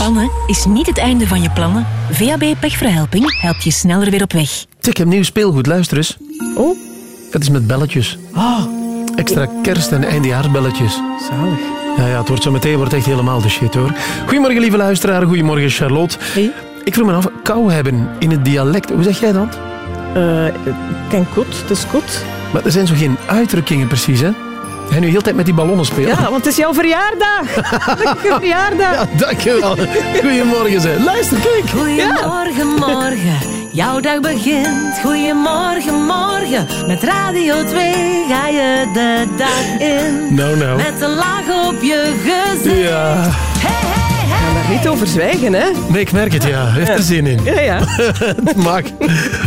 Spannen is niet het einde van je plannen. VAB Pechverhelping helpt je sneller weer op weg. Ik heb nieuw speelgoed. Luister eens. Oh, Het is met belletjes. ah, Extra kerst- en eindejaarsbelletjes. zalig. Ja, ja, het wordt zo meteen wordt echt helemaal de shit, hoor. Goedemorgen, lieve luisteraar. Goedemorgen, Charlotte. Hey. Ik vroeg me af, kou hebben in het dialect. Hoe zeg jij dat? Eh, ik ken goed, het is goed. Maar er zijn zo geen uitdrukkingen precies, hè? Jij nu heel tijd met die ballonnen spelen. Ja, want het is jouw verjaardag. Gelukkige verjaardag. Ja, dankjewel. Goedemorgen, zeg. Luister, kijk. Goedemorgen, morgen. Jouw dag begint. Goedemorgen, morgen. Met Radio 2 ga je de dag in. Nou, nou. Met een laag op je gezicht. Ja. Hey, hey, niet over zwijgen, hè? Nee, ik merk het, ja. Heeft er zin in. Ja, ja. Mag.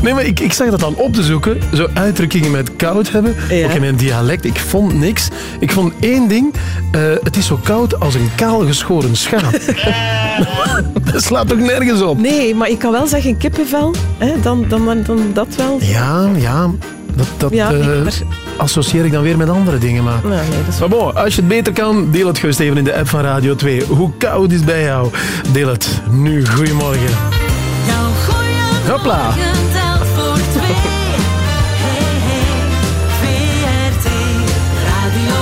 Nee, maar ik, ik zag dat dan op te zoeken. Zo uitdrukkingen met koud hebben. Ja. Ook in mijn dialect. Ik vond niks. Ik vond één ding. eh, het is zo koud als een kaal geschoren schaap. dat slaat toch nergens op? Nee, maar ik kan wel zeggen kippenvel. Hè? Dan, dan, dan, dan dat wel. Ja, ja. Dat, dat Ja, eh, maar- associeer ik dan weer met andere dingen. Maar... Nee, dat is Maar bon, als je het beter kan, deel het gerust even in de app van Radio 2. Hoe koud is het bij jou? Deel het nu. Goedemorgen. Jouw goeiemorgen Hopla. telt voor twee. Hey, hey, VRT Radio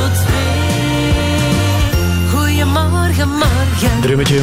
2. Goedemorgen, morgen. Drummetje.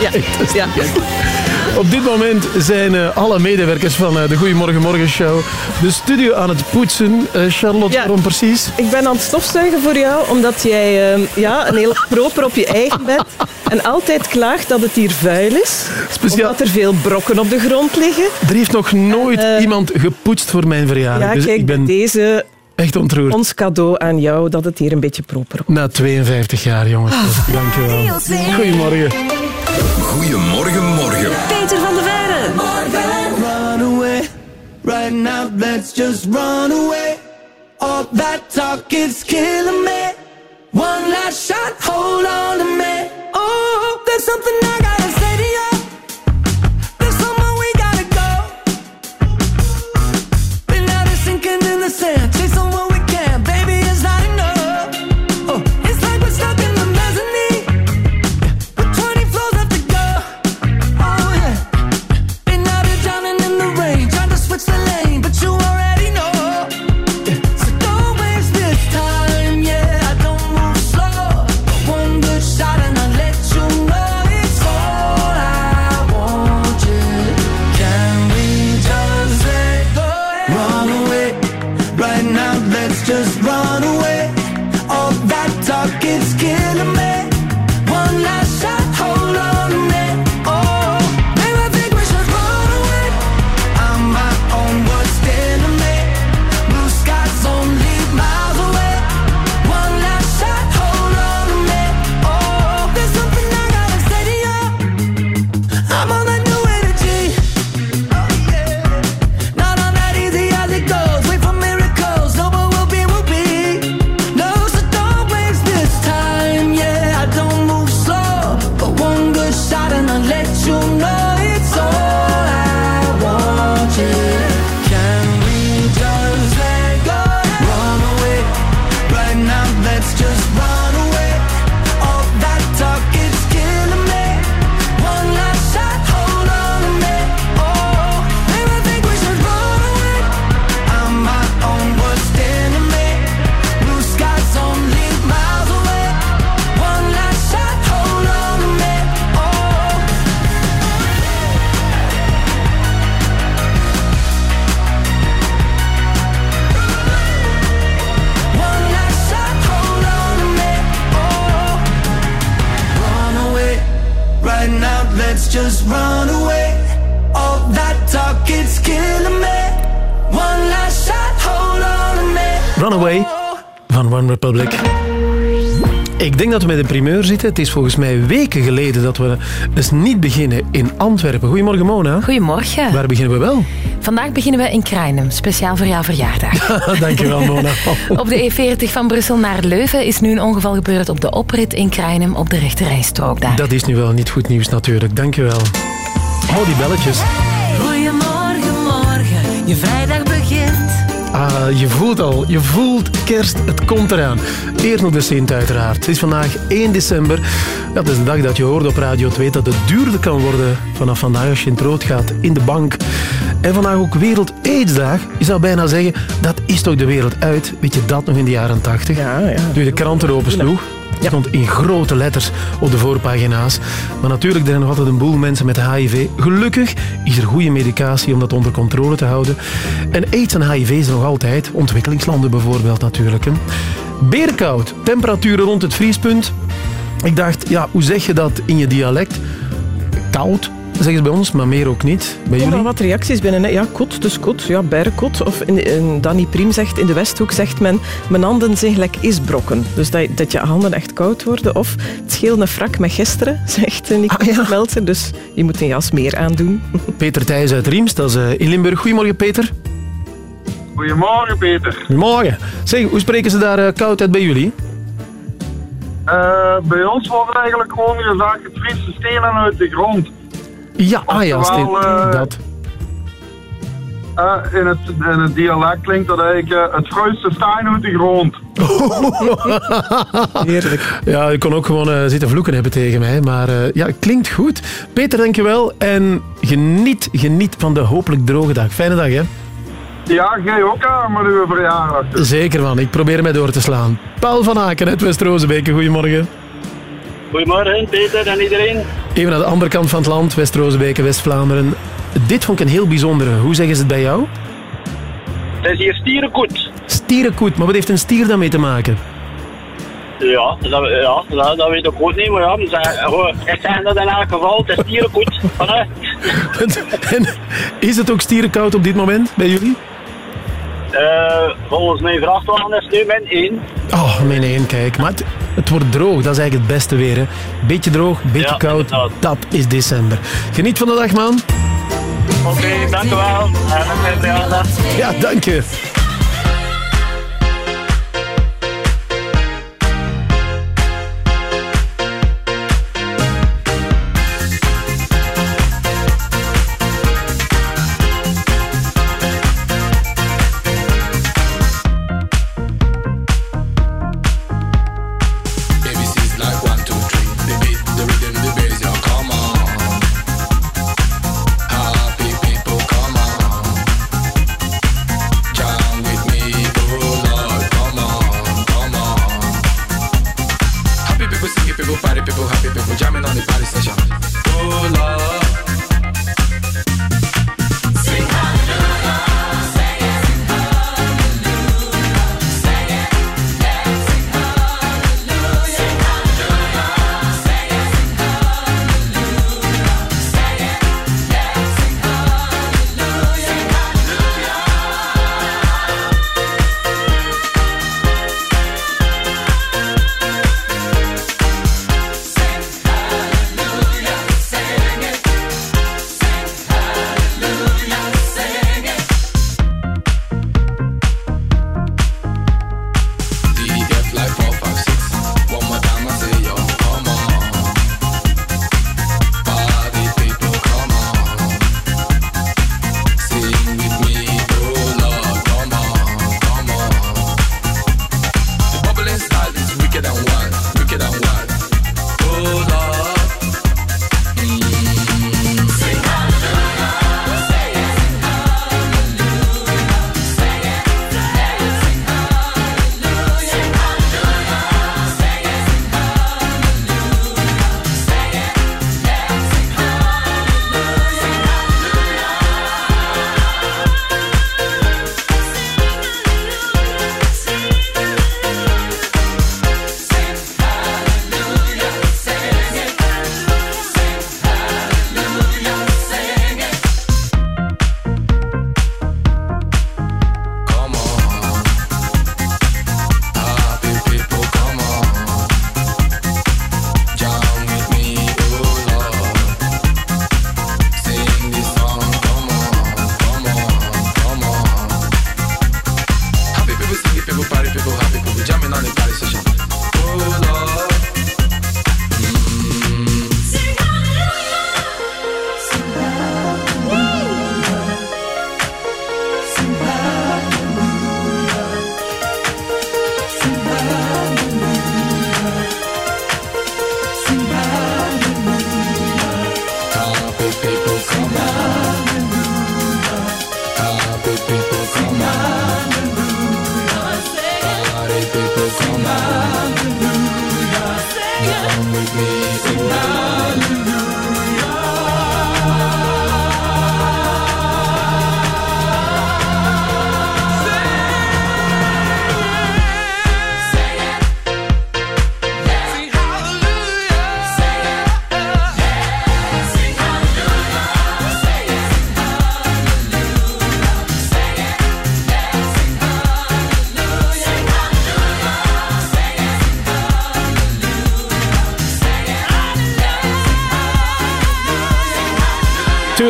Ja, ja. Op dit moment zijn eh, alle medewerkers van eh, de Goedemorgen Morgen Show de studio aan het poetsen. Eh, Charlotte, Ja. waarom precies? Ik ben aan het stofzuigen voor jou, omdat jij eh, ja, een heel proper op je eigen bent. En altijd klaagt dat het hier vuil is. Speciaal- Omdat er veel brokken op de grond liggen. Er heeft nog nooit iemand gepoetst voor mijn verjaardag. Ja, dus kijk, ik ben deze echt ontroerd. ons cadeau aan jou, dat het hier een beetje proper op. Na 52 jaar, jongens. Ah. Dank je wel. Radio 2. Goedemorgen. Goedemorgen, morgen. Peter van der Veijden. Run away. Right now, let's just run away. All that talk is killing me. One last shot, hold on primeur zitten. Het is volgens mij weken geleden dat we eens niet beginnen in Antwerpen. Goedemorgen Mona. Goedemorgen. Waar beginnen we wel? Vandaag beginnen we in Kruinem, speciaal voor jouw verjaardag. Dankjewel Mona. Op de E40 van Brussel naar Leuven is nu een ongeval gebeurd op de oprit in Kruinem op de rechterrijstrook daar. Dat is nu wel niet goed nieuws natuurlijk. Dankjewel. Oh, die belletjes. Goedemorgen, morgen, je vrijdag. Ah, je voelt al, je voelt kerst, het komt eraan. Eerst nog de Sint uiteraard. Het is vandaag 1 december. Dat is de dag dat je hoort op Radio 2 dat het duurder kan worden vanaf vandaag als je in het rood gaat in de bank. En vandaag ook Wereld AIDS-dag. Je zou bijna zeggen, dat is toch de wereld uit. Weet je dat nog in de jaren 80? Ja, ja. Toen je de kranten opensloeg. Het stond in grote letters op de voorpagina's. Maar natuurlijk, er zijn nog altijd een boel mensen met HIV. Gelukkig is er goede medicatie om dat onder controle te houden. En aids en HIV is nog altijd. Ontwikkelingslanden bijvoorbeeld natuurlijk. Hè. Beerkoud, temperaturen rond het vriespunt. Ik dacht, ja, hoe zeg je dat in je dialect? Koud, zeggen ze bij ons, maar meer ook niet. Bij Ik heb jullie? wel wat reacties binnen. Hè. Ja, kot, dus kot. Ja, berkot. Of in, in Danny Priem zegt, in de Westhoek zegt men, mijn handen zijn gelijk isbrokken. Dus dat, dat je handen echt koud worden. Of het scheelt een frak met gisteren, zegt Nico Ah, ja. Meltzer. Dus je moet een jas meer aandoen. Peter Thijs uit Riems, dat is eh, in Limburg. Goedemorgen, Peter. Goedemorgen, Peter. Goedemorgen. Zeg, hoe spreken ze daar eh, koud uit bij jullie? Eh, bij ons wordt eigenlijk gewoon gezegd, het vriest de stenen uit de grond. Ja, ah ja, Oftewel, stil- eh, dat. Eh, in, het, in het dialect klinkt dat eigenlijk eh, het de steen uit de grond. Heerlijk. Ja, je kon ook gewoon eh, zitten vloeken hebben tegen mij. Maar eh, ja, klinkt goed. Peter, dankjewel. En geniet, geniet van de hopelijk droge dag. Fijne dag, hè? Ja, jij ook aan met uw verjaardag. Zeker, man. Ik probeer mij door te slaan. Paul van Aken uit West-Rozenbeke, goedemorgen. Goedemorgen Peter en iedereen. Even naar de andere kant van het land, West-Roosbeek en West-Vlaanderen. Dit vond ik een heel bijzondere. Hoe zeggen ze het bij jou? Het is hier stierenkoet. Stierenkoet, maar wat heeft een stier daarmee te maken? Ja, dat, ja dat, dat weet ik ook niet, maar ja, ik zeg dat in elk geval, het is stierenkoet. En is het ook stierenkoud op dit moment bij jullie? Eh, volgens mijn vrachtwagen is nu min 1. Oh, mijn één, kijk. Maar het, het wordt droog, dat is eigenlijk het beste weer. Hè. Beetje droog, beetje Ja, koud, inderdaad. dat is december. Geniet van de dag, man. Oké, dank u wel. En een fijne. Ja, dank je.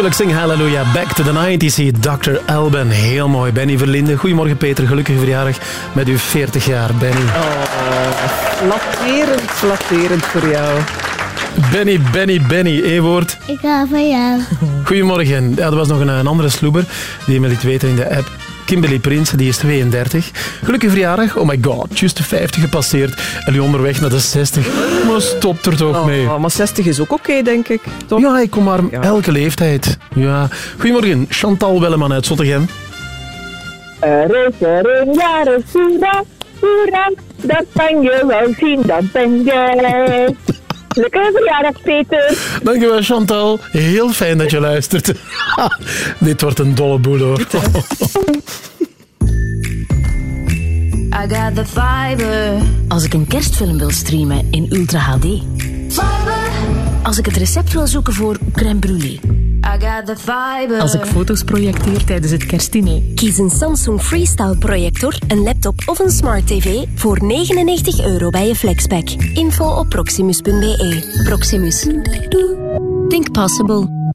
Tuurlijk, zing Hallelujah. Back to the 90s hier, Dr. Alban. Heel mooi. Benny Verlinde. Goedemorgen, Peter. Gelukkige verjaardag met uw 40 jaar, Benny. Flatterend, flatterend voor jou. Benny, Benny, Benny. Eén woord. Ik hou van jou. Goedemorgen. Ja, er was nog een, een andere sloeber die me liet weten in de app. Kimberly Prins, die is 32. Gelukkige verjaardag. Oh my god, juist de 50 gepasseerd. En nu onderweg naar de 60. Maar stop er toch mee. Oh, maar 60 is ook oké, denk ik. Toch? Ja, ik kom maar Ja. elke leeftijd. Ja. Goedemorgen, Chantal Welleman uit Zottegem. Er is er een jarig, hoera, hoera, dat kan je wel zien, dat ben jij. Gelukkige verjaardag, Peter. Dankjewel Chantal. Heel fijn dat je luistert. Dit wordt een dolle boel hoor. The fiber. Als ik een kerstfilm wil streamen in Ultra HD. Als ik het recept wil zoeken voor crème brûlée. I got the fiber. Als ik foto's projecteer tijdens het kerstdiner. Kies een Samsung Freestyle projector, een laptop of een smart tv voor 99 euro bij je Flexpack. Info op proximus.be. Proximus. Think possible.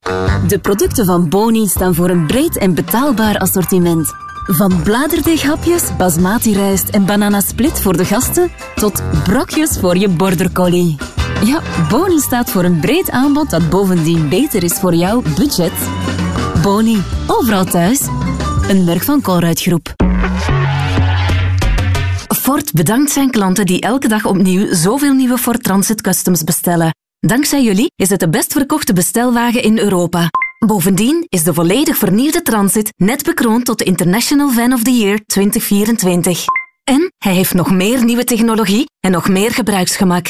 De producten van Boni staan voor een breed en betaalbaar assortiment. Van bladerdeeghapjes, basmati rijst en banana split voor de gasten tot brokjes voor je border collie. Ja, Boni staat voor een breed aanbod dat bovendien beter is voor jouw budget. Boni, overal thuis. Een merk van Colruyt Groep. Ford bedankt zijn klanten die elke dag opnieuw zoveel nieuwe Ford Transit Customs bestellen. Dankzij jullie is het de best verkochte bestelwagen in Europa. Bovendien is de volledig vernieuwde Transit net bekroond tot de International Van of the Year 2024. En hij heeft nog meer nieuwe technologie en nog meer gebruiksgemak.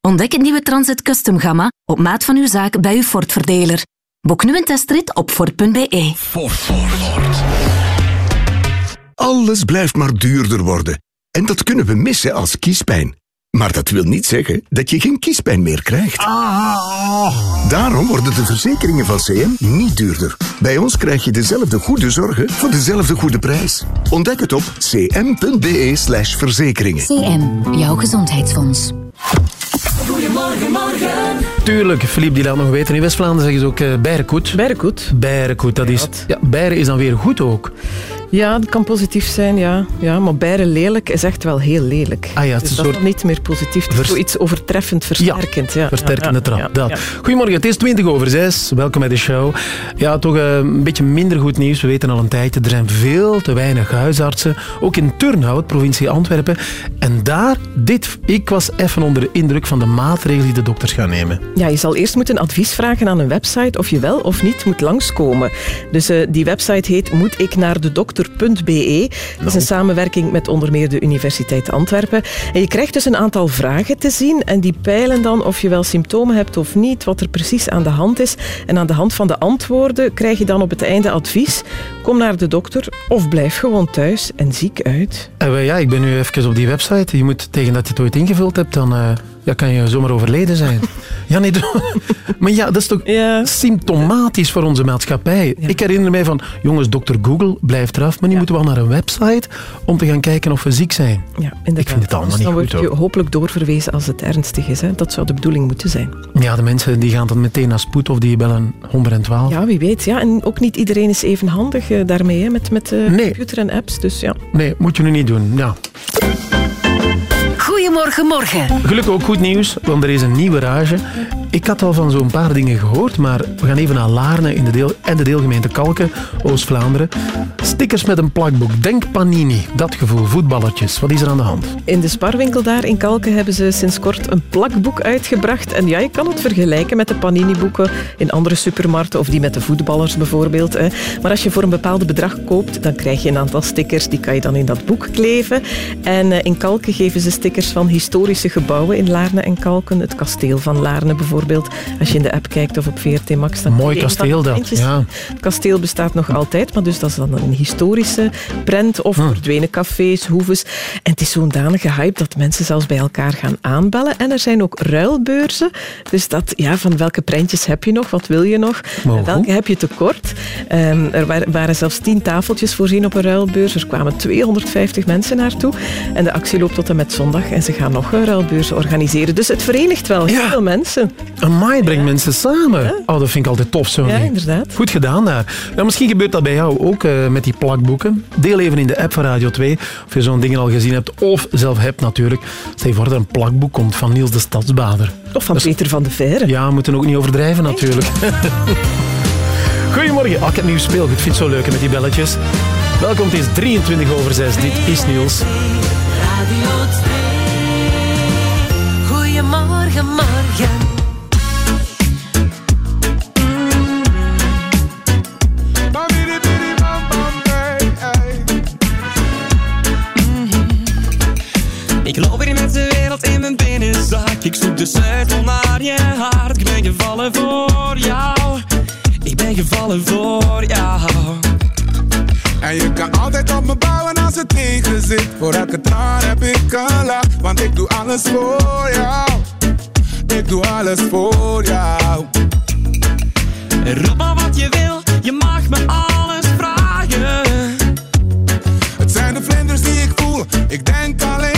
Ontdek het nieuwe Transit Custom Gamma op maat van uw zaak bij uw Ford-verdeler. Boek nu een testrit op Ford.be. Alles blijft maar duurder worden. En dat kunnen we missen als kiespijn. Maar dat wil niet zeggen dat je geen kiespijn meer krijgt. Daarom worden de verzekeringen van CM niet duurder. Bij ons krijg je dezelfde goede zorgen voor dezelfde goede prijs. Ontdek het op cm.be slash verzekeringen. CM, jouw gezondheidsfonds. Goedemorgen, morgen. Tuurlijk, Philippe die laat nog weten. In West-Vlaanderen zeggen ze ook uh, Bijrekoet. Bijrekoet. Bijrekoet, dat is... Ja, Beieren is dan weer goed ook. Ja, dat kan positief zijn, ja. ja maar bijren lelijk is echt wel heel lelijk. Ah ja, het dus is een dan niet meer positief. Het is Vers- zoiets overtreffend versterkend. Ja, Versterkende ja, trap. ja. Goedemorgen, het is 20 over 6. Welkom bij de show. Ja, toch eh, een beetje minder goed nieuws. We weten al een tijdje, er zijn veel te weinig huisartsen. Ook in Turnhout, provincie Antwerpen. En daar, dit, ik was even onder de indruk van de maatregelen die de dokters gaan nemen. Ja, je zal eerst moeten advies vragen aan een website of je wel of niet moet langskomen. Dus eh, die website heet moetiknaardedokter.be. Dat is een samenwerking met onder meer de Universiteit Antwerpen. En je krijgt dus een aantal vragen te zien en die peilen dan of je wel symptomen hebt of niet, wat er precies aan de hand is. En aan de hand van de antwoorden krijg je dan op het einde advies. Kom naar de dokter of blijf gewoon thuis en ziek uit. Wij, ja, ik ben nu even op die website. Je moet tegen dat je het ooit ingevuld hebt, dan eh, ja, kan je zomaar overleden zijn. ja, nee, maar ja, dat is toch symptomatisch voor onze maatschappij. Ik herinner mij van, jongens, dokter Google blijft eraf, maar nu moeten we wel naar een website om te gaan kijken of we ziek zijn. Ja, Ik vind het allemaal Dus niet dan goed. word je hopelijk doorverwezen als het ernstig is. Hè. Dat zou de bedoeling moeten zijn. Ja, de mensen die gaan dan meteen naar spoed of die bellen 112. Ja, wie weet. Ja. En ook niet iedereen is even handig eh, daarmee, hè, met, met eh, Nee. computer en apps. Dus ja. Nee, moet je nu niet doen. Ja. Goedemorgen, morgen. Gelukkig ook goed nieuws, want er is een nieuwe rage. Ik had al van zo'n paar dingen gehoord, maar we gaan even naar Laarne in de deel, en de deelgemeente Kalken, Oost-Vlaanderen. Stickers met een plakboek. Denk Panini. Dat gevoel. Voetballertjes. Wat is er aan de hand? In de sparwinkel daar in Kalken hebben ze sinds kort een plakboek uitgebracht. En ja, je kan het vergelijken met de Panini-boeken in andere supermarkten of die met de voetballers bijvoorbeeld. Hè. Maar als je voor een bepaald bedrag koopt, dan krijg je een aantal stickers. Die kan je dan in dat boek kleven. En eh, in Kalken geven ze stickers van historische gebouwen in Laarne en Kalken. Het kasteel van Laarne bijvoorbeeld. Als je in de app kijkt of op VRT Max, dan Mooi kasteel dat, ja. Het kasteel bestaat nog altijd, maar dus dat is dan een historische prent of Hm. verdwenen cafés, hoeves. En het is zo'n danige hype dat mensen zelfs bij elkaar gaan aanbellen. En er zijn ook ruilbeurzen. Dus dat, ja, van welke prentjes heb je nog? Wat wil je nog? Welke heb je tekort? Ehm, er wa- waren zelfs tien tafeltjes voorzien op een ruilbeurs. Er kwamen 250 mensen naartoe. En de actie loopt tot en met zondag. En ze gaan nog een ruilbeurs organiseren. Dus het verenigt wel heel veel mensen. Amai, brengt mensen samen. Oh, dat vind ik altijd tof. Zo Ja, inderdaad. Goed gedaan daar. Nou, misschien gebeurt dat bij jou ook eh, met die plakboeken. Deel even in de app van Radio 2 of je zo'n dingen al gezien hebt of zelf hebt natuurlijk. Stel je voor dat er een plakboek komt van Niels de Stadsbader. Of van Peter van de Verre. Ja, we moeten ook niet overdrijven natuurlijk. Goedemorgen. Oh, ik heb nieuw speelgoed. Ik vind het zo leuk hè, met die belletjes. Welkom, het is 23 over 6. Dit is Niels. Morgen. Ik loop weer met de wereld in mijn binnenzak. Ik zoek de sleutel naar je hart. Ik ben gevallen voor jou. Ik ben gevallen voor jou. En je kan altijd op me bouwen als het tegen zit. Voor elke traan heb ik een lach, want ik doe alles voor jou. Ik doe alles voor jou. Roep maar wat je wil, je mag me alles vragen. Het zijn de vlinders die ik voel, ik denk alleen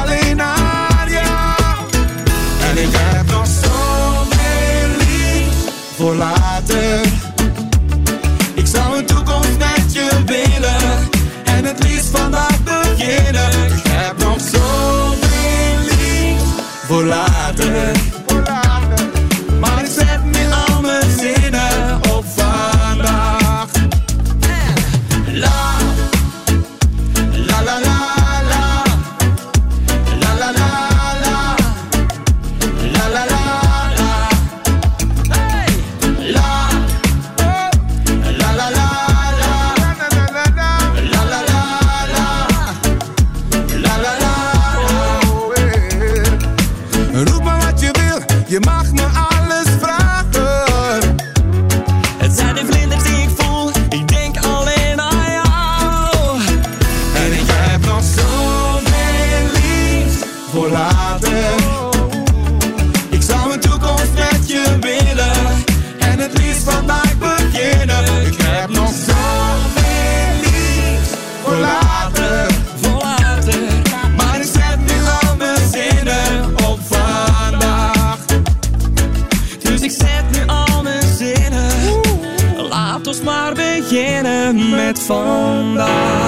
beginnen met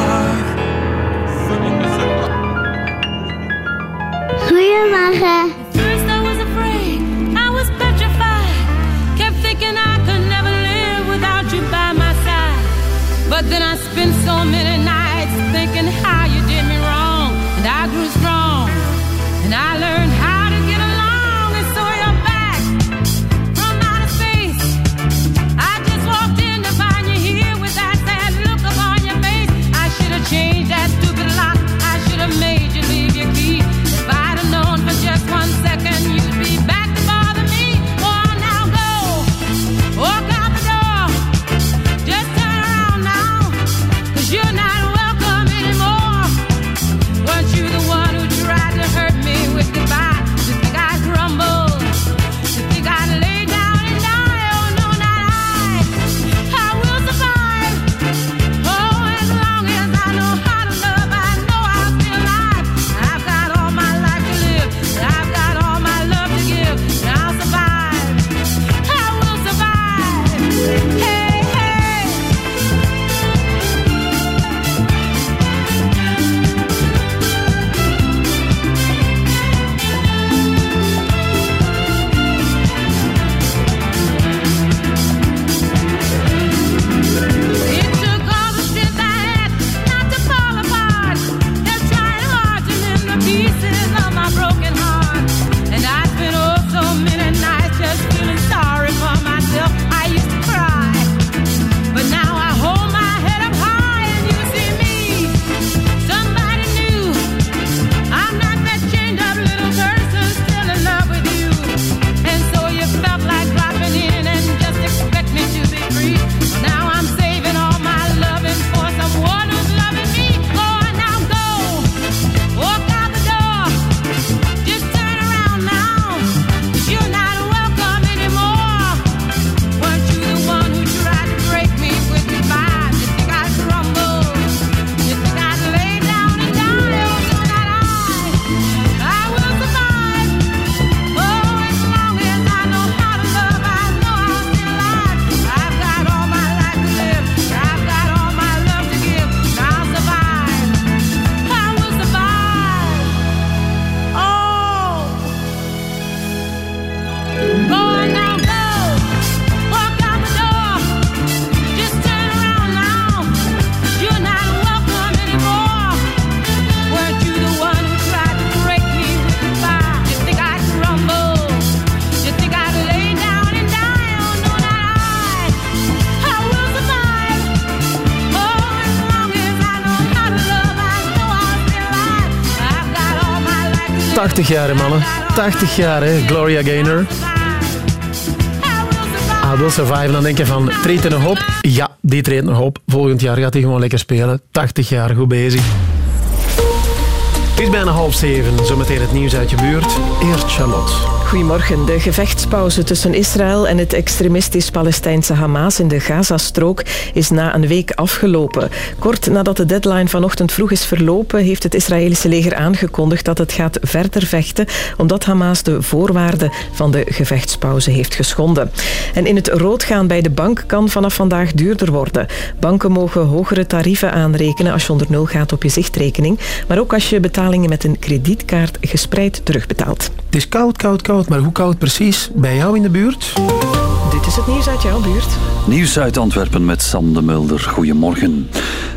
80 jaar, mannen. 80 jaar, hè. Gloria Gaynor. I Will Survive. Dan denk je van, treedt er nog op? Ja, die treedt nog op. Volgend jaar gaat hij gewoon lekker spelen. 80 jaar, goed bezig. Het is bijna half zeven. Zometeen het nieuws uit je buurt. Eerst Charlotte. Goedemorgen. De gevechtspauze tussen Israël en het extremistisch-Palestijnse Hamas in de Gazastrook is na een week afgelopen. Kort nadat de deadline vanochtend vroeg is verlopen, heeft het Israëlische leger aangekondigd dat het gaat verder vechten, omdat Hamas de voorwaarden van de gevechtspauze heeft geschonden. En in het rood gaan bij de bank kan vanaf vandaag duurder worden. Banken mogen hogere tarieven aanrekenen als je onder nul gaat op je zichtrekening, maar ook als je betalingen met een kredietkaart gespreid terugbetaalt. Het is koud, koud, koud. Maar hoe koud precies bij jou in de buurt? Dit is het nieuws uit jouw buurt. Nieuws uit Antwerpen met Sam de Mulder. Goedemorgen.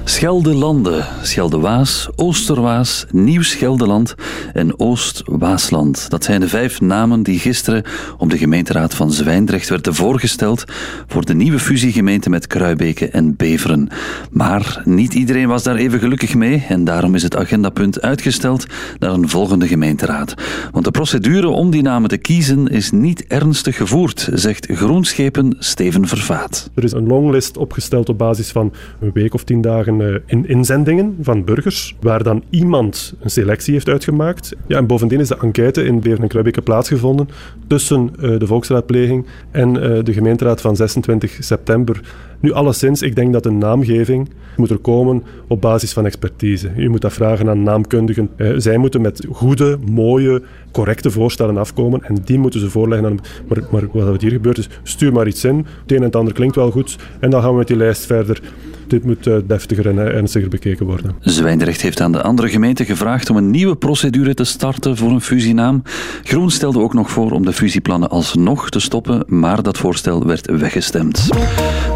Schelde-Landen, Schelde-Waas, Oosterwaas, Nieuw-Scheldeland en Oost-Waasland. Dat zijn de vijf namen die gisteren op de gemeenteraad van Zwijndrecht werden voorgesteld voor de nieuwe fusiegemeente met Kruibeke en Beveren. Maar niet iedereen was daar even gelukkig mee en daarom is het agendapunt uitgesteld naar een volgende gemeenteraad. Want de procedure om die namen te kiezen is niet ernstig gevoerd, zegt Groenschepen Steven Vervaat. Er is een longlist opgesteld op basis van een week of tien dagen eh, in inzendingen van burgers, waar dan iemand een selectie heeft uitgemaakt. Ja, en bovendien is de enquête in Beveren en Kruibeke plaatsgevonden tussen eh, de volksraadpleging en eh, de gemeenteraad van 26 september. Nu, alleszins, ik denk dat een naamgeving moet er komen op basis van expertise. Je moet dat vragen aan naamkundigen. Eh, zij moeten met goede, mooie, correcte voorstellen afkomen en die moeten ze voorleggen aan... Maar, maar wat hier gebeurt is, stuur maar iets in, het een en het ander klinkt wel goed en dan gaan we met die lijst verder. Dit moet eh, deftiger en eh, ernstiger bekeken worden. Zwijndrecht heeft aan de andere gemeenten gevraagd om een nieuwe procedure te starten voor een fusienaam. Groen stelde ook nog voor om de fusieplannen alsnog te stoppen, maar dat voorstel werd weggestemd.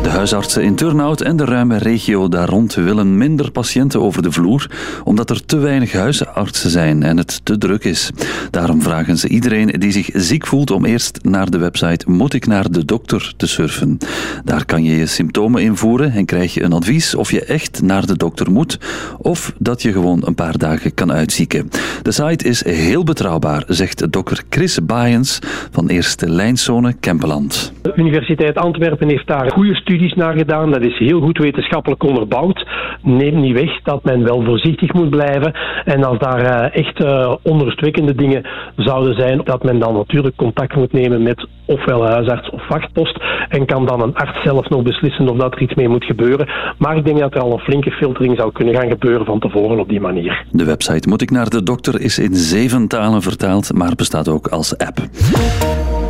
De huisartsen in Turnhout en de ruime regio daar rond willen minder patiënten over de vloer, omdat er te weinig huisartsen zijn en het te druk is. Daarom vragen ze iedereen die zich ziek voelt om eerst naar de website Moet ik naar de dokter te surfen. Daar kan je je symptomen invoeren en krijg je een advies of je echt naar de dokter moet of dat je gewoon een paar dagen kan uitzieken. De site is heel betrouwbaar, zegt dokter Chris Baaiens van Eerste Lijnzone Kempeland. De Universiteit Antwerpen heeft daar goede studies naar gedaan. Dat is heel goed wetenschappelijk onderbouwd. Neemt niet weg dat men wel voorzichtig moet blijven. En als daar eh, echt eh, onrustwekkende dingen zouden zijn, dat men dan natuurlijk contact moet nemen met ofwel huisarts of wachtpost. En kan dan een arts zelf nog beslissen of dat er iets mee moet gebeuren. Maar ik denk dat er al een flinke filtering zou kunnen gaan gebeuren van tevoren op die manier. De website Moet ik naar de dokter is in zeven talen vertaald, maar bestaat ook als app.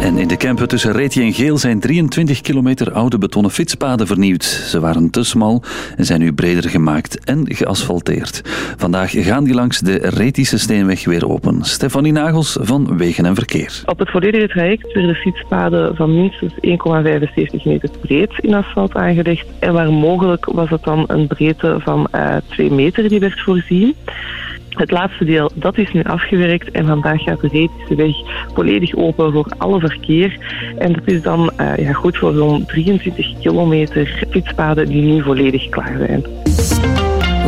En in de Kempen tussen Reetje en Geel zijn 23 kilometer oude betonnen fietspaden vernieuwd. Ze waren te smal en zijn nu breder gemaakt en geasfalteerd. Vandaag gaan die langs de Retische Steenweg weer open. Stefanie Nagels van Wegen en Verkeer. Op het volledige traject werden fietspaden van minstens 1,75 meter breed in asfalt aangelegd. En waar mogelijk was het dan een breedte van eh 2 meter die werd voorzien. Het laatste deel, dat is nu afgewerkt en vandaag gaat de Retische weg volledig open voor alle verkeer. En dat is dan eh, ja, goed voor zo'n 23 kilometer fietspaden die nu volledig klaar zijn.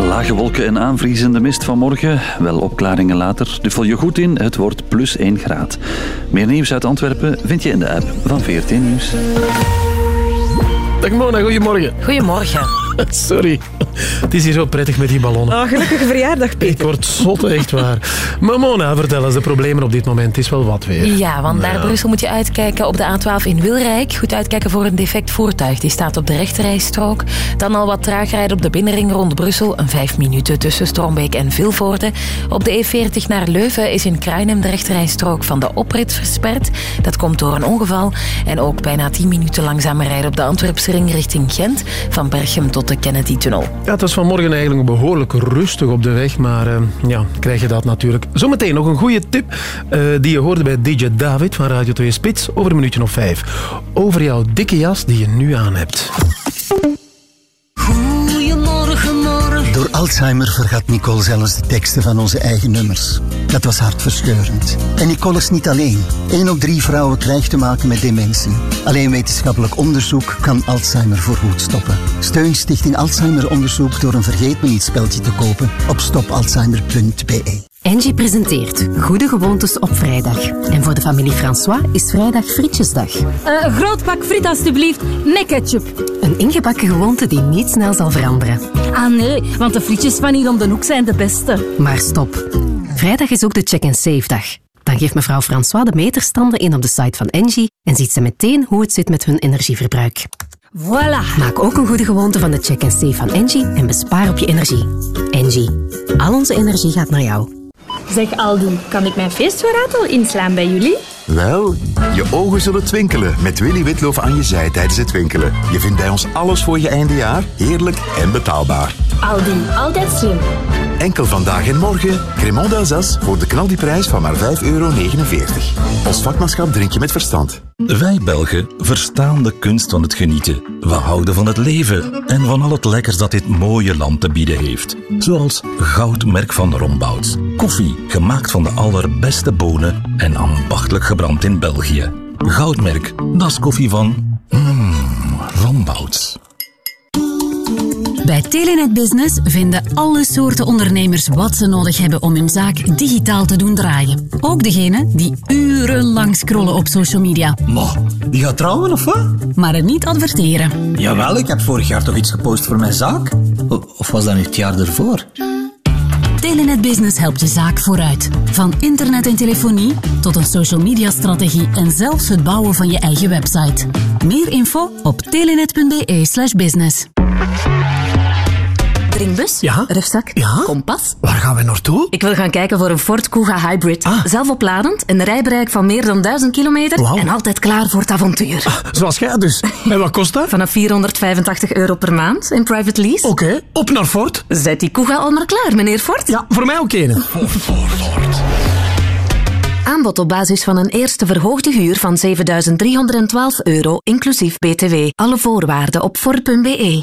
Lage wolken en aanvriezende mist vanmorgen. Wel opklaringen later. Duffel je goed in, het wordt plus 1 graad. Meer nieuws uit Antwerpen vind je in de app van VRT Nieuws. Dag Mona, goedemorgen. Goedemorgen. Sorry. Het is hier zo prettig met die ballonnen. Oh, gelukkige verjaardag, Peter. Ik word zot, echt waar. Maar Mona, vertel eens, de problemen op dit moment. Het is wel wat weer. Ja, want naar Brussel moet je uitkijken op de A12 in Wilrijk. Goed uitkijken voor een defect voertuig. Die staat op de rechterrijstrook. Dan al wat traag rijden op de binnenring rond Brussel. Een vijf minuten tussen Strombeek en Vilvoorde. Op de E40 naar Leuven is in Kruinem de rechterrijstrook van de oprit versperd. Dat komt door een ongeval. En ook bijna 10 minuten langzamer rijden op de Antwerpse ring richting Gent. Van Berchem tot de Kennedy-tunnel. Ja, het was vanmorgen eigenlijk behoorlijk rustig op de weg, maar eh, ja, krijg je dat natuurlijk. Zometeen nog een goede tip eh, die je hoorde bij DJ David van Radio 2 Spits over een minuutje of vijf. Over jouw dikke jas die je nu aan hebt. Alzheimer vergat Nicole zelfs de teksten van onze eigen nummers. Dat was hartverscheurend. En Nicole is niet alleen. Eén op drie vrouwen krijgt te maken met dementie. Alleen wetenschappelijk onderzoek kan Alzheimer voorgoed stoppen. Steun Stichting Alzheimer Onderzoek door een vergeet me niet speltje te kopen op stopalzheimer.be. Angie presenteert Goede Gewoontes op vrijdag. En voor de familie François is vrijdag frietjesdag. Een groot pak friet alstublieft, met ketchup. Een ingebakken gewoonte die niet snel zal veranderen. Ah nee, want de frietjes van hier om de hoek zijn de beste. Maar stop. Vrijdag is ook de check-and-save-dag. Dan geeft mevrouw François de meterstanden in op de site van Engie en ziet ze meteen hoe het zit met hun energieverbruik. Voilà. Maak ook een goede gewoonte van de check-and-save van Engie en bespaar op je energie. Engie. Al onze energie gaat naar jou. Zeg Aldo, kan ik mijn feestvoorraad al inslaan bij jullie? Wel, je ogen zullen twinkelen met Willy Witloof aan je zij tijdens het winkelen. Je vindt bij ons alles voor je eindejaar, heerlijk en betaalbaar. Aldi, altijd slim. Enkel vandaag en morgen, Cremant d'Alsace voor de knaldiprijs van maar 5,49 euro. Vakmanschap drink je met verstand. Wij Belgen verstaan de kunst van het genieten. We houden van het leven en van al het lekkers dat dit mooie land te bieden heeft. Zoals Goudmerk van Rombouts. Koffie gemaakt van de allerbeste bonen en ambachtelijk gebrand in België. Goudmerk, dat is koffie van... Mmm, Rombouts. Bij Telenet Business vinden alle soorten ondernemers wat ze nodig hebben om hun zaak digitaal te doen draaien. Ook degene die urenlang scrollen op social media. Maar, die gaat trouwen of wat? Maar er niet adverteren. Jawel, ik heb vorig jaar toch iets gepost voor mijn zaak? Of was dat nu het jaar ervoor? Telenet Business helpt je zaak vooruit. Van internet en telefonie tot een social media strategie en zelfs het bouwen van je eigen website. Meer info op telenet.be slash business. Drinkbus? Ja? Rufzak? Ja? Kompas? Waar gaan we naartoe? Ik wil gaan kijken voor een Ford Kuga Hybrid. Zelfopladend, een rijbereik van meer dan 1000 kilometer Wauw. en altijd klaar voor het avontuur. Zoals jij dus. En wat kost dat? Vanaf 485 euro per maand in private lease. Oké, op naar Ford. Zet die Kuga al maar klaar, meneer Ford. Ja, voor mij ook een. Aanbod op basis van een eerste verhoogde huur van 7312 euro, inclusief BTW. Alle voorwaarden op Ford.be.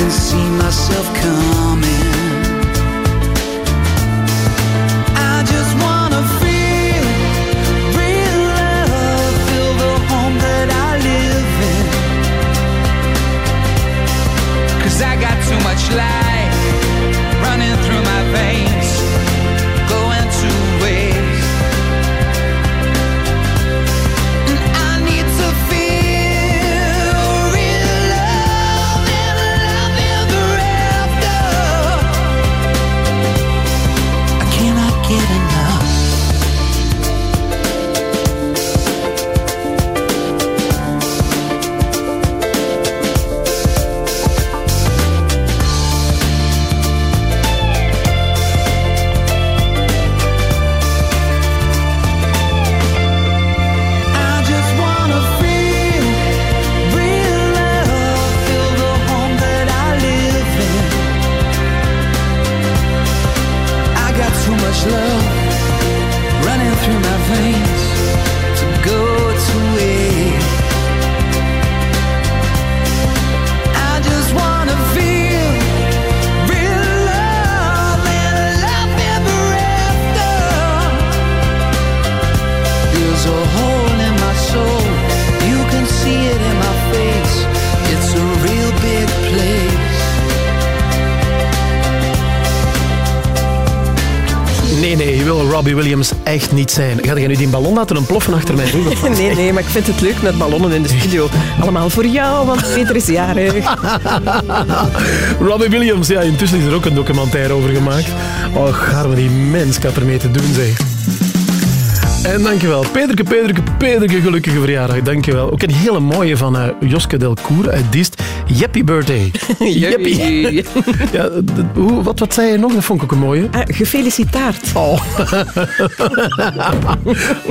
Can see myself coming. I just wanna feel real love, the home that I live in. Cause I got too much life Robbie Williams echt niet zijn. Ga jij nu die ballon laten ontploffen achter mijn rug? Nee, nee, maar ik vind het leuk met ballonnen in de studio. Allemaal voor jou, want Peter is jarig. Robbie Williams, ja, intussen is er ook een documentaire over gemaakt. Och, die mens, ik had ermee te doen, zeg. En dankjewel. Pederke, Pederke, Pederke, gelukkige verjaardag. Dankjewel. Ook een hele mooie van eh, Joske Delcour uit Diest. Happy birthday. Ja, hoe, wat, wat zei je nog? Dat vond ik ook een mooie. Ah, gefeliciteerd. Oh.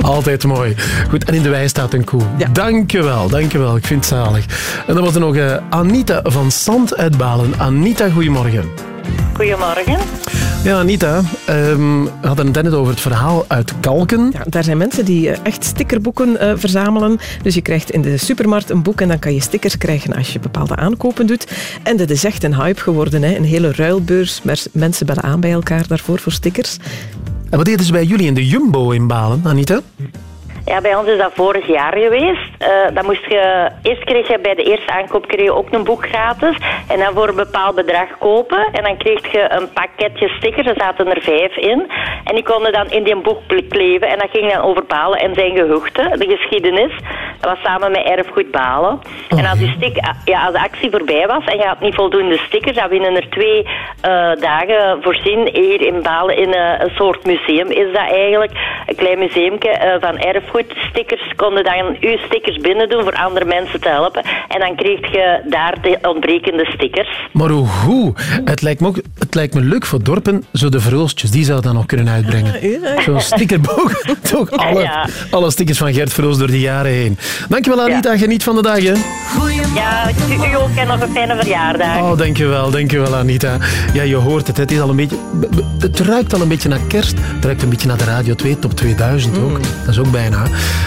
Altijd mooi. Goed, en in de wei staat een koe. Dankjewel, dankjewel. Ik vind het zalig. En dan was er nog eh, Anita van Sant uit Balen. Anita, goedemorgen. Goedemorgen. Ja, Anita, ehm, we hadden het net over het verhaal uit Kalken. Ja, daar zijn mensen die eh, echt stickerboeken eh, verzamelen. Dus je krijgt in de supermarkt een boek en dan kan je stickers krijgen als je bepaalde aankopen doet. En dat is echt een hype geworden. Hè? Een hele ruilbeurs. Maar mensen bellen aan bij elkaar daarvoor voor stickers. En wat deden ze bij jullie in de Jumbo in Balen, Anita? Ja, bij ons is dat vorig jaar geweest. Eh, dan moest je, eerst kreeg je bij de eerste aankoop kreeg je ook een boek gratis. En dan voor een bepaald bedrag kopen. En dan kreeg je een pakketje stickers, er zaten er vijf in. En die konden dan in die boek kleven. En dat ging dan over Balen en zijn gehuchten, de geschiedenis. Dat was samen met Erfgoed Balen. En als, die stick, ja, als de actie voorbij was en je had niet voldoende stickers, dan winnen er twee eh, dagen voorzien hier in Balen in eh, een soort museum is dat eigenlijk. Een klein museumke van erfgoed. Stickers konden dan uw stickers binnen doen voor andere mensen te helpen. En dan kreeg je daar de ontbrekende stickers. Maar hoe goed. Het lijkt me, ook, het lijkt me leuk voor dorpen, zo de verhulstjes, die zouden dat nog kunnen uitbrengen. Zo'n stickerboek. Toch alle, Ja. alle stickers van Gert Verhulst door de jaren heen. Dankjewel Anita, geniet van de dag. Hè. Ja, u, u ook en nog een fijne verjaardag. Oh, dankjewel, dankjewel Anita. Ja, je hoort het, het is al een beetje... Het ruikt al een beetje naar kerst. Het ruikt een beetje naar de Radio 2 Top 2000 ook. Dat is ook bijna.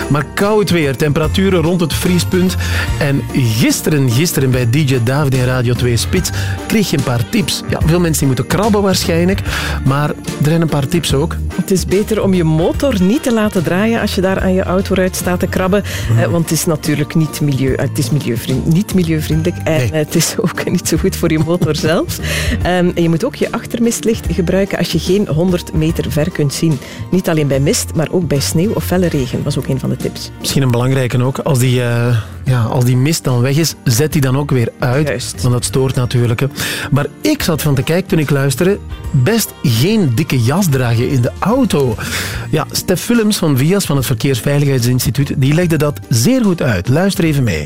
Maar koud weer, temperaturen rond het vriespunt. En gisteren, gisteren bij DJ David in Radio 2 Spits kreeg je een paar tips. Ja, veel mensen die moeten krabben waarschijnlijk. Maar er zijn een paar tips ook. Het is beter om je motor niet te laten draaien als je daar aan je auto uit staat te krabben. Eh, want het is natuurlijk niet, milieu, eh, het is milieuvriend, niet milieuvriendelijk. En het is ook niet zo goed voor je motor zelf. Ehm, en je moet ook je achtermistlicht gebruiken als je geen 100 meter ver kunt zien. Niet alleen bij mist, maar ook bij sneeuw of felle regen. Was ook een van de tips. Misschien een belangrijke ook. Als die, eh, ja, als die mist dan weg is, zet die dan ook weer uit. Want dat stoort natuurlijk. Hè. Maar ik zat van te kijken toen ik luisterde. Best geen dikke jas dragen in de auto. Ja, Stef Willems van VIAS, van het Verkeersveiligheidsinstituut, die legde dat zeer goed uit. Luister even mee.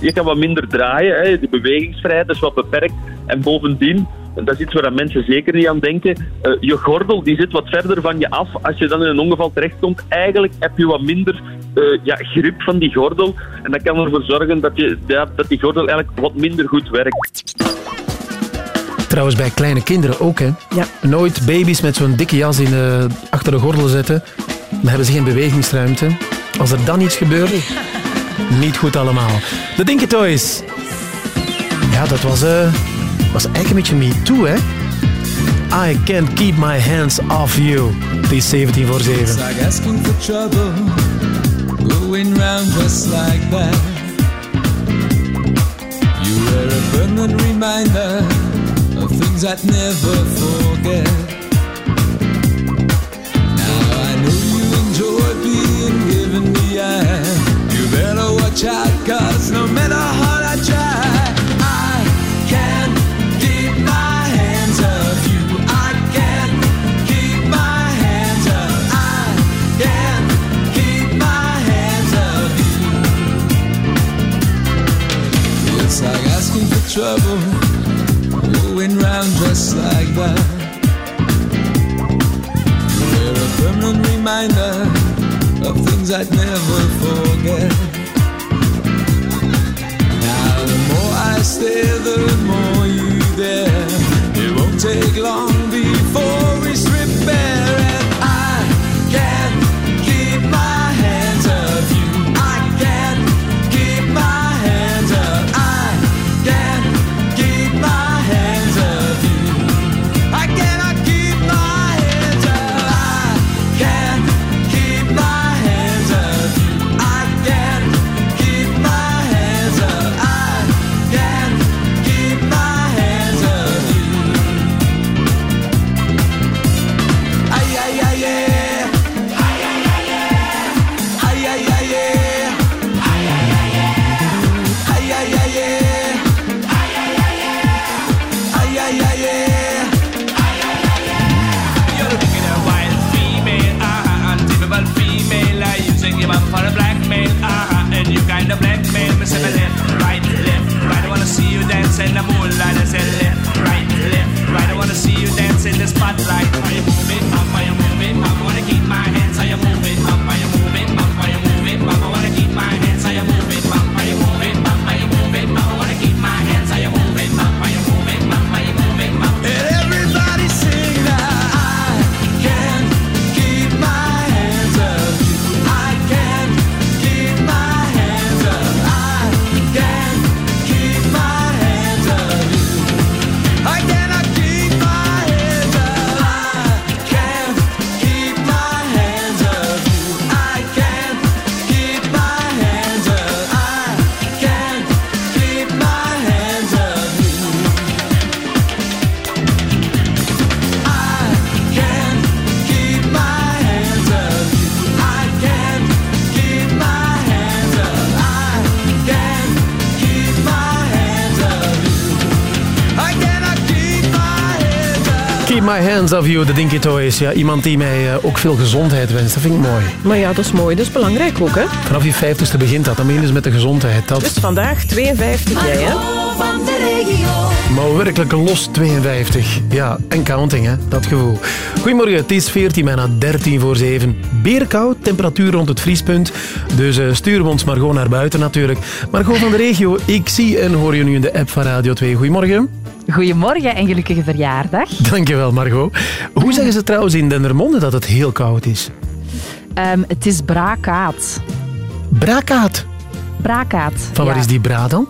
Je kan wat minder draaien, hè. de bewegingsvrijheid is wat beperkt. En bovendien, dat is iets waar mensen zeker niet aan denken, eh, je gordel die zit wat verder van je af. Als je dan in een ongeval terechtkomt, eigenlijk heb je wat minder eh, ja, grip van die gordel. En dat kan ervoor zorgen dat, je, ja, dat die gordel eigenlijk wat minder goed werkt. Trouwens, bij kleine kinderen ook. Hè. Ja. Nooit baby's met zo'n dikke jas in de, achter de gordel zetten. Dan hebben ze geen bewegingsruimte. Als er dan iets gebeurt, niet goed allemaal. De Dinky Toys. Ja, dat was, eh, was eigenlijk een beetje me too, hè? I can't keep my hands off you. Het is 17 voor 7. It's like asking for trouble, going round just like that. You were a permanent reminder of things I'd never forget. Now I know you enjoy being given a hand. You better watch out, cause no matter how trouble, going round just like that. You're a permanent reminder of things I'd never forget. Now the more I stay, the more you there. It won't take long spotlight. My hands off you, de Dinky Toys. Ja, iemand die mij eh, ook veel gezondheid wenst. Dat vind ik mooi. Maar ja, dat is mooi. Dat is belangrijk ook, hè? Vanaf je vijftigste begint dat. Dan meen je met de gezondheid. Dat... Dus vandaag 52 jij, hè? van de regio. Maar werkelijk los 52. Ja, en counting, hè. Dat gevoel. Goedemorgen, het is 14 bijna 13 voor 7. Beerkoud, temperatuur rond het vriespunt. Dus eh, sturen we ons maar gewoon naar buiten natuurlijk. Maar gewoon van de regio, ik zie en hoor je nu in de app van Radio 2. Goedemorgen. Goedemorgen en gelukkige verjaardag. Dankjewel, Margot. Hoe zeggen ze trouwens in Dendermonde dat het heel koud is? Ehm, het is braakaat. Braakaat? Braakaat. Van waar ja. is die bra dan?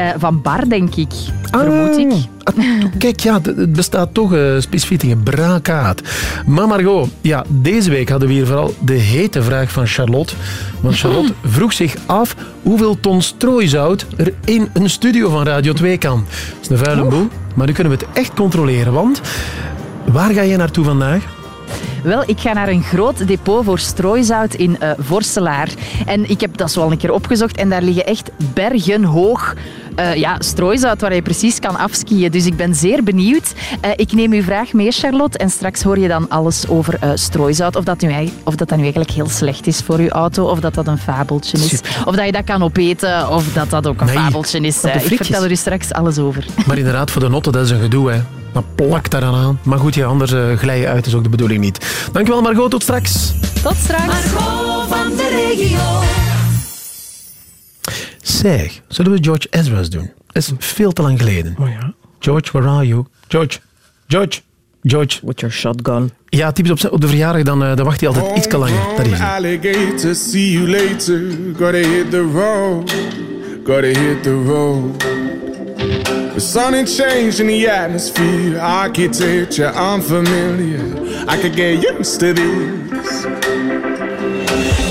Eh, van bar, denk ik. Vermoed ik. Ah, Kijk, ja, het bestaat toch eh, specifiek dingen. Braakaat. Maar Margot, ja, deze week hadden we hier vooral de hete vraag van Charlotte. Want Charlotte vroeg zich af hoeveel ton strooizout er in een studio van Radio 2 kan. Dat is een vuile boel, maar nu kunnen we het echt controleren. Want waar ga je naartoe vandaag? Wel, ik ga naar een groot depot voor strooizout in eh Vorselaar. En ik heb dat zo al een keer opgezocht en daar liggen echt bergen hoog eh, ja, strooizout waar je precies kan afskiën. Dus ik ben zeer benieuwd. Eh, ik neem uw vraag mee, Charlotte, en straks hoor je dan alles over eh, strooizout. Of dat, nu, eigenlijk- of dat dat nu eigenlijk heel slecht is voor uw auto, of dat dat een fabeltje is. Of dat je dat kan opeten, of dat dat ook een Nee, fabeltje is. ik vertel er u straks alles over. Maar inderdaad, voor de notten, dat is een gedoe, hè. Maar plak daaraan aan. Maar goed, ja, anders eh glij je uit, is ook de bedoeling niet. Dankjewel Margot, tot straks. Tot straks. Margot van de regio. Zeg, zullen we George Ezra's doen? Dat is veel te lang geleden. George, where are you? George, George, George. With your shotgun. Ja, typisch op, de verjaardag, dan, eh, dan wacht hij altijd iets te lang. Daar is hij. Alligator, see you later. Gotta hit the road. Gotta hit the road. The sun ain't changing the atmosphere. Architecture unfamiliar. I could get used to this.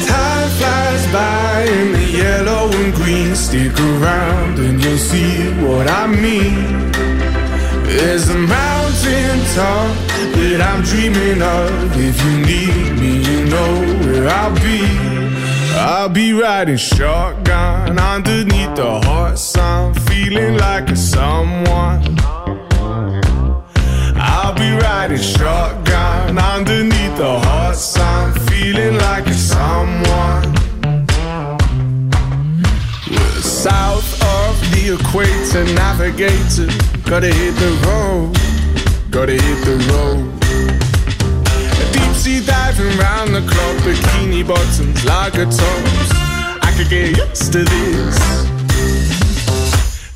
Time flies by in the yellow and green. Stick around and you'll see what I mean. There's a mountain top that I'm dreaming of. If you need me, you know where I'll be. I'll be riding shotgun underneath the hot sun, feeling like a someone. I'll be riding shotgun underneath the hot sun, feeling like a someone. We're south of the equator, navigator. Gotta hit the road, gotta hit the road. Deep sea diving round the clock, bikini bottoms, lager tops. I could get used to this.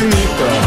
infinita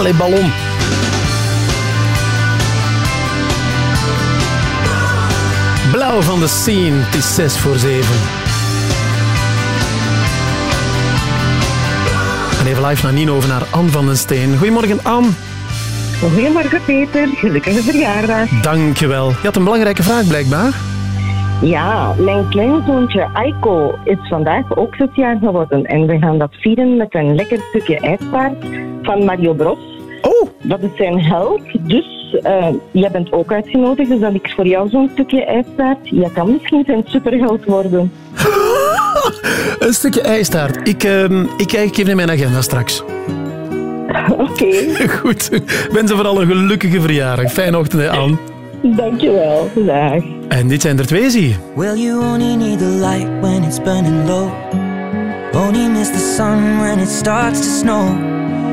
Allee, ballon. Blauw van de scene, het is 6 voor 7. En even live naar Nino over naar Anne van den Steen. Goedemorgen, Anne. Goedemorgen Peter, gelukkige verjaardag. Dankjewel. Je had een belangrijke vraag blijkbaar. Ja, mijn kleinzoontje Aiko is vandaag ook zes jaar geworden. En we gaan dat vieren met een lekker stukje ijspaard van Mario Bros. Oh! Dat is zijn held. Dus eh, jij bent ook uitgenodigd, dus dan ik voor jou zo'n stukje ijspaard. Jij kan misschien zijn superheld worden. Een stukje ijstaart. Ik, ehm, ik kijk even in mijn agenda straks. Oké. Goed. Wens vooral een gelukkige verjaardag. Fijne ochtend, hè, Anne. Dankjewel. Dag. En dit zijn er twee, zie je. Well, you only need the light when it's burning low. Only miss the sun when it starts to snow.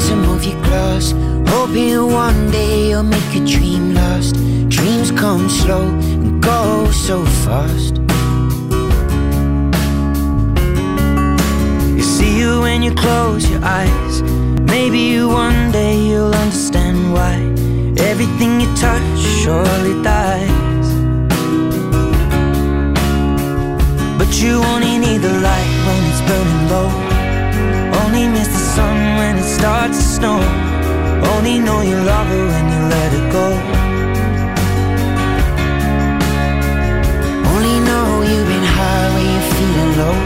Bottom of your glass Hoping one day you'll make a dream last. Dreams come slow and go so fast. You see you when you close your eyes. Maybe you one day you'll understand why Everything you touch surely dies. But you only need the light when it's burning low. Only miss the sun when it starts to snow. Only know you love her when you let her go. Only know you've been high when you're feeling low.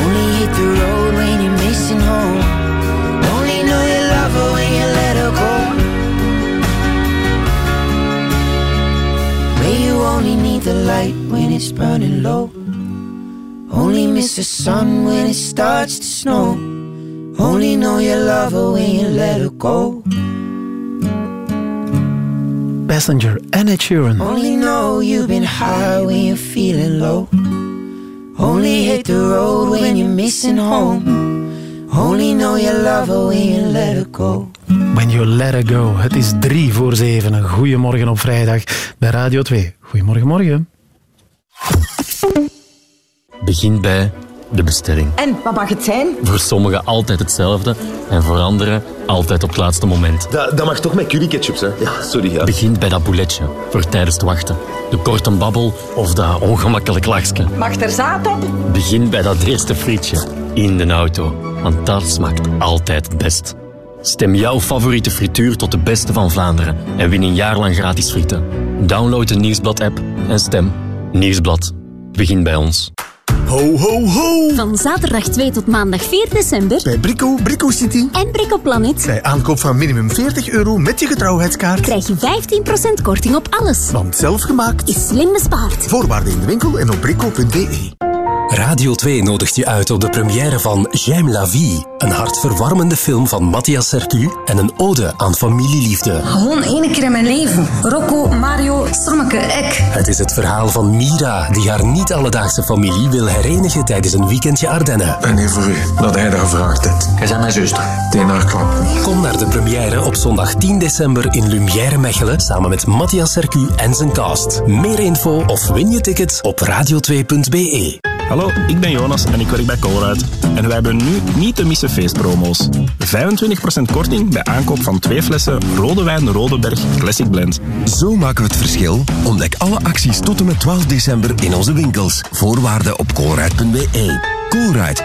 Only hit the road when you're missing home. Only know you love her when you let her go. Where you only need the light when it's burning low. Only miss the sun when it starts to snow. Only know you love her when you let her go. Passenger en Ed Sheeran. Only know you've been high when you're feeling low. Only hate the road when you're missing home. Only know you love her when you let her go. When you let her go. Het is drie voor zeven. Een goeiemorgen op vrijdag bij Radio 2. Goedemorgen, morgen. Begin bij de bestelling. En wat mag het zijn? Voor sommigen altijd hetzelfde en voor anderen altijd op het laatste moment. Dat, dat mag toch met curry ketchup, hè? Ja, sorry. Ja. Begin bij dat bouletje voor tijdens het wachten. De korte babbel of dat ongemakkelijk lachje. Mag er zaad op? Begin bij dat eerste frietje in de auto, want dat smaakt altijd het best. Stem jouw favoriete frituur tot de beste van Vlaanderen en win een jaar lang gratis frieten. Download de Nieuwsblad-app en stem. Nieuwsblad. Begin bij ons. Ho, ho, ho! Van zaterdag 2 tot maandag 4 december Bij Brico, Brico City. en Brico Planet Bij aankoop van minimum 40 euro met je getrouwheidskaart. krijg je 15% korting op alles. Want zelfgemaakt Is slim bespaard. Voorwaarden in de winkel en op brico.be. Radio 2 nodigt je uit op de première van J'aime la vie. Een hartverwarmende film van Matthias Sercu en een ode aan familieliefde. Gewoon één keer in mijn leven. Rocco, Mario, Sommeke, ik. Het is het verhaal van Mira, die haar niet-alledaagse familie wil herenigen tijdens een weekendje Ardennen. En nee, voor u, dat hij dat gevraagd heeft. Jij bent mijn zuster. Tegen haar klap. Kom naar de première op zondag 10 december in Lumière Mechelen samen met Matthias Sercu en zijn cast. Meer info of win je ticket op radio2.be. Hallo, ik ben Jonas en ik werk bij Colruyt. En wij hebben nu niet te missen feestpromo's. 25% korting bij aankoop van twee flessen Rode Wijn Rodeberg Classic Blend. Zo maken we het verschil. Ontdek alle acties tot en met 12 december in onze winkels. Voorwaarden op colruyt.be. Colruyt,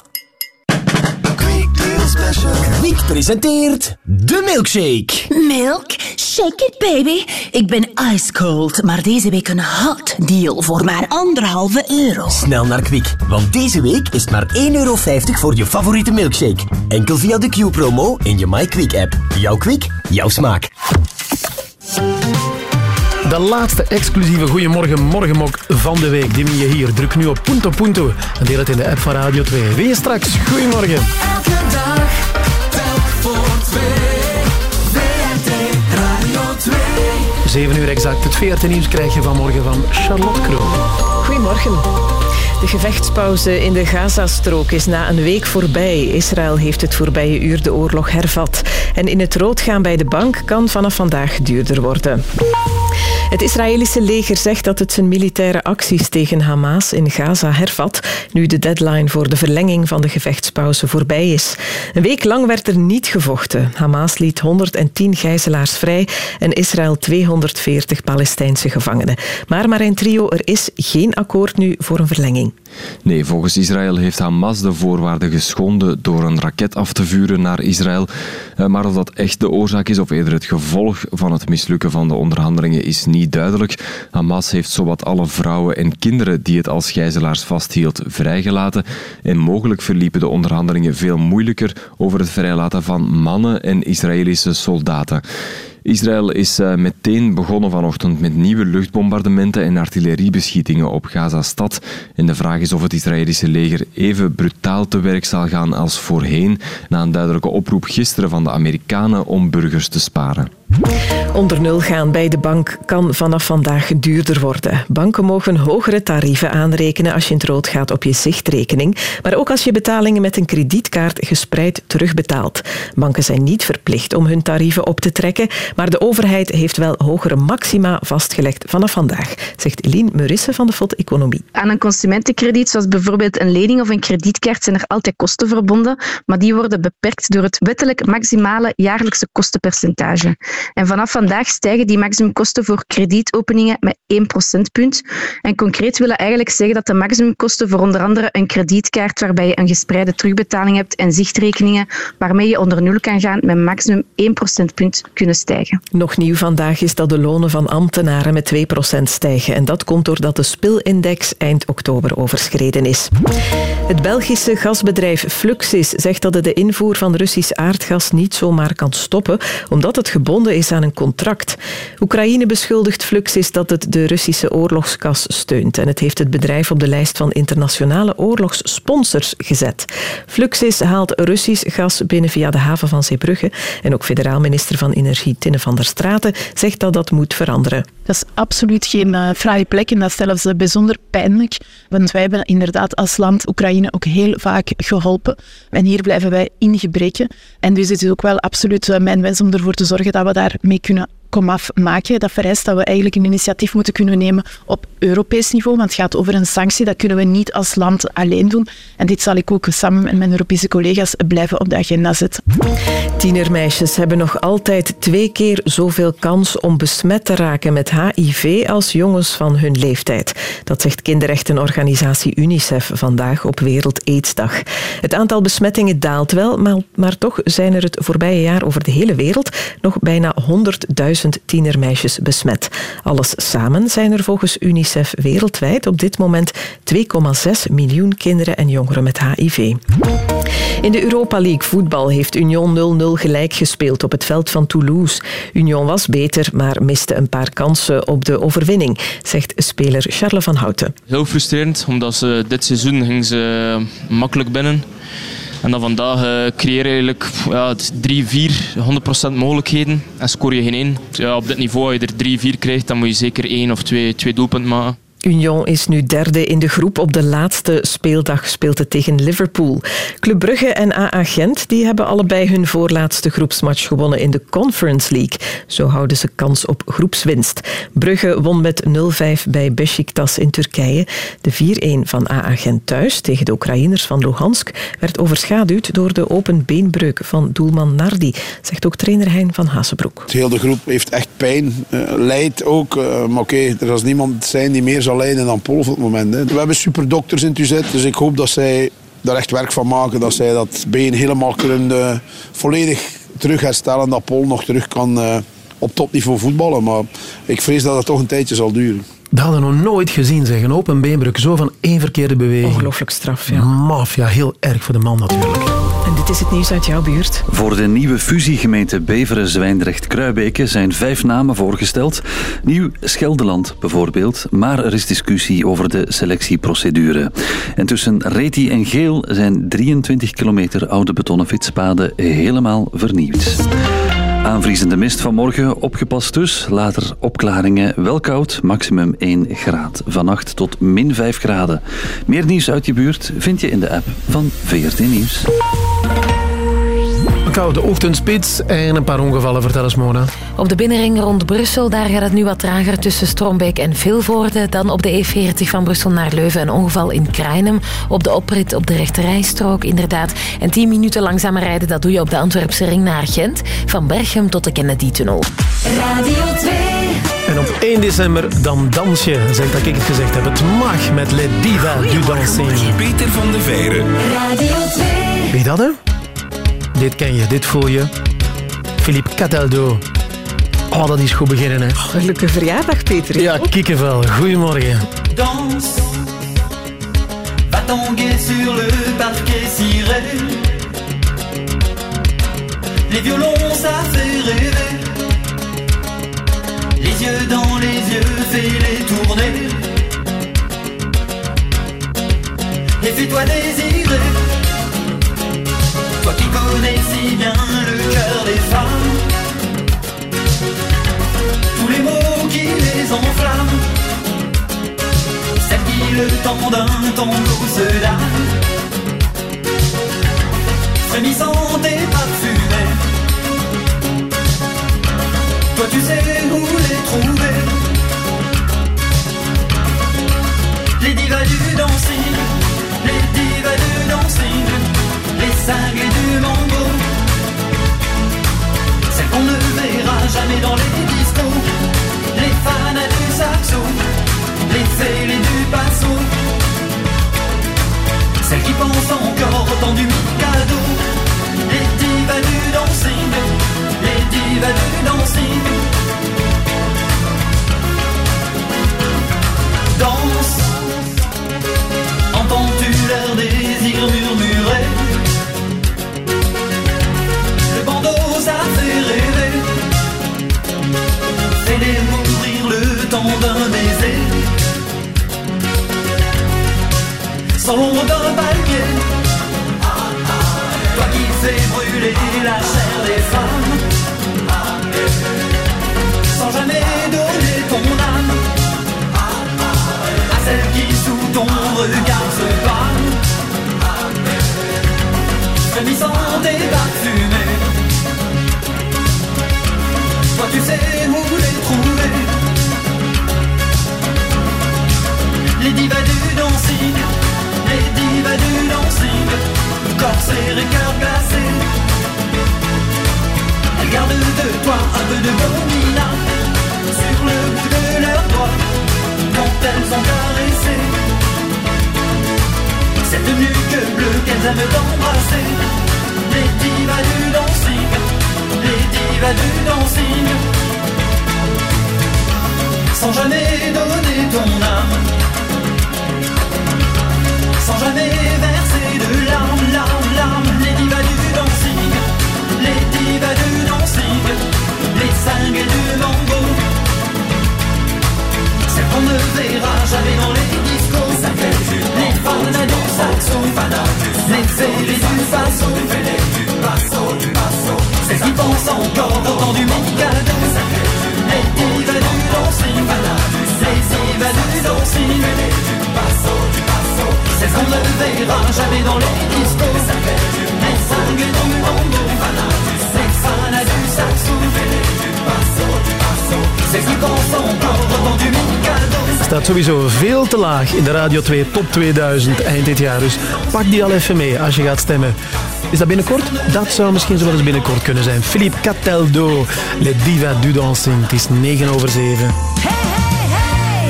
Kwik presenteert de milkshake. Milk? Shake it, baby. Ik ben ice cold, maar deze week een hot deal voor maar anderhalve euro. Snel naar Kwik, want deze week is het maar 1,50 euro voor je favoriete milkshake. Enkel via de Q-promo in je MyQuick-app. Jouw Kwik, jouw smaak. De laatste exclusieve Goeiemorgen Morgenmok van de week. Die je hier. Druk nu op Punto Punto en deel het in de app van Radio 2. Win je straks. Goedemorgen. Elke dag, telk voor twee. WRT Radio 2. 7 uur exact. Het VRT nieuws krijg je vanmorgen van Charlotte Kroon. Goedemorgen. De gevechtspauze in de Gazastrook is na een week voorbij. Israël heeft het voorbije uur de oorlog hervat. En in het rood gaan bij de bank kan vanaf vandaag duurder worden. Het Israëlische leger zegt dat het zijn militaire acties tegen Hamas in Gaza hervat, nu de deadline voor de verlenging van de gevechtspauze voorbij is. Een week lang werd er niet gevochten. Hamas liet 110 gijzelaars vrij en Israël 240 Palestijnse gevangenen. Maar Marijn Trio, er is geen akkoord nu voor een verlenging. Nee, volgens Israël heeft Hamas de voorwaarden geschonden door een raket af te vuren naar Israël. Eh, Maar of dat echt de oorzaak is of eerder het gevolg van het mislukken van de onderhandelingen is niet duidelijk. Hamas heeft zowat alle vrouwen en kinderen die het als gijzelaars vasthield vrijgelaten. En mogelijk verliepen de onderhandelingen veel moeilijker over het vrijlaten van mannen en Israëlische soldaten. Israël is eh, meteen begonnen vanochtend met nieuwe luchtbombardementen en artilleriebeschietingen op Gaza-stad. En de vraag is of het Israëlische leger even brutaal te werk zal gaan als voorheen, na een duidelijke oproep gisteren van de Amerikanen om burgers te sparen. Onder nul gaan bij de bank kan vanaf vandaag duurder worden. Banken mogen hogere tarieven aanrekenen als je in het rood gaat op je zichtrekening, maar ook als je betalingen met een kredietkaart gespreid terugbetaalt. Banken zijn niet verplicht om hun tarieven op te trekken, maar de overheid heeft wel hogere maxima vastgelegd vanaf vandaag, zegt Eline Murisse van de FOD Economie. Aan een consumentenkrediet, zoals bijvoorbeeld een lening of een kredietkaart, zijn er altijd kosten verbonden, maar die worden beperkt door het wettelijk maximale jaarlijkse kostenpercentage. En vanaf vandaag stijgen die maximumkosten voor kredietopeningen met 1 procentpunt. En concreet willen eigenlijk zeggen dat de maximumkosten voor onder andere een kredietkaart waarbij je een gespreide terugbetaling hebt en zichtrekeningen waarmee je onder nul kan gaan met maximum 1 procentpunt kunnen stijgen. Nog nieuw vandaag is dat de lonen van ambtenaren met 2% stijgen. En dat komt doordat de spilindex eind oktober overschreden is. Het Belgische gasbedrijf Fluxis zegt dat het de invoer van Russisch aardgas niet zomaar kan stoppen, omdat het gebonden is aan een contract. Oekraïne beschuldigt Fluxis dat het de Russische oorlogskas steunt. En het heeft het bedrijf op de lijst van internationale oorlogssponsors gezet. Fluxis haalt Russisch gas binnen via de haven van Zeebrugge. En ook federaal minister van Energie Tinne van der Straten zegt dat dat moet veranderen. Dat is absoluut geen uh, fraaie plek en dat is zelfs uh, bijzonder pijnlijk. Want wij hebben inderdaad als land Oekraïne ook heel vaak geholpen. En hier blijven wij in gebreken. En dus het is ook wel absoluut uh, mijn wens om ervoor te zorgen dat we daarmee kunnen komaf maken. Dat vereist dat we eigenlijk een initiatief moeten kunnen nemen op Europees niveau, want het gaat over een sanctie. Dat kunnen we niet als land alleen doen. En dit zal ik ook samen met mijn Europese collega's blijven op de agenda zetten. Tienermeisjes hebben nog altijd twee keer zoveel kans om besmet te raken met HIV als jongens van hun leeftijd. Dat zegt kinderrechtenorganisatie UNICEF vandaag op Wereld Aidsdag. Het aantal besmettingen daalt wel, maar, maar toch zijn er het voorbije jaar over de hele wereld nog bijna 100.000 tienermeisjes besmet. Alles samen zijn er volgens UNICEF wereldwijd op dit moment 2,6 miljoen kinderen en jongeren met HIV. In de Europa League voetbal heeft Union 0-0 gelijk gespeeld op het veld van Toulouse. Union was beter, maar miste een paar kansen op de overwinning, zegt speler Charles van Houten. Heel frustrerend, omdat ze dit seizoen ging ze makkelijk binnen. En dan vandaag uh, creëer je eigenlijk ja, 3, 4, 100% mogelijkheden en scoor je geen één. Ja, op dit niveau, als je er 3, 4 krijgt, dan moet je zeker één of twee, twee doelpunten maken. Union is nu derde in de groep. Op de laatste speeldag speelt het tegen Liverpool. Club Brugge en AA Gent die hebben allebei hun voorlaatste groepsmatch gewonnen in de Conference League. Zo houden ze kans op groepswinst. Brugge won met 0-5 bij Besiktas in Turkije. De 4-1 van AA Gent thuis tegen de Oekraïners van Luhansk werd overschaduwd door de open beenbreuk van doelman Nardi, zegt ook trainer Hein van Hazenbroek. De hele groep heeft echt pijn, uh, lijdt ook. Uh, maar oké, er zal niemand zijn die meer zal lijden dan op het moment. Hè. We hebben superdokters in Tuzet, dus ik hoop dat zij daar echt werk van maken. Dat zij dat been helemaal kunnen uh, volledig terug herstellen. Dat Paul nog terug kan uh, op topniveau voetballen. Maar ik vrees dat het toch een tijdje zal duren. Dat hadden we nog nooit gezien, zeg. Een open beenbreuk, zo van één verkeerde beweging. Ongelooflijk straf, ja. Maf, ja, heel erg voor de man natuurlijk. Is het nieuws uit jouw buurt. Voor de nieuwe fusiegemeente Beveren-Zwijndrecht-Kruibeke zijn vijf namen voorgesteld. Nieuw Scheldeland bijvoorbeeld, maar er is discussie over de selectieprocedure. En tussen Reti en Geel zijn 23 kilometer oude betonnen fietspaden helemaal vernieuwd. Aanvriezende mist vanmorgen, opgepast dus. Later opklaringen, wel koud, maximum 1 graad. Vannacht tot min 5 graden. Meer nieuws uit je buurt vind je in de app van VRT Nieuws. Een koude ochtendspits en een paar ongevallen. Vertel eens, Mona. Op de binnenring rond Brussel daar gaat het nu wat trager tussen Strombeek en Vilvoorde. Dan op de E40 van Brussel naar Leuven een ongeval in Krainem. Op de oprit op de rechterrijstrook inderdaad. En 10 minuten langzamer rijden dat doe je op de Antwerpse ring naar Gent. Van Berchem tot de Kennedy-tunnel. Radio 2. En op 1 december dan dans je. Zeg dat ik het gezegd heb. Het mag met Le Diva du. Peter van de Veire. Radio 2. Wie dat, hè? Dit ken je, dit voel je. Philippe Cataldo. Oh, dat is goed beginnen, hè. Gelukkige verjaardag, Peter. Ja, kikkenvel. Goedemorgen. Danse, va tanguer sur le parquet ciré. Les violons, ça fait rêver. Les yeux dans les yeux, fais-les tourner. Et fais-toi désirer. Toi qui connais si bien le cœur des femmes. Tous les mots qui les enflamment. Celle qui le temps d'un tango se dame. Frémissante et parfumée. Toi tu sais où les trouver. Les divas du dancing, les divas du dancing, les cinglés du mambo. Celles qu'on ne verra jamais dans les discos, les fans du saxo, les fêlés du passo. Celles qui pensent encore au temps du Mikado, les divas du dancing, les divas du dancing. Ça fait rêver, fais-les le temps d'un baiser. Sans l'ombre d'un palmier, toi qui fais brûler la chair des femmes, sans jamais donner ton âme. À celle qui sous ton regard se pâme, frémissante et parfumée. Sais où les trouver, les divas du dancing, les divas du dancing, corsaires et cœur glacé. Elles gardent de toi un peu de gomina sur le bout de leurs doigts quand elles ont caressé cette nuque bleue qu'elles aiment d'embrasser. Les divas du dancing, les divas du dancing, sans jamais donner ton âme, sans jamais verser de larmes, larmes, larmes. Les divas du dancing, les divas du dancing, les cinglés du mambo. Celles qu'on ne verra jamais dans les discos. Les fans du saxo Les fêlés du passo Celles qui pensent encore au temps du Mikado Les divas du dancing Les divas du dancing Celles qu'on ne verra jamais dans les discos Les sangues du mambo Les fans du saxo Celles qui pensent encore au temps du Mikado Staat sowieso veel te laag in de Radio 2 Top 2000 eind dit jaar. Dus pak die al even mee als je gaat stemmen. Is dat binnenkort? Dat zou misschien zo wel eens binnenkort kunnen zijn. Philippe Cataldo, Le Diva du Dancing. Het is 9 over 7.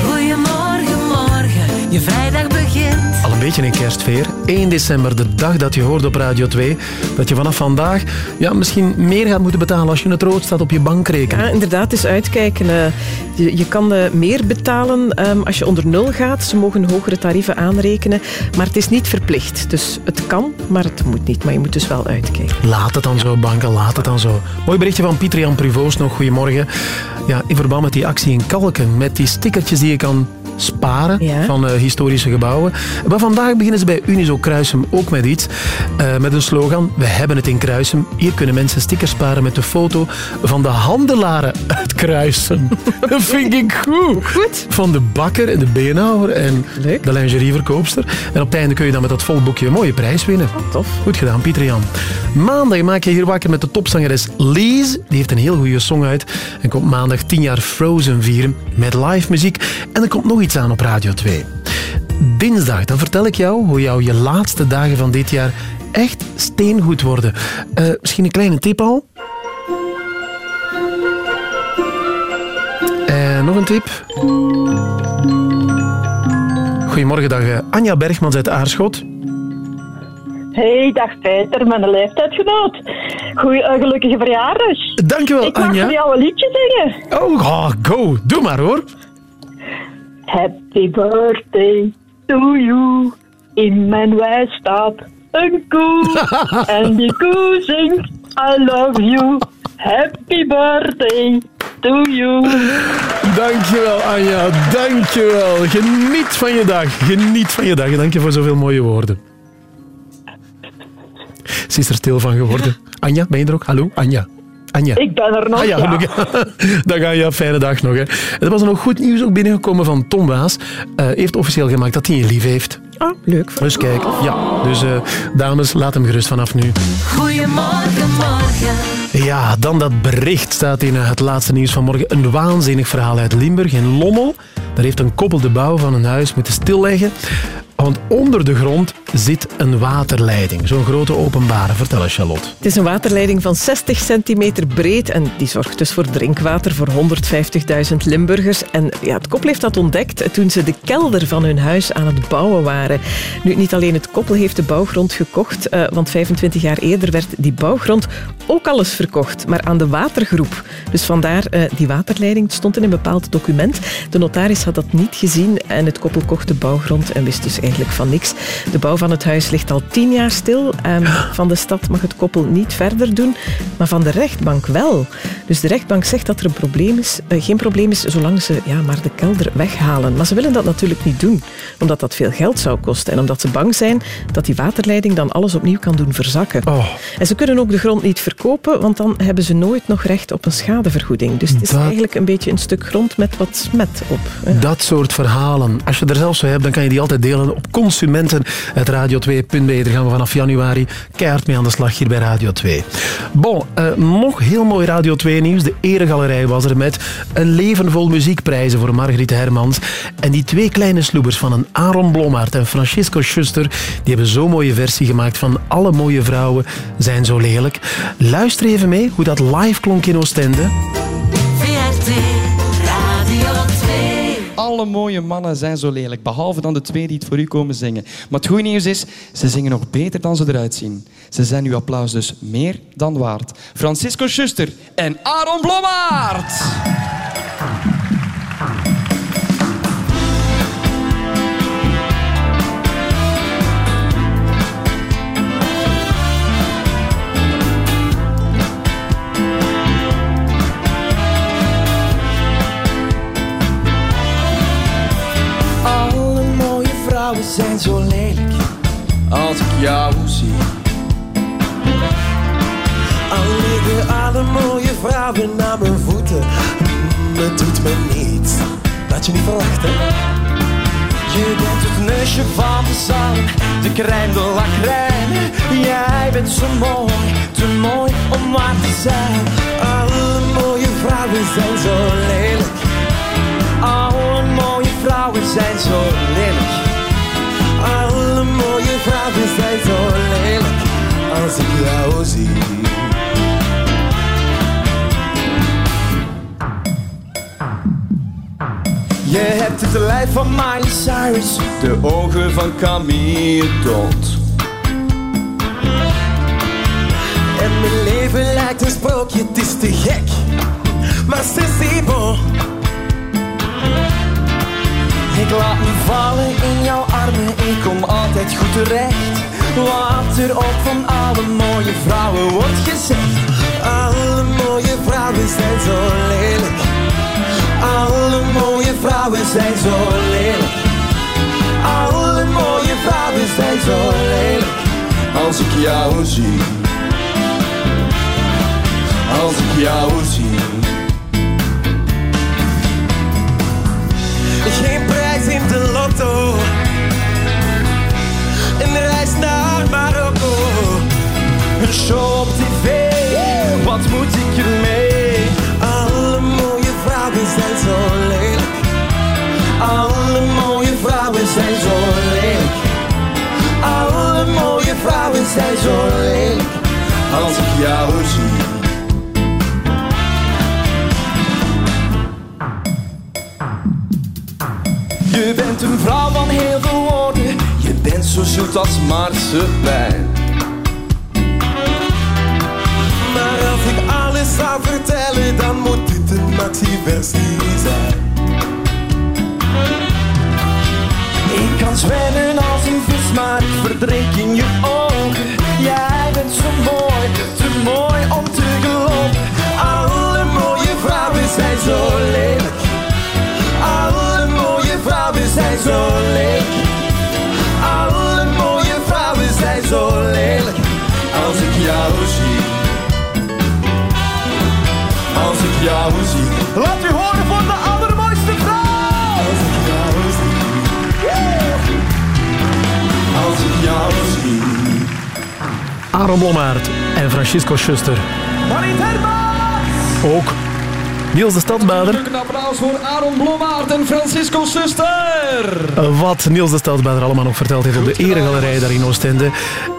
Goedemorgen, morgen. Je vrijdag beetje in kerstfeer. 1 december, de dag dat je hoort op Radio 2. Dat je vanaf vandaag ja, misschien meer gaat moeten betalen als je het rood staat op je bankrekening. Ja, inderdaad, eens uitkijken. Eh, Je, je kan eh, meer betalen ehm, als je onder nul gaat. Ze mogen hogere tarieven aanrekenen, maar het is niet verplicht. Dus het kan, maar het moet niet. Maar je moet dus wel uitkijken. Laat het dan zo, banken, laat het dan zo. Mooi berichtje van Pieter-Jan Pruvoost nog. Goedemorgen. Ja, in verband met die actie in Kalken, met die stickertjes die je kan sparen van eh, historische gebouwen. Maar vandaag beginnen ze bij Unizo Kruisum ook met iets. eh, met een slogan, we hebben het in Kruisum. Hier kunnen mensen stickers sparen met de foto van de handelaren uit Kruisum. Dat vind ik goed. Goed. Van de bakker en de beenhouwer en de lingerieverkoopster. En op het einde kun je dan met dat volboekje een mooie prijs winnen. tof. Goed gedaan, Pieter Jan. Maandag maak je hier wakker met de topzangeres Lies. Die heeft een heel goede song uit. En komt maandag 10 jaar Frozen vieren met live muziek. En er komt nog iets aan op Radio 2. Dinsdag, dan vertel ik jou hoe jou je laatste dagen van dit jaar echt steengoed worden. Eh, misschien een kleine tip al. En nog een tip. Goedemorgen, dag. eh, Anja Bergmans uit Aarschot. Hey, dag Peter, mijn leeftijdgenoot. Goeie, eh, gelukkige verjaardag. Dankjewel, Ik mag Anja. voor jou een liedje zingen. Oh, ah, go. Doe maar hoor. Happy birthday to you. In mijn wei staat een koe. en die koe zingt I love you. Happy birthday to you. Dankjewel, Anja. Dankjewel. Geniet van je dag. Geniet van je dag. En dank je voor zoveel mooie woorden. Ze is er stil van geworden. Anja, ben je er ook? Hallo, Anja. Anja. Ik ben er nog, Ah, ja, ja. gelukkig. Dag Anja, fijne dag nog. Hè. Er was nog goed nieuws ook binnengekomen van Tom Waas. Eh heeft officieel gemaakt dat hij een lief heeft. Ah, leuk. Dus kijk, ja. Dus eh, dames, laat hem gerust vanaf nu. Goedemorgen, morgen. Ja, dan dat bericht staat in het laatste nieuws van morgen. Een waanzinnig verhaal uit Limburg, in Lommel. Daar heeft een koppel de bouw van een huis moeten stilleggen. Want onder de grond zit een waterleiding. Zo'n grote openbare. Vertel eens, Charlotte. Het is een waterleiding van 60 centimeter breed en die zorgt dus voor drinkwater voor 150.000 Limburgers. En ja, het koppel heeft dat ontdekt toen ze de kelder van hun huis aan het bouwen waren. Nu, niet alleen het koppel heeft de bouwgrond gekocht, eh, want 25 jaar eerder werd die bouwgrond ook al eens verkocht, maar aan de watergroep. Dus vandaar eh, die waterleiding. Stond in een bepaald document. De notaris had dat niet gezien en het koppel kocht de bouwgrond en wist dus eigenlijk van niks. De bouw van het huis ligt al tien jaar stil. Van de stad mag het koppel niet verder doen, maar van de rechtbank wel. Dus de rechtbank zegt dat er een probleem is, eh, geen probleem is zolang ze ja, maar de kelder weghalen. Maar ze willen dat natuurlijk niet doen, omdat dat veel geld zou kosten en omdat ze bang zijn dat die waterleiding dan alles opnieuw kan doen verzakken. En ze kunnen ook de grond niet verkopen, want dan hebben ze nooit nog recht op een schadevergoeding. Dus het is Dat- eigenlijk een beetje een stuk grond met wat smet op. Ja. Dat soort verhalen. Als je er zelf zo hebt, dan kan je die altijd delen op consumenten.radio2.be. Daar gaan we vanaf januari keihard mee aan de slag hier bij Radio 2. Bon, eh, nog heel mooi Radio 2 nieuws. De Eregalerij was er met een leven vol muziekprijzen voor Margriet Hermans. En die twee kleine sloebers van een Aaron Blommaert en Francisco Schuster, die hebben zo'n mooie versie gemaakt van Alle mooie vrouwen zijn zo lelijk. Luister even mee hoe dat live klonk in Oostende. Alle mooie mannen zijn zo lelijk, behalve dan de twee die het voor u komen zingen. Maar het goede nieuws is, ze zingen nog beter dan ze eruit zien. Ze zijn uw applaus dus meer dan waard. Francisco Schuster en Aaron Blommaert. Zijn zo lelijk als ik jou zie. Al liggen alle mooie vrouwen aan mijn voeten. Het doet me niets, dat je niet verwacht. Je bent het neusje van de zon, de crème de la. Jij bent zo mooi, te mooi om waar te zijn. Alle mooie vrouwen zijn zo lelijk. Alle mooie vrouwen zijn zo lelijk. Mooie vrouwen zijn zo lelijk. Als ik jou zie. Je hebt het lijf van Miley Cyrus, de ogen van Camille Dot. En mijn leven lijkt een sprookje, het is te gek. Maar bon. Ik laat me vallen in jouw armen, ik kom altijd goed terecht. Wat er ook van alle mooie vrouwen wordt gezegd. Alle mooie vrouwen zijn zo lelijk. Alle mooie vrouwen zijn zo lelijk. Alle mooie vrouwen zijn zo lelijk. Als ik jou zie. Als ik jou zie in de lotto. Een reis naar Marokko. Een show op tv. Wat moet ik ermee? Alle mooie vrouwen zijn zo lelijk. Alle mooie vrouwen zijn zo lelijk. Alle mooie vrouwen zijn zo lelijk. Als ik jou zie. Je bent een vrouw van heel veel woorden. Je bent zo zoet als marsepein. Maar als ik alles zou vertellen, dan moet dit een maxi-versie zijn. Ik kan zwemmen als een vis, maar ik verdrink in je ogen. Jij bent zo mooi, te mooi om te Als ik jou zie. Laat u horen voor de allermooiste vrouw. Als ik jou zie. Als ik jou zie. Aaron Blommaert en Francisco Schuster. Marit Hermans. Ook Niels de Stadsbader. Een applaus voor Aaron Blommaert en Francisco Suster. Wat Niels de Stadsbader allemaal nog verteld heeft op de Eregalerij daar in Oostende.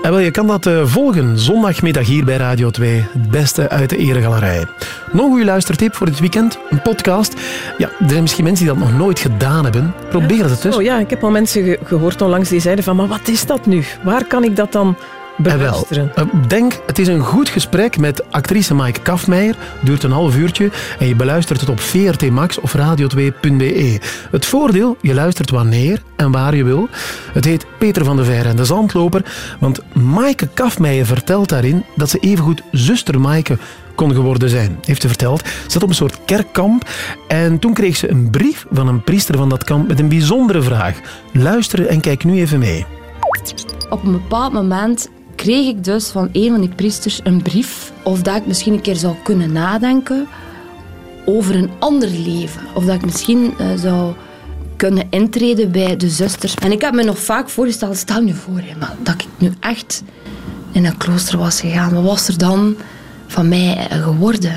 En wel, je kan dat eh, volgen zondagmiddag hier bij Radio 2. Het beste uit de Eregalerij. Nog een goede luistertip voor dit weekend. Een podcast. Ja, er zijn misschien mensen die dat nog nooit gedaan hebben. Probeer het dus. Oh ja, ik heb al mensen ge- gehoord onlangs die zeiden van, maar wat is dat nu? Waar kan ik dat dan beluisteren? eh, denk, het is een goed gesprek met actrice Maaike Kafmeijer. Duurt een half uurtje en je beluistert het op VRT Max of radio2.be. Het voordeel, je luistert wanneer en waar je wil. Het heet Peter van de Veire en de Zandloper, want Maaike Kafmeijer vertelt daarin dat ze evengoed zuster Maaike kon geworden zijn, heeft ze verteld. Ze zat op een soort kerkkamp en toen kreeg ze een brief van een priester van dat kamp met een bijzondere vraag. Luister en kijk nu even mee. Op een bepaald moment kreeg ik dus van een van die priesters een brief of dat ik misschien een keer zou kunnen nadenken over een ander leven. Of dat ik misschien eh, zou kunnen intreden bij de zusters. En ik heb me nog vaak voorgesteld, stel je voor, dat ik nu echt in een klooster was gegaan. Wat was er dan van mij eh, geworden?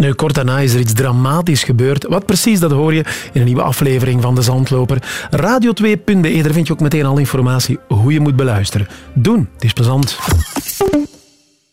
Nu, kort daarna is er iets dramatisch gebeurd. Wat precies, dat hoor je in een nieuwe aflevering van De Zandloper. Radio2.be, daar vind je ook meteen al informatie hoe je moet beluisteren. Doen, het is plezant.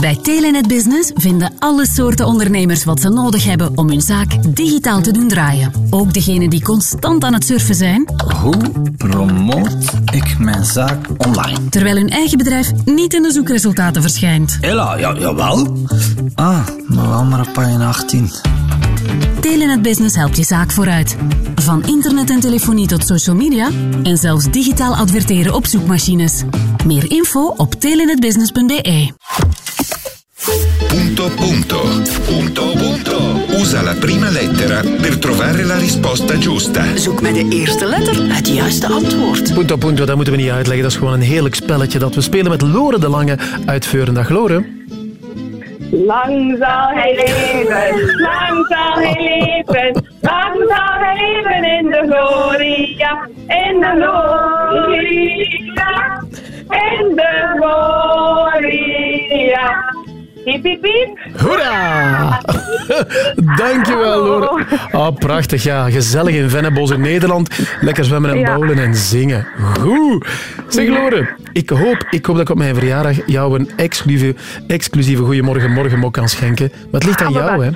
Bij Telenet Business vinden alle soorten ondernemers wat ze nodig hebben om hun zaak digitaal te doen draaien. Ook degenen die constant aan het surfen zijn, Hoe promoot ik mijn zaak online? terwijl hun eigen bedrijf niet in de zoekresultaten verschijnt. Hela, ja, jawel. Ah, maar wel maar op pagina 18. Telenet Business helpt je zaak vooruit. Van internet en telefonie tot social media en zelfs digitaal adverteren op zoekmachines. Meer info op telenetbusiness.be. Punto punto. Punto punto. Usa la prima lettera per trovare la risposta giusta. Zoek met de eerste letter het juiste antwoord. Punto Punto, dat moeten we niet uitleggen. Dat is gewoon een heerlijk spelletje dat we spelen met Lore de Lange uit Veurendag. Lore? Lang zal hij leven, lang zal hij leven, zal hij leven in de gloria, in de gloria, in de gloria. Hiep, hiep. Hoera! Dankjewel, Lore. Oh, prachtig, ja. Gezellig in Vennebos in Nederland. Lekker zwemmen en Ja. bowlen en zingen. Goed. Zeg, Lore, ik hoop, ik hoop dat ik op mijn verjaardag jou een exclusieve, exclusieve Goeiemorgen Morgenmok kan schenken. Maar het ligt aan jou, hè.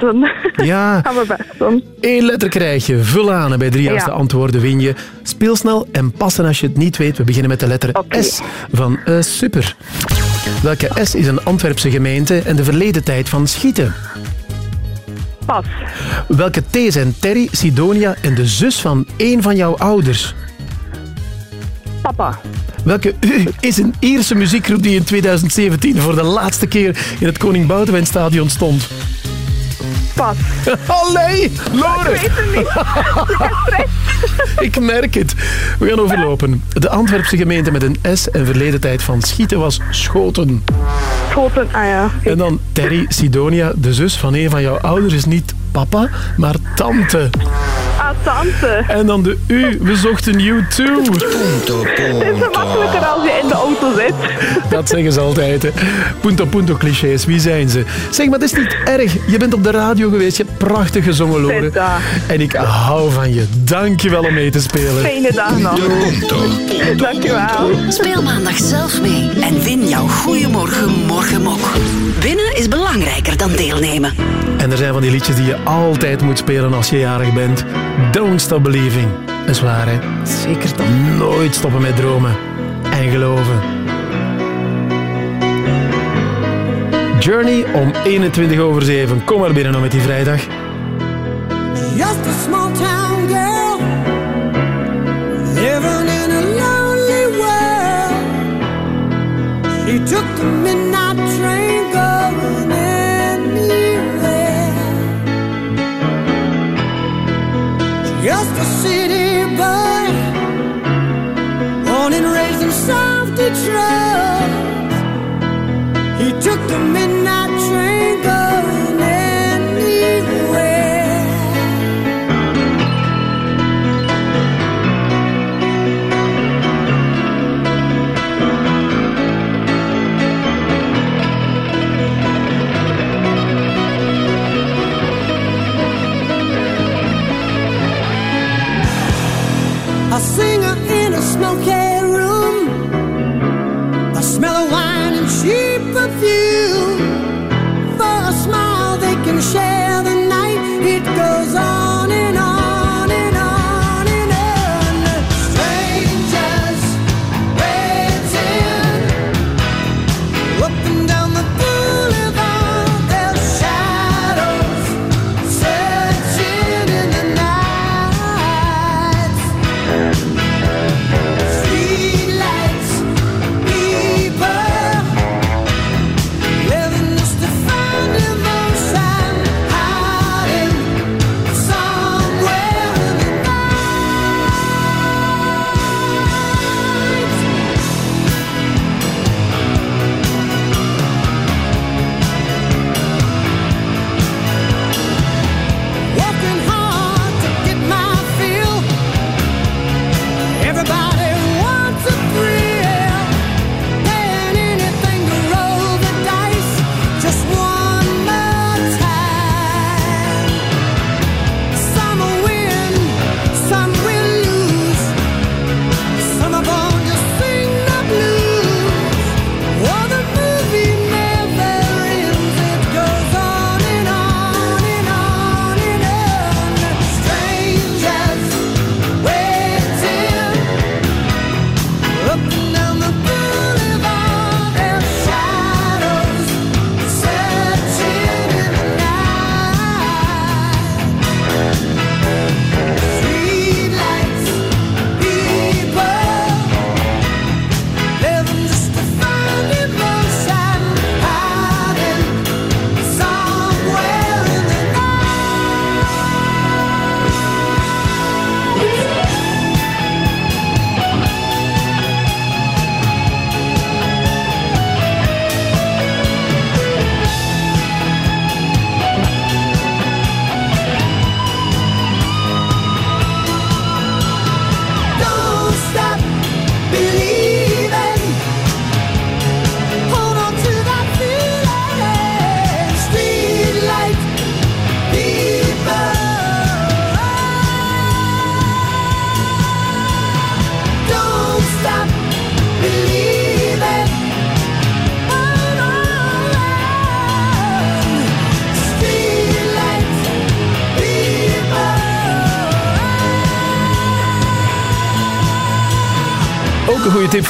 Ja. Doen. Eén letter krijg je. Vul aan en bij drie juiste Ja. antwoorden win je. Speel snel en passen als je het niet weet. We beginnen met de letter S van eh, super. Welke S is een Antwerpse gemeente en de verleden tijd van Schieten? Pas. Welke T zijn Terry, Sidonia en de zus van één van jouw ouders? Papa. Welke U is een Ierse muziekgroep die in 2017 voor de laatste keer in het Koning Boudewijn Stadion stond? Pas. Allee, Lore. Ik weet het niet. Ik merk het. We gaan overlopen. De Antwerpse gemeente met een S en verleden tijd van Schieten was Schoten. Schoten, ah ja. En dan Terry Sidonia, de zus van een van jouw ouders, is niet papa, maar tante. Tante. En dan de U, we zochten U2. Het is makkelijker als je in de auto zit. Dat zeggen ze altijd. Hè. Punto punto clichés, wie zijn ze? Zeg, maar dat is niet erg. Je bent op de radio geweest, je hebt prachtig gezongen, Lore. Zet daar. En ik hou van je. Dank je wel om mee te spelen. Fijne dag nog. Dankjewel. Speel maandag zelf mee en win jouw Goeiemorgen Morgenmok. Winnen is belangrijker dan deelnemen. En er zijn van die liedjes die je altijd moet spelen als je jarig bent. Don't stop believing. Dat is waar, hè? Zeker toch. Nooit stoppen met dromen. En geloven. Journey om 21 over 7. Kom maar binnen nog met die vrijdag. Just a small town try.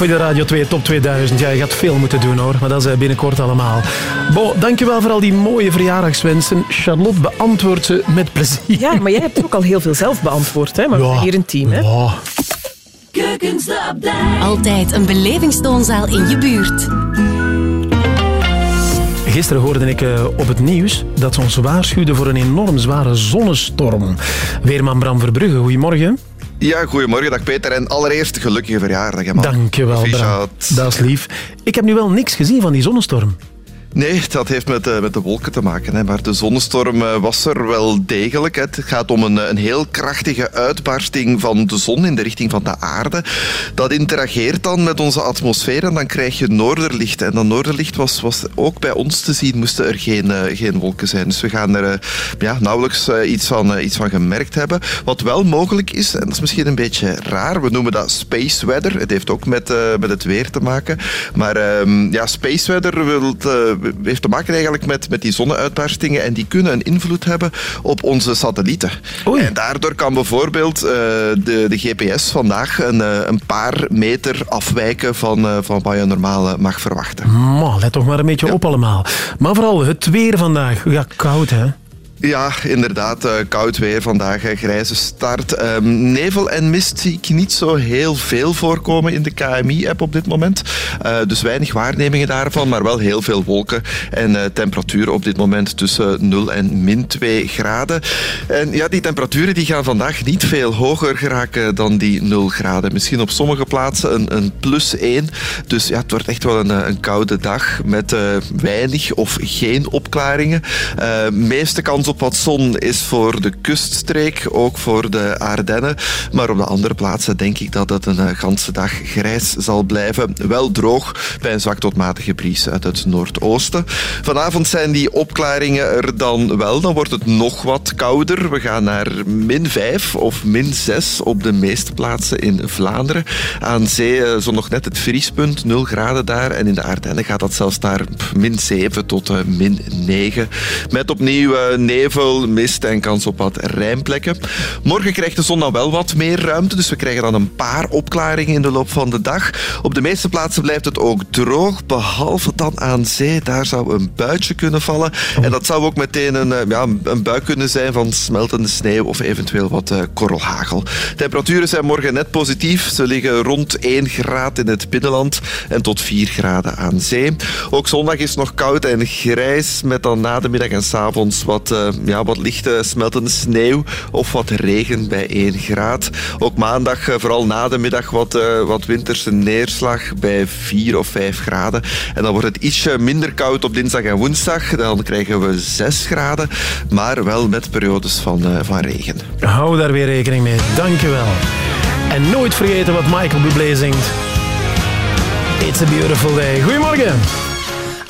Voor de Radio 2 Top 2000. Ja, je gaat veel moeten doen hoor, maar dat is eh, binnenkort allemaal. Bo, dankjewel voor al die mooie verjaardagswensen. Charlotte beantwoordt ze met plezier. Ja, maar jij hebt ook al heel veel zelf beantwoord, hè? Maar we Ja. zijn hier een team, hè? Ja. Altijd een belevingstoonzaal in je buurt. Gisteren hoorde ik eh, op het nieuws dat ze ons waarschuwden voor een enorm zware zonnestorm. Weerman Bram Verbrugge, goedemorgen. Ja, goedemorgen, dag Peter. En allereerst gelukkige verjaardag, hè, man. Dankjewel, Bram. Dat is lief. Ik heb nu wel niks gezien van die zonnestorm. Nee, dat heeft met, eh, met de wolken te maken. Hè. Maar de zonnestorm eh, was er wel degelijk. Het gaat om een, eh, een heel krachtige uitbarsting van de zon in de richting van de aarde. Dat interageert dan met onze atmosfeer en dan krijg je noorderlicht. En dat noorderlicht was, was ook bij ons te zien, moesten er geen, geen wolken zijn. Dus we gaan er ja, nauwelijks iets, van, iets van gemerkt hebben. Wat wel mogelijk is, en dat is misschien een beetje raar, we noemen dat space weather. Het heeft ook met, met het weer te maken. Maar ehm, ja, space weather wil, heeft te maken eigenlijk met, met die zonneuitbarstingen en die kunnen een invloed hebben op onze satellieten. En daardoor kan bijvoorbeeld eh, de, de GPS vandaag een, eh, een paar meter afwijken van, eh, van wat je normaal eh, mag verwachten. Ma, let toch maar een beetje op allemaal. Maar vooral het weer vandaag. Ja, koud hè. Ja, inderdaad. eh, koud weer vandaag, grijze start. Ehm, nevel en mist zie ik niet zo heel veel voorkomen in de KMI-app op dit moment. Eh, dus weinig waarnemingen daarvan, maar wel heel veel wolken. En eh, temperaturen op dit moment tussen 0 en min 2 graden. En ja, die temperaturen die gaan vandaag niet veel hoger geraken dan die 0 graden. Misschien op sommige plaatsen een, een plus 1. Dus ja, het wordt echt wel een, een koude dag met weinig of geen opklaringen. Meeste kans op wat zon is voor de kuststreek, ook voor de Ardennen. Maar op de andere plaatsen denk ik dat het een eh, ganse dag grijs zal blijven. Wel droog bij een zwak tot matige bries uit het noordoosten. Vanavond zijn die opklaringen er dan wel. Dan wordt het nog wat kouder. We gaan naar min 5 of min 6 op de meeste plaatsen in Vlaanderen. Aan zee eh, zo nog net het vriespunt, 0 graden daar. En in de Ardennen gaat dat zelfs naar min 7 tot eh, min 9. Met opnieuw eh, nevel, mist en kans op wat rijmplekken. Morgen krijgt de zon dan wel wat meer ruimte. Dus we krijgen dan een paar opklaringen in de loop van de dag. Op de meeste plaatsen blijft het ook droog. Behalve dan aan zee. Daar zou een buitje kunnen vallen. En dat zou ook meteen een, eh, ja, een bui kunnen zijn van smeltende sneeuw of eventueel wat eh, korrelhagel. Temperaturen zijn morgen net positief. Ze liggen rond 1 graad in het binnenland en tot 4 graden aan zee. Ook zondag is nog koud en grijs met dan na de middag en avonds wat, eh, ja, wat lichte smeltende sneeuw of wat regen bij 1 graad. Ook maandag eh, vooral na de middag wat, eh, wat winterse neerslag bij 4 of 5 graden. En dan wordt het ietsje minder koud op dinsdag en woensdag. Dan krijgen we 6 graden, maar wel met periodes van, eh, van regen. Hou daar weer rekening mee. Dankjewel. En nooit vergeten wat Michael Bublé zingt. It's a beautiful day. Goedemorgen.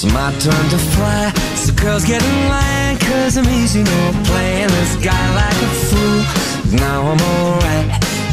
It's my turn to fly. So girls get in line, cause I'm easy, no playing this guy like a fool. Now I'm alright.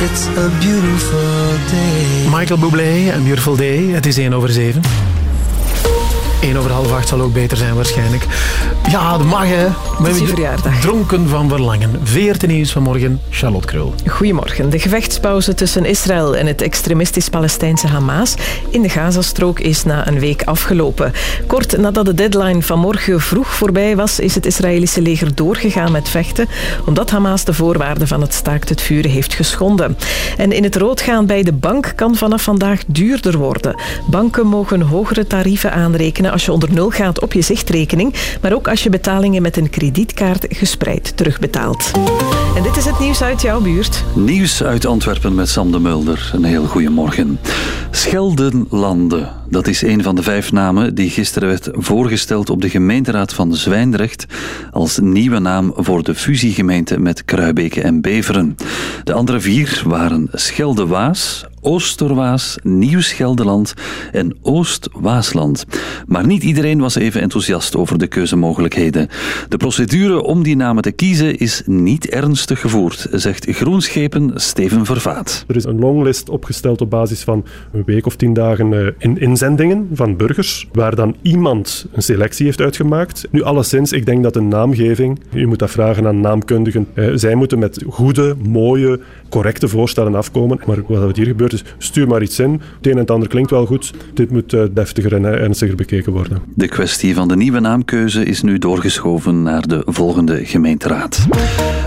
It's a beautiful day. Michael Bublé en Beautiful Day. Het is 1 over 7. 1 over half 8 zal ook beter zijn waarschijnlijk. Ja, dat mag hè. Het is je verjaardag. Dronken van verlangen. Veertien nieuws vanmorgen, Charlotte Krul. Goedemorgen. De gevechtspauze tussen Israël en het extremistisch-Palestijnse Hamas in de Gazastrook is na een week afgelopen. Kort nadat de deadline vanmorgen vroeg voorbij was, is het Israëlische leger doorgegaan met vechten, omdat Hamas de voorwaarden van het staakt het vuren heeft geschonden. En in het rood gaan bij de bank kan vanaf vandaag duurder worden. Banken mogen hogere tarieven aanrekenen als je onder nul gaat op je zichtrekening, maar ook als je betalingen met een kredietkaart gespreid terugbetaalt. Dit is het nieuws uit jouw buurt. Nieuws uit Antwerpen met Sam de Mulder. Een heel goede morgen. Scheldenlanden, dat is een van de vijf namen die gisteren werd voorgesteld op de gemeenteraad van Zwijndrecht als nieuwe naam voor de fusiegemeente met Kruibeke en Beveren. De andere vier waren Scheldewaas, Oosterwaas, Nieuw-Scheldeland en Oost-Waasland. Maar niet iedereen was even enthousiast over de keuzemogelijkheden. De procedure om die namen te kiezen is niet ernstig gevoerd, zegt Groenschepen Steven Vervaat. Er is een longlist opgesteld op basis van een week of tien dagen eh, in inzendingen van burgers, waar dan iemand een selectie heeft uitgemaakt. Nu, alleszins, ik denk dat een naamgeving, je moet dat vragen aan naamkundigen, eh, zij moeten met goede, mooie, correcte voorstellen afkomen. Maar wat hier gebeurt is, stuur maar iets in. Het een en het ander klinkt wel goed. Dit moet eh, deftiger en ernstiger bekeken worden. De kwestie van de nieuwe naamkeuze is nu doorgeschoven naar de volgende gemeenteraad.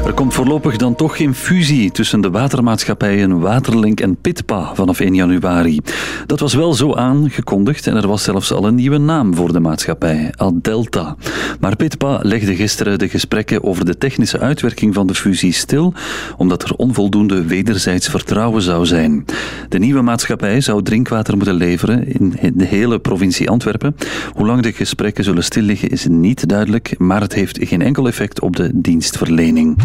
Er komt voorlopig dan toch geen fusie tussen de watermaatschappijen Waterlink en Pitpa vanaf 1 januari. Dat was wel zo aangekondigd en er was zelfs al een nieuwe naam voor de maatschappij, Adelta. Maar Pitpa legde gisteren de gesprekken over de technische uitwerking van de fusie stil, omdat er onvoldoende wederzijds vertrouwen zou zijn. De nieuwe maatschappij zou drinkwater moeten leveren in de hele provincie Antwerpen. Hoe lang de gesprekken zullen stilliggen is niet duidelijk, maar het heeft geen enkel effect op de dienstverlening.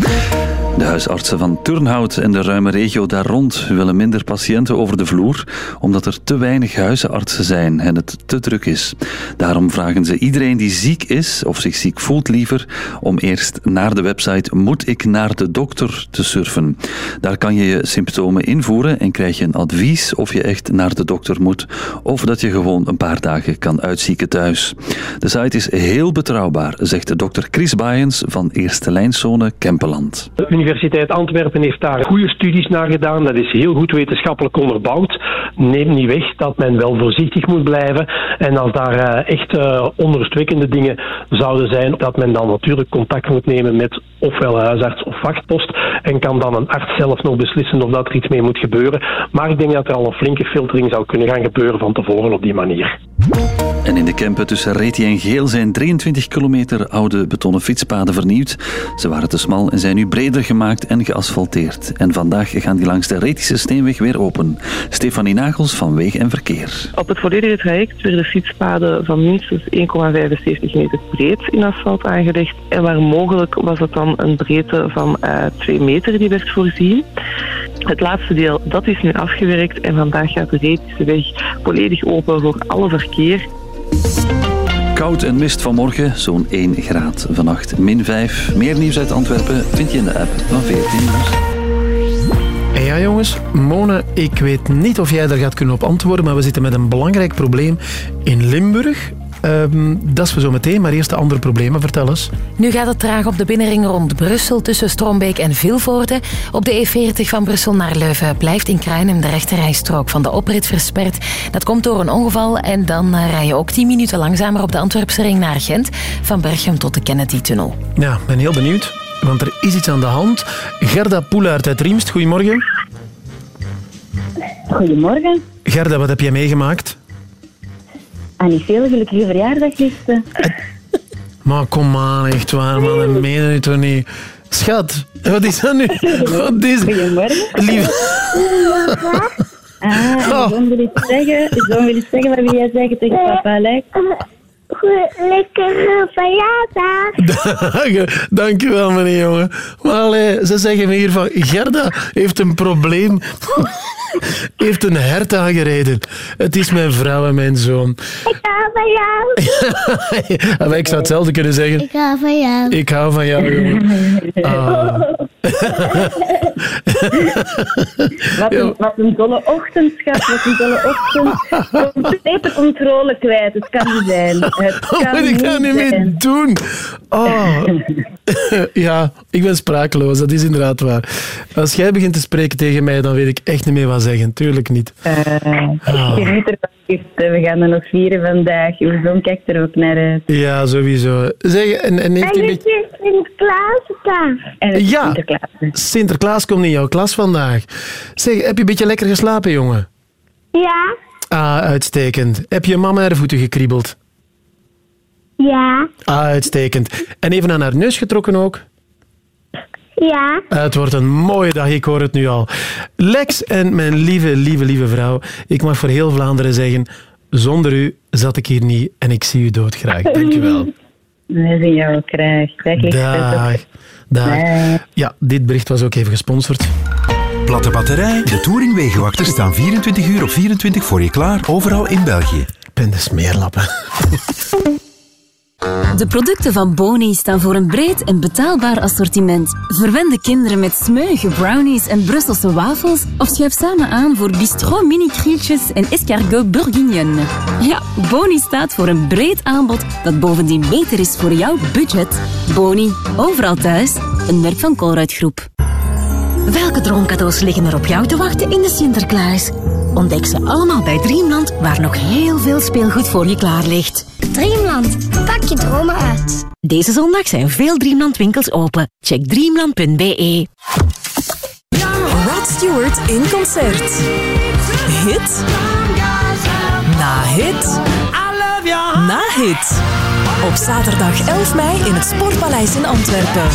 De huisartsen van Turnhout en de ruime regio daar rond willen minder patiënten over de vloer, omdat er te weinig huisartsen zijn en het te druk is. Daarom vragen ze iedereen die ziek is of zich ziek voelt liever om eerst naar de website Moet ik naar de dokter te surfen. Daar kan je je symptomen invoeren en krijg je een advies of je echt naar de dokter moet of dat je gewoon een paar dagen kan uitzieken thuis. De site is heel betrouwbaar, zegt de dokter Chris Bayens van Eerste Lijnzone Kempeland. De Universiteit Antwerpen heeft daar goede studies naar gedaan. Dat is heel goed wetenschappelijk onderbouwd. Neemt niet weg dat men wel voorzichtig moet blijven. En als daar eh, echt uh, onrustwekkende dingen zouden zijn, dat men dan natuurlijk contact moet nemen met ofwel huisarts of wachtpost. En kan dan een arts zelf nog beslissen of dat er iets mee moet gebeuren. Maar ik denk dat er al een flinke filtering zou kunnen gaan gebeuren van tevoren op die manier. En in de Kempen tussen Reti en Geel zijn 23 kilometer oude betonnen fietspaden vernieuwd. Ze waren te smal en zijn nu breder gemaakt en geasfalteerd. En vandaag gaan die langs de Retische Steenweg weer open. Stefanie Nagels van Weeg en Verkeer. Op het volledige traject werden fietspaden van minstens 1,75 meter breed in asfalt aangelegd. En waar mogelijk was het dan een breedte van uh, 2 meter die werd voorzien. Het laatste deel, dat is nu afgewerkt en vandaag gaat de Retische weg volledig open voor alle verkeer. Koud en mist vanmorgen, zo'n 1 graad. Vannacht min 5. Meer nieuws uit Antwerpen vind je in de app van 14 Nieuws. En ja jongens, Mone, ik weet niet of jij daar gaat kunnen op antwoorden, maar we zitten met een belangrijk probleem in Limburg. Ehm, dat is voor zo meteen, maar eerst de andere problemen. Vertel eens. Nu gaat het traag op de binnenring rond Brussel tussen Strombeek en Vilvoorde. Op de E40 van Brussel naar Leuven blijft in Kruinen de rechterrijstrook van de oprit versperd. Dat komt door een ongeval en dan eh, rij je ook 10 minuten langzamer op de Antwerpse ring naar Gent, van Berchem tot de Kennedy-tunnel. Ja, ik ben heel benieuwd, want er is iets aan de hand. Gerda Poelaert uit Riemst, goedemorgen. Goedemorgen. Gerda, wat heb jij meegemaakt? En niet veel gelukkige verjaardag, liefste. Maar kom aan, echt waar, man. Dat meen je toch niet. Schat, wat is dat nu? Wat is... Goedemorgen. Lief... Ah, Oh. ik wil iets zeggen. Ik wil iets zeggen. Wat wil jij zeggen tegen papa, Alex? Lekkere verjaardag. Dankjewel, meneer jongen. Maar allee, ze zeggen me hier van... Gerda heeft een probleem. heeft een hert aangereden. Het is mijn vrouw en mijn zoon. Ik hou van jou. Maar ik zou hetzelfde kunnen zeggen. Ik hou van jou. Ik hou van jou, jongen. Ah. Wat een, wat een dolle ochtend, schat. Wat een dolle ochtend. Complete controle kwijt. Het kan niet zijn. Het Wat kan moet ik daar nu mee doen? Oh. ja, ik ben sprakeloos. Dat is inderdaad waar. Als jij begint te spreken tegen mij, dan weet ik echt niet meer wat zeggen. Tuurlijk niet. Eh, Ah. Geniet ervan, gisteren. We gaan er nog vieren vandaag. Uw zoon kijkt er ook naar uit. Ja, sowieso. Zeg, en, en heeft u een beetje... is Sinterklaas daar. En het Ja, Sinterklaas. Sinterklaas komt in jouw klas vandaag. Zeg, heb je een beetje lekker geslapen, jongen? Ja, Ah, uitstekend. Heb je mama haar voeten gekriebeld? Ja, Ah, uitstekend. En even aan haar neus getrokken ook? ja. Ah, Het wordt een mooie dag, ik hoor het nu al. Lex en mijn lieve, lieve, lieve vrouw. Ik mag voor heel Vlaanderen zeggen, zonder u zat ik hier niet en ik zie u doodgraag. Dankjewel. We zien jou graag. Dag. Dag. Ja, dit bericht was ook even gesponsord. Platte batterij, de Touringwegenwachters staan 24 uur op 24 voor je klaar, overal in België. Ik ben de smeerlappen. De producten van Boni staan voor een breed en betaalbaar assortiment. Verwend de kinderen met smeuïge brownies en Brusselse wafels of schuif samen aan voor bistrot mini krieltjes en escargot bourguignon. Ja, Boni staat voor een breed aanbod dat bovendien beter is voor jouw budget. Boni, overal thuis, een merk van Colruyt Groep. Welke droomcadeaus liggen er op jou te wachten in de Sinterklaas? Ontdek ze allemaal bij Dreamland, waar nog heel veel speelgoed voor je klaar ligt. Dreamland, pak je dromen uit. Deze zondag zijn veel Dreamland winkels open. Check dreamland.be. Rod Stewart in concert. Hit. Na hit. Na hit. Op zaterdag 11 mei in het Sportpaleis in Antwerpen.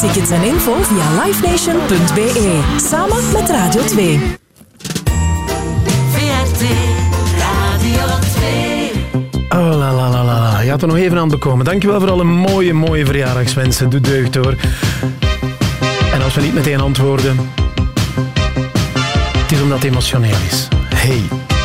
Tickets en info via livenation.be. Samen met Radio 2. VRT Radio 2. Oh la la la la la. Je had er nog even aan bekomen. Dankjewel voor alle mooie, mooie verjaardagswensen. Doe deugd hoor. En als we niet meteen antwoorden, het is omdat het emotioneel is. Hey.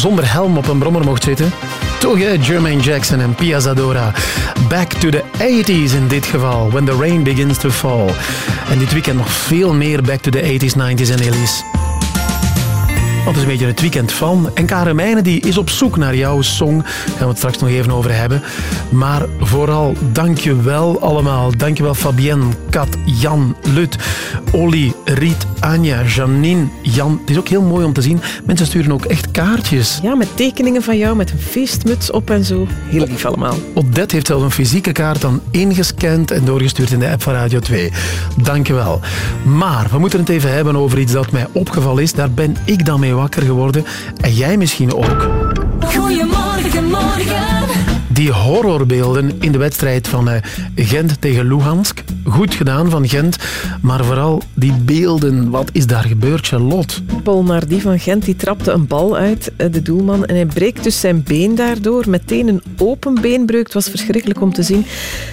Zonder helm op een brommer mocht zitten? Toch hè, Jermaine Jackson en Pia Zadora. Back to the 80s in dit geval, when the rain begins to fall. En dit weekend nog veel meer back to the 80s, 90s en Elise. Want het is een beetje het weekend van. En Karen die is op zoek naar jouw song. Daar gaan we het straks nog even over hebben. Maar vooral, dank je wel allemaal. Dank je wel Fabienne, Kat, Jan, Lut, Olly, Riet, Anja, Janine, Jan. Het is ook heel mooi om te zien. Mensen sturen ook echt kaartjes. Ja, met tekeningen van jou, met een feestmuts op en zo. Heel lief allemaal. Odette heeft zelf een fysieke kaart dan ingescand en doorgestuurd in de app van Radio 2. Dank je wel. Maar we moeten het even hebben over iets dat mij opgevallen is. Daar ben ik dan mee wakker geworden. En jij misschien ook. Goedemorgen, morgen. Die horrorbeelden in de wedstrijd van eh, Gent tegen Luhansk. Goed gedaan van Gent. Maar vooral die beelden. Wat is daar gebeurd, Charlotte? Paul Nardi van Gent die trapte een bal uit, eh, de doelman, en hij breekt dus zijn been daardoor. Meteen een open beenbreuk. Het was verschrikkelijk om te zien.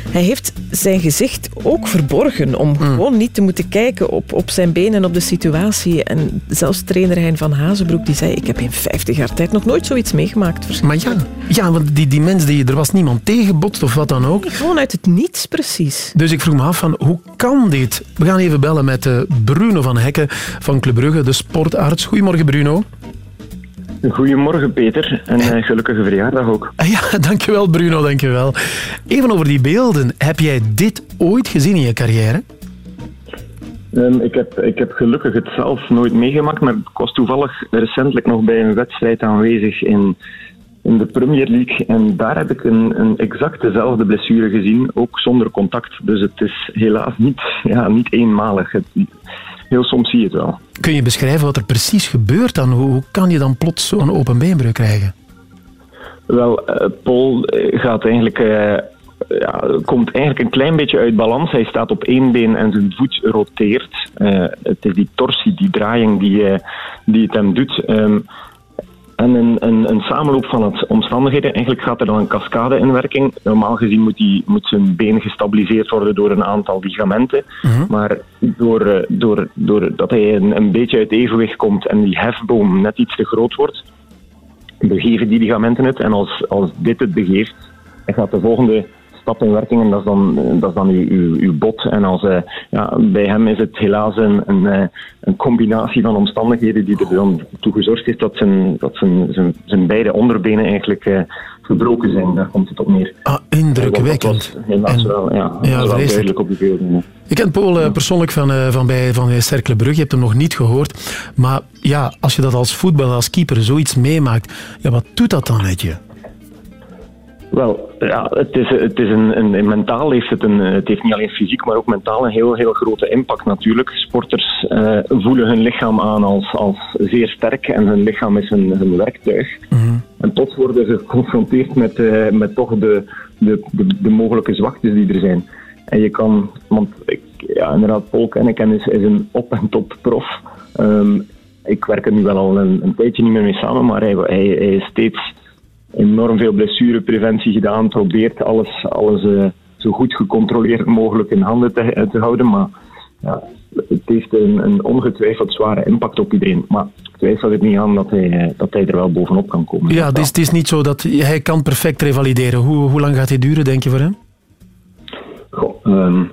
Hij heeft zijn gezicht ook verborgen om gewoon niet te moeten kijken op, op zijn been en op de situatie. En zelfs trainer Hein van Hazenbroek die zei, ik heb in 50 jaar tijd nog nooit zoiets meegemaakt. Maar ja, ja want die, die mens, die, er was niemand tegenbotst of wat dan ook. Gewoon uit het niets, precies. Dus ik vroeg me af van, hoe kan dit? We gaan even bellen met eh, Bruno van Hekken van Club Brugge, de sportarts. Goedemorgen, Bruno. Goedemorgen Peter en eh, gelukkige verjaardag ook. Ah Ja, dankjewel Bruno, dankjewel. Even over die beelden. Heb jij dit ooit gezien in je carrière? Ehm, ik, heb, ik heb gelukkig het zelf nooit meegemaakt, maar ik was toevallig recentelijk nog bij een wedstrijd aanwezig in, in de Premier League. En daar heb ik een, een exact dezelfde blessure gezien, ook zonder contact. Dus het is helaas niet, ja, niet eenmalig. Het, heel soms zie je het wel. Kun je beschrijven wat er precies gebeurt dan? Hoe, kan je dan plots zo'n open beenbreuk krijgen? Wel, eh, Paul eh, gaat eigenlijk, eh, ja, komt eigenlijk een klein beetje uit balans. Hij staat op één been en zijn voet roteert. Het is die torsie, die draaiing die, die het hem doet. Ehm, en een, een, een samenloop van het omstandigheden. Eigenlijk gaat er dan een cascade in werking. Normaal gezien moet, die, moet zijn been gestabiliseerd worden door een aantal ligamenten. Maar door, eh, door, door dat hij een, een beetje uit evenwicht komt en die hefboom net iets te groot wordt, begeven die ligamenten het. En als, als dit het begeeft, dan gaat de volgende stap in werking en dat is dan, dat is dan uw, uw, uw bot. En als, eh, ja, bij hem is het helaas een, een, eh, een combinatie van omstandigheden die er dan toe gezorgd heeft dat zijn, dat zijn, zijn, zijn beide onderbenen eigenlijk eh, verbroken zijn. Daar komt het op neer. Ah, indrukwekkend. Helaas wel, ja, wel duidelijk op de beelden. Ik ken Paul persoonlijk van, van bij van Cercle Brugge. Je hebt hem nog niet gehoord. Maar ja, als je dat als voetballer, als keeper, zoiets meemaakt, ja, wat doet dat dan met je? Wel, ja, het is, het is een, een, een mentaal heeft het een, het heeft niet alleen fysiek, maar ook mentaal een heel, heel grote impact natuurlijk. Sporters eh, voelen hun lichaam aan als, als zeer sterk en hun lichaam is hun, hun werktuig. En tot worden ze geconfronteerd met, eh, met toch de, de, de, de mogelijke zwaktes die er zijn. En je kan, want ik, ja, inderdaad, Paul ken ik en is, is een op- en top prof. Ehm, ik werk er nu wel al een, een tijdje niet meer mee samen, maar hij, hij, hij is steeds enorm veel blessurepreventie gedaan, probeert alles, alles eh, zo goed gecontroleerd mogelijk in handen te, eh, te houden. Maar ja, het heeft een, een ongetwijfeld zware impact op iedereen. Maar ik twijfel er niet aan dat hij, eh, dat hij er wel bovenop kan komen. Ja, het is, het is niet zo dat hij kan perfect revalideren. Hoe, hoe lang gaat dit duren, denk je, voor hem? Goh, ehm,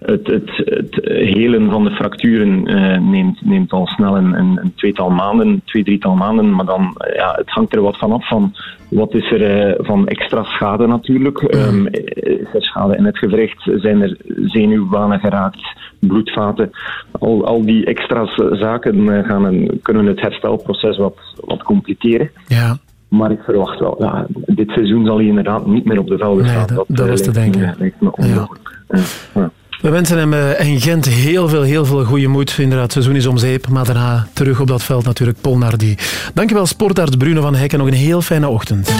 het, het, het helen van de fracturen eh, neemt, neemt al snel een, een, tweetal maanden, twee, drietal maanden. Maar dan, eh, ja, het hangt er wat van af van wat is er eh, van extra schade natuurlijk. Ehm, is er schade in het gewricht? Zijn er zenuwbanen geraakt? Bloedvaten? Al, al die extra zaken gaan een, kunnen het herstelproces wat, wat compliceren. Ja. Maar ik verwacht wel, ja, dit seizoen zal hij inderdaad niet meer op de velden Nee, staan. dat- dat was te lijkt me- denken. lijkt me onmogelijk. Ja. Ja. We wensen hem eh, en Gent heel veel, heel veel goede moed. Inderdaad, het seizoen is om zeep, maar daarna terug op dat veld natuurlijk Paul Nardi. Dankjewel sportarts Bruno van Hekken. Nog een heel fijne ochtend.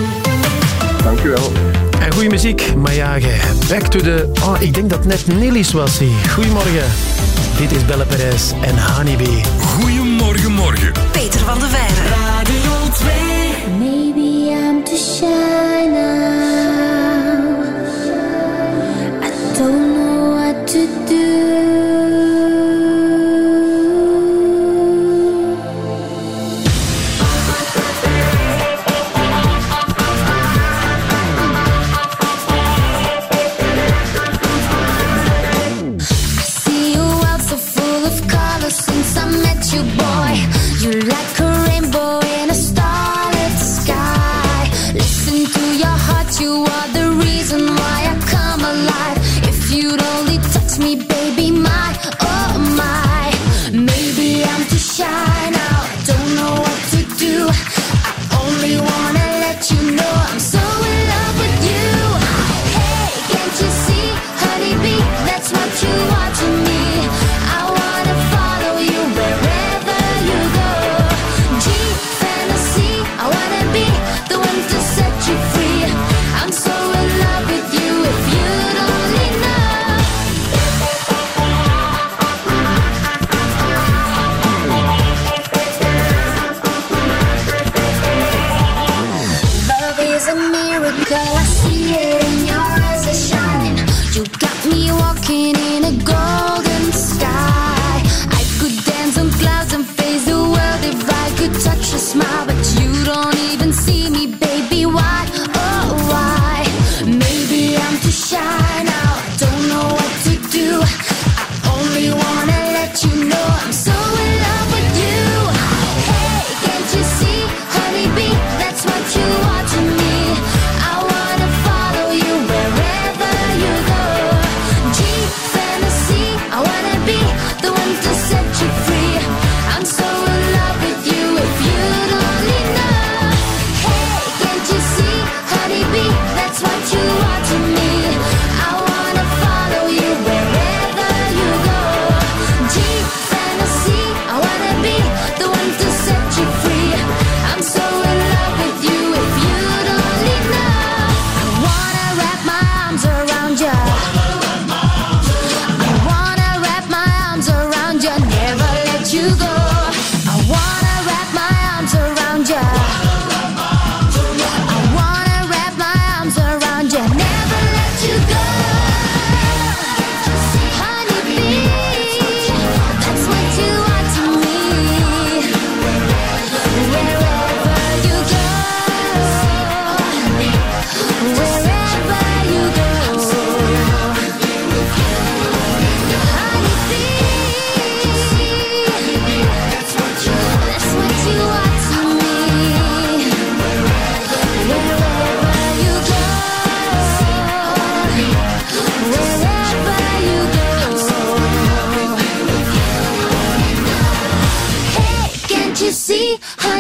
Dankjewel. En goede muziek, Mayage. Back to the... Oh, ik denk dat net Nillis was hij. Goedemorgen. Dit is Belle Perez en Honeybee. Goedemorgen, morgen. Peter van der Veijren.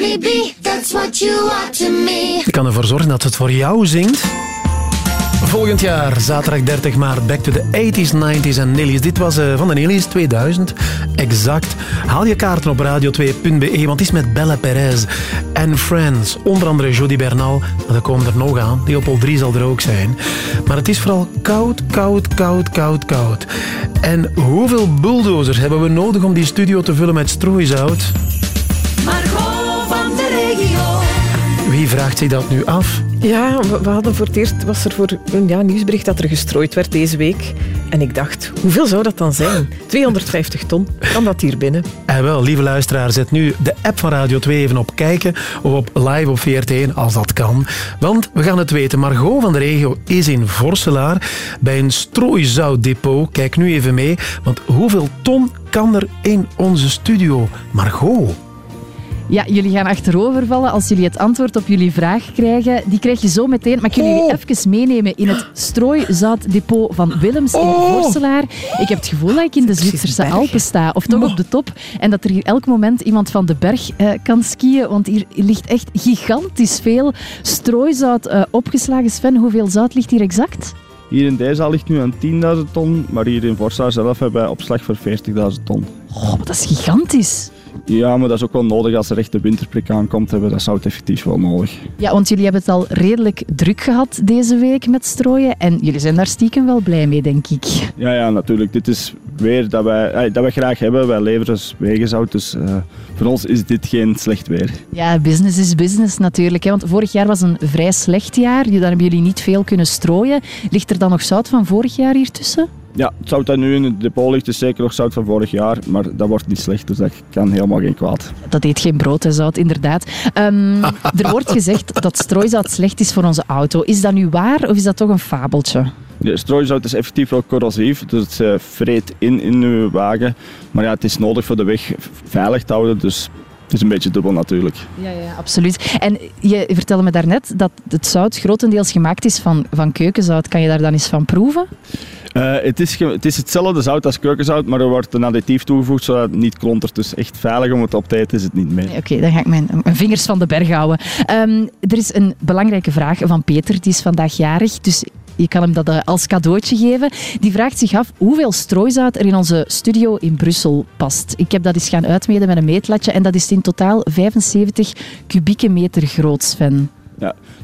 Honeybee? That's what you are to me. Ik kan ervoor zorgen dat het voor jou zingt. Volgend jaar, zaterdag 30 maart, back to the 80s, 90s en Nillies. Dit was eh, van de Nillies 2000, exact. Haal je kaarten op radio2.be, want het is met Bella Perez en Friends. Onder andere Jody Bernal, er komen er nog aan. Leopold 3 zal er ook zijn. Maar het is vooral koud, koud, koud, koud, koud. En hoeveel bulldozers hebben we nodig om die studio te vullen met strooizout? Vraagt zich dat nu af? Ja, we, we hadden voor het eerst, was er voor een ja, nieuwsbericht dat er gestrooid werd deze week. En ik dacht, hoeveel zou dat dan zijn? 250 ton, kan dat hier binnen? En wel, lieve luisteraar, zet nu de app van Radio 2 even op kijken of op live op VRT1, als dat kan. Want we gaan het weten, Margot van de regio is in Vorselaar bij een strooizoutdepot. Kijk nu even mee, want hoeveel ton kan er in onze studio? Margot. Ja, jullie gaan achterovervallen als jullie het antwoord op jullie vraag krijgen. Die krijg je zo meteen. Maar ik wil jullie even meenemen in het strooizoutdepot van Willems in Vorselaar. Ik heb het gevoel dat ik in de Zwitserse Alpen sta, of toch op de top. En dat er hier elk moment iemand van de berg eh, kan skiën, want hier ligt echt gigantisch veel strooizout eh, opgeslagen. Sven, hoeveel zout ligt hier exact? Hier in deze ligt nu aan 10.000 ton, maar hier in Vorsa zelf hebben wij opslag voor 40.000 ton. Oh, maar dat is gigantisch. Ja, maar dat is ook wel nodig als er echt de winterprik aankomt. Hebben dat zout effectief wel nodig. Ja, want jullie hebben het al redelijk druk gehad deze week met strooien. En jullie zijn daar stiekem wel blij mee, denk ik. Ja, ja, natuurlijk. Dit is weer dat wij, eh, dat wij graag hebben. Wij leveren wegenzout, dus eh, voor ons is dit geen slecht weer. Ja, business is business natuurlijk. Hè? Want vorig jaar was een vrij slecht jaar. Dan hebben jullie niet veel kunnen strooien. Ligt er dan nog zout van vorig jaar hier tussen? Ja, het zout dat nu in het depot ligt is zeker nog zout van vorig jaar, maar dat wordt niet slecht, dus dat kan helemaal geen kwaad. Dat eet geen brood, hè, zout, inderdaad. Ehm, er wordt gezegd dat strooizout slecht is voor onze auto. Is dat nu waar of is dat toch een fabeltje? De strooizout is effectief wel corrosief, dus het eh, vreet in in uw wagen. Maar ja, het is nodig voor de weg veilig te houden, dus Het is een beetje dubbel natuurlijk. Ja, ja, absoluut. En je vertelde me daarnet dat het zout grotendeels gemaakt is van, van keukenzout. Kan je daar dan eens van proeven? Eh, het, is het is hetzelfde zout als keukenzout, maar er wordt een additief toegevoegd zodat het niet klontert. Dus echt veilig om het op tijd is het niet mee. Nee, Oké, dan ga ik mijn, mijn vingers van de berg houden. Ehm, er is een belangrijke vraag van Peter, die is vandaag jarig. Dus je kan hem dat eh, als cadeautje geven. Die vraagt zich af hoeveel strooizout er in onze studio in Brussel past. Ik heb dat eens gaan uitmeten met een meetlatje en dat is in totaal 75 kubieke meter groot, Sven.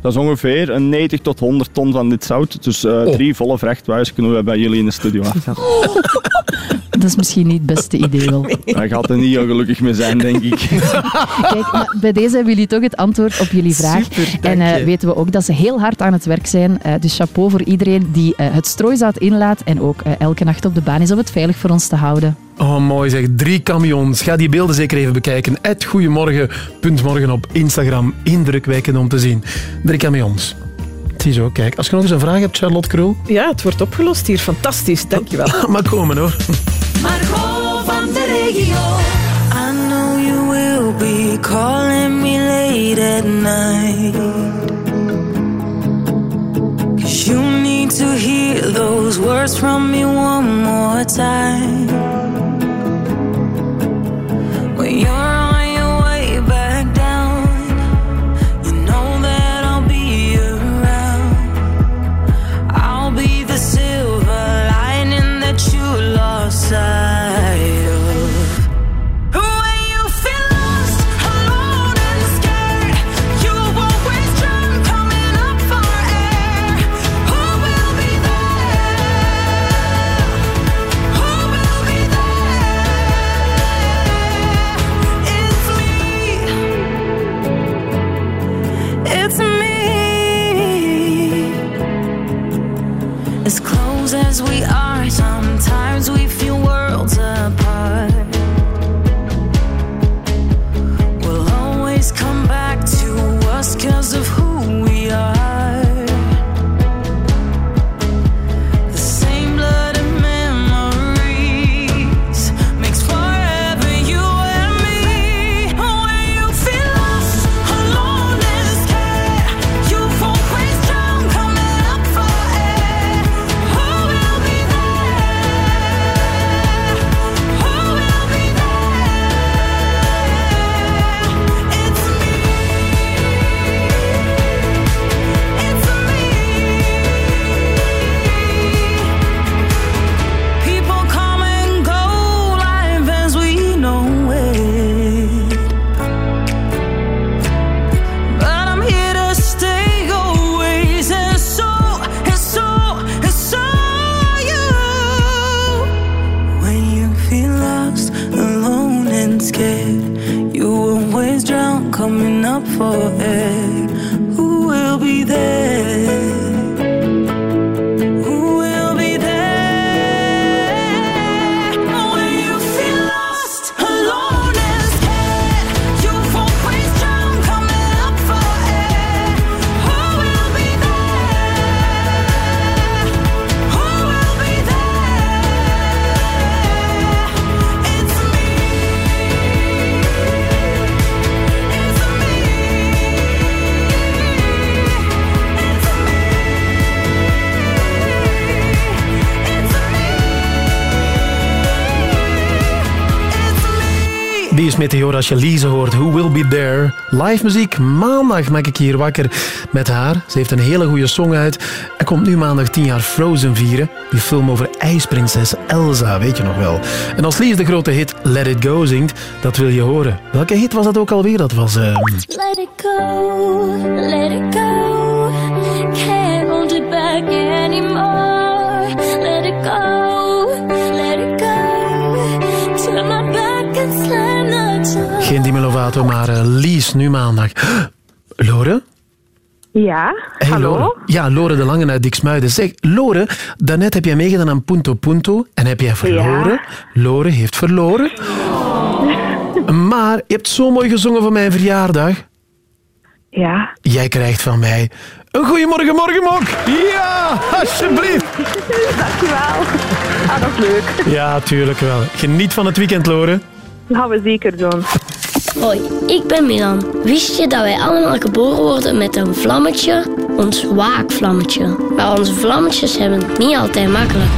Dat is ongeveer een 90 tot 100 ton van dit zout. Dus eh, Oh. drie volle vrachtwagens kunnen we bij jullie in de studio afgaan. Dat is misschien niet het beste idee wel. Daar gaat er niet ongelukkig mee zijn, denk ik. Kijk, maar bij deze hebben jullie toch het antwoord op jullie vraag. Super, en eh, weten we ook dat ze heel hard aan het werk zijn. Eh, dus chapeau voor iedereen die eh, het strooizout inlaat en ook elke nacht op de baan is om het veilig voor ons te houden. Oh, mooi zeg. Drie camions. Ga die beelden zeker even bekijken. Het Goedemorgen.morgen op Instagram. Indrukwekkend om te zien. Drie camions. Ziezo, kijk. Als je nog eens een vraag hebt, Charlotte Krul. Ja, het wordt opgelost hier. Fantastisch, dankjewel. Maar komen hoor. Margot van de regio. I know you will be calling me late at night. Cause you need to hear those words from me one more time. When you're up for Die is Meteor als je Lise hoort. Who will be there? Live muziek. Maandag maak ik hier wakker met haar. Ze heeft een hele goede song uit. En komt nu maandag 10 jaar Frozen vieren. Die film over ijsprinses Elsa, weet je nog wel. En als Lies de grote hit Let It Go zingt, dat wil je horen. Welke hit was dat ook alweer? Dat was... ehm, Let it go, let it go. Can't hold it back anymore. Let it go, geen Demi Lovato, maar eh, Lies nu maandag. Lore? Ja, Hey, hallo? Lore. Ja, Lore de Lange uit Diksmuiden. Zeg, Lore, daarnet heb jij meegedaan aan Punto Punto en heb jij verloren. Lore heeft verloren. Maar je hebt zo mooi gezongen voor mijn verjaardag. Ja. Jij krijgt van mij een goeiemorgen morgenmok. Ja, alsjeblieft. Dankjewel. Ah, dat is leuk. Ja, tuurlijk wel. Geniet van het weekend, Lore. Dat gaan we zeker doen. Hoi, ik ben Milan. Wist je dat wij allemaal geboren worden met een vlammetje? Ons waakvlammetje. Maar onze vlammetjes hebben het niet altijd makkelijk.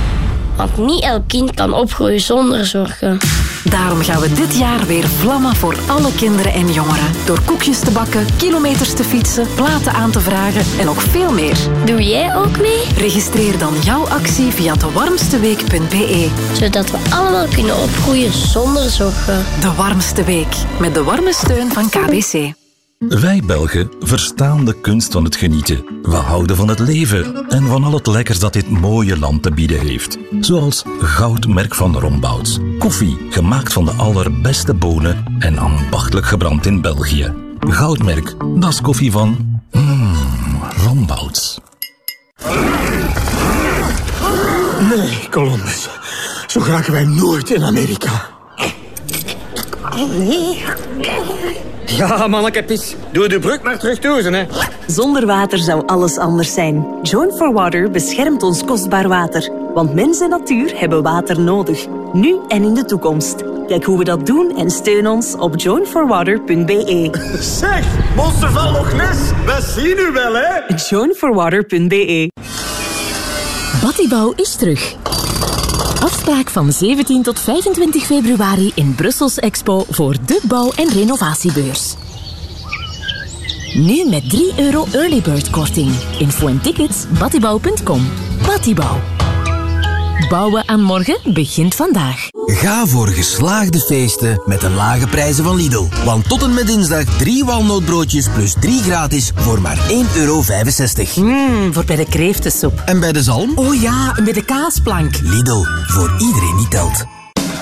Want niet elk kind kan opgroeien zonder zorgen. Daarom gaan we dit jaar weer vlammen voor alle kinderen en jongeren. Door koekjes te bakken, kilometers te fietsen, platen aan te vragen en nog veel meer. Doe jij ook mee? Registreer dan jouw actie via dewarmsteweek.be. Zodat we allemaal kunnen opgroeien zonder zorgen. De warmste week. Met de warme steun van KBC. Wij Belgen verstaan de kunst van het genieten. We houden van het leven en van al het lekkers dat dit mooie land te bieden heeft. Zoals Goudmerk van Rombouts. Koffie gemaakt van de allerbeste bonen en ambachtelijk gebrand in België. Goudmerk, dat is koffie van... Mmm, Rombouts. Nee, Columbus. Zo geraken wij nooit in Amerika. Ja, manneke, pis. Doe de brug maar terug toe, hè. Zonder water zou alles anders zijn. Join for Water beschermt ons kostbaar water. Want mens en natuur hebben water nodig. Nu en in de toekomst. Kijk hoe we dat doen en steun ons op joinforwater.be. Zeg, monster van Loch Ness. We zien u wel, hè? joinforwater.be Battibouw is terug. Afspraak van 17 tot 25 februari in Brussels Expo voor de bouw- en renovatiebeurs. Nu met 3 euro early bird korting. Info en tickets battibouw.com. Battibouw. Bouwen aan morgen begint vandaag. Ga voor geslaagde feesten met de lage prijzen van Lidl. Want tot en met dinsdag drie walnootbroodjes plus drie gratis voor maar 1,65 euro. Mmm, voor bij de kreeftensoep. En bij de zalm? Oh ja, en bij de kaasplank. Lidl, voor iedereen die telt.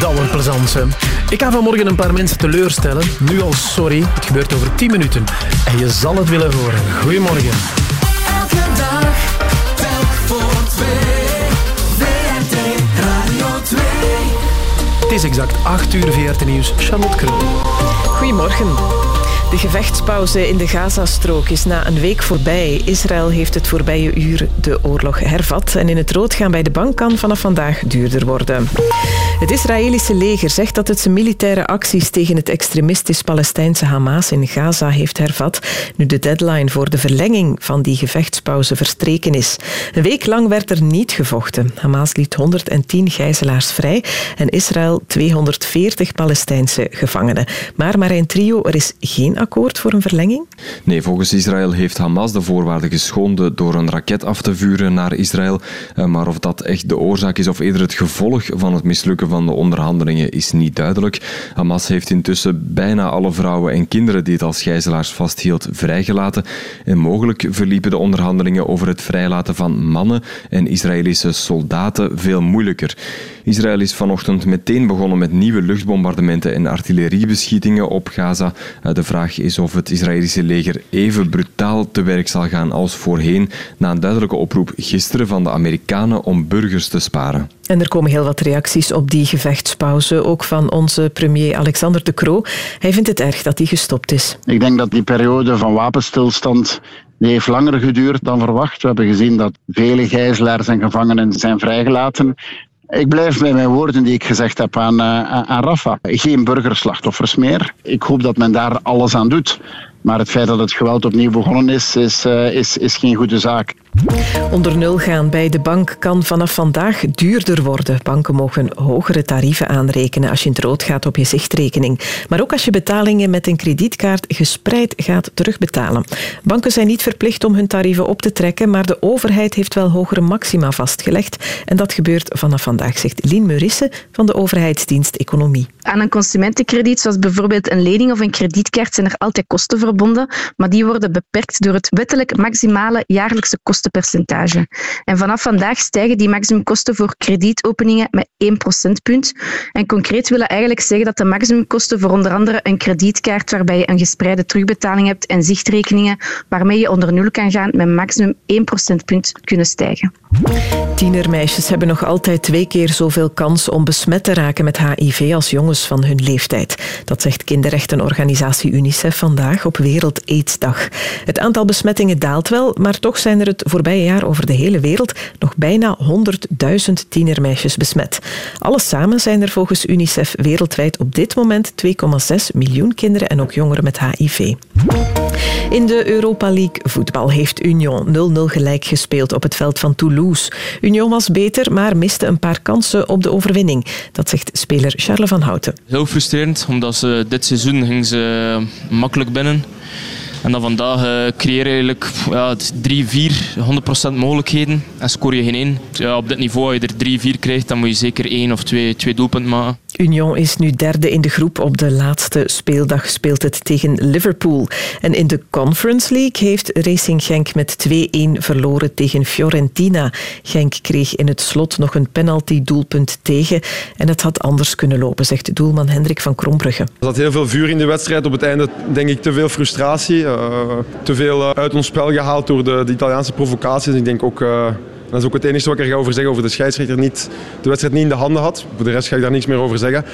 Dat wordt plezant, hè. Ik ga vanmorgen een paar mensen teleurstellen. Nu al sorry, het gebeurt over 10 minuten. En je zal het willen horen. Goedemorgen. Elke dag, telk voor twee. VRT Radio 2. Het is exact 8 uur VRT Nieuws. Charlotte Krul. Goedemorgen. De gevechtspauze in de Gazastrook is na een week voorbij. Israël heeft het voorbije uur de oorlog hervat. En in het rood gaan bij de bank kan vanaf vandaag duurder worden. Het Israëlische leger zegt dat het zijn militaire acties tegen het extremistisch Palestijnse Hamas in Gaza heeft hervat. Nu de deadline voor de verlenging van die gevechtspauze verstreken is. Een week lang werd er niet gevochten. Hamas liet 110 gijzelaars vrij en Israël 240 Palestijnse gevangenen. Maar Marijn Trio, er is geen akkoord voor een verlenging? Nee, volgens Israël heeft Hamas de voorwaarden geschonden door een raket af te vuren naar Israël. Eh, Maar of dat echt de oorzaak is of eerder het gevolg van het mislukken van de onderhandelingen is niet duidelijk. Hamas heeft intussen bijna alle vrouwen en kinderen die het als gijzelaars vasthield vrijgelaten. En mogelijk verliepen de onderhandelingen over het vrijlaten van mannen en Israëlische soldaten veel moeilijker. Israël is vanochtend meteen begonnen met nieuwe luchtbombardementen en artilleriebeschietingen op Gaza. Eh, De vraag is of het Israëlische leger even brutaal te werk zal gaan als voorheen, na een duidelijke oproep gisteren van de Amerikanen om burgers te sparen. En er komen heel wat reacties op die gevechtspauze, ook van onze premier Alexander de Croo. Hij vindt het erg dat die gestopt is. Ik denk dat die periode van wapenstilstand die heeft langer geduurd dan verwacht. We hebben gezien dat vele gijzelaars en gevangenen zijn vrijgelaten. Ik blijf bij mijn woorden die ik gezegd heb aan, eh, aan Rafa. Geen burgerslachtoffers meer. Ik hoop dat men daar alles aan doet. Maar het feit dat het geweld opnieuw begonnen is, is, eh, is, is geen goede zaak. Onder nul gaan bij de bank kan vanaf vandaag duurder worden. Banken mogen hogere tarieven aanrekenen als je in het rood gaat op je zichtrekening. Maar ook als je betalingen met een kredietkaart gespreid gaat terugbetalen. Banken zijn niet verplicht om hun tarieven op te trekken, maar de overheid heeft wel hogere maxima vastgelegd. En dat gebeurt vanaf vandaag, zegt Lien Murisse van de overheidsdienst Economie. Aan een consumentenkrediet, zoals bijvoorbeeld een lening of een kredietkaart, zijn er altijd kosten verbonden, maar die worden beperkt door het wettelijk maximale jaarlijkse kostenplafond kostenpercentage. En vanaf vandaag stijgen die maximumkosten voor kredietopeningen met 1 procentpunt. En concreet willen eigenlijk zeggen dat de maximumkosten voor onder andere een kredietkaart waarbij je een gespreide terugbetaling hebt en zichtrekeningen waarmee je onder nul kan gaan met maximum 1 procentpunt kunnen stijgen. Tienermeisjes hebben nog altijd twee keer zoveel kans om besmet te raken met HIV als jongens van hun leeftijd. Dat zegt kinderrechtenorganisatie UNICEF vandaag op Wereld AIDS-dag. Het aantal besmettingen daalt wel, maar toch zijn er het voorbije jaar over de hele wereld nog bijna 100.000 tienermeisjes besmet. Alles samen zijn er volgens UNICEF wereldwijd op dit moment 2,6 miljoen kinderen en ook jongeren met HIV. In de Europa League voetbal heeft Union 0-0 gelijk gespeeld op het veld van Toulouse. Union was beter, maar miste een paar kansen op de overwinning. Dat zegt speler Charles van Houten. Heel frustrerend, omdat ze dit seizoen ging ze makkelijk binnen. En dan vandaag uh, creëer je eigenlijk ja, 3, 4, 100% mogelijkheden en scoor je geen één. Ja, op dit niveau, als je er 3, 4 krijgt, dan moet je zeker één of twee, twee doelpunten maken. Union is nu derde in de groep. Op de laatste speeldag speelt het tegen Liverpool. En in de Conference League heeft Racing Genk met 2-1 verloren tegen Fiorentina. Genk kreeg in het slot nog een penalty-doelpunt tegen. En het had anders kunnen lopen, zegt doelman Hendrik van Krombrugge. Er zat heel veel vuur in de wedstrijd. Op het einde denk ik te veel frustratie. Uh, te veel uh, uit ons spel gehaald door de, de Italiaanse provocaties. Ik denk ook... Uh, dat is ook het enige wat ik er ga over zeggen, over de scheidsrechter niet, de wedstrijd niet in de handen had. Voor de rest ga ik daar niks meer over zeggen.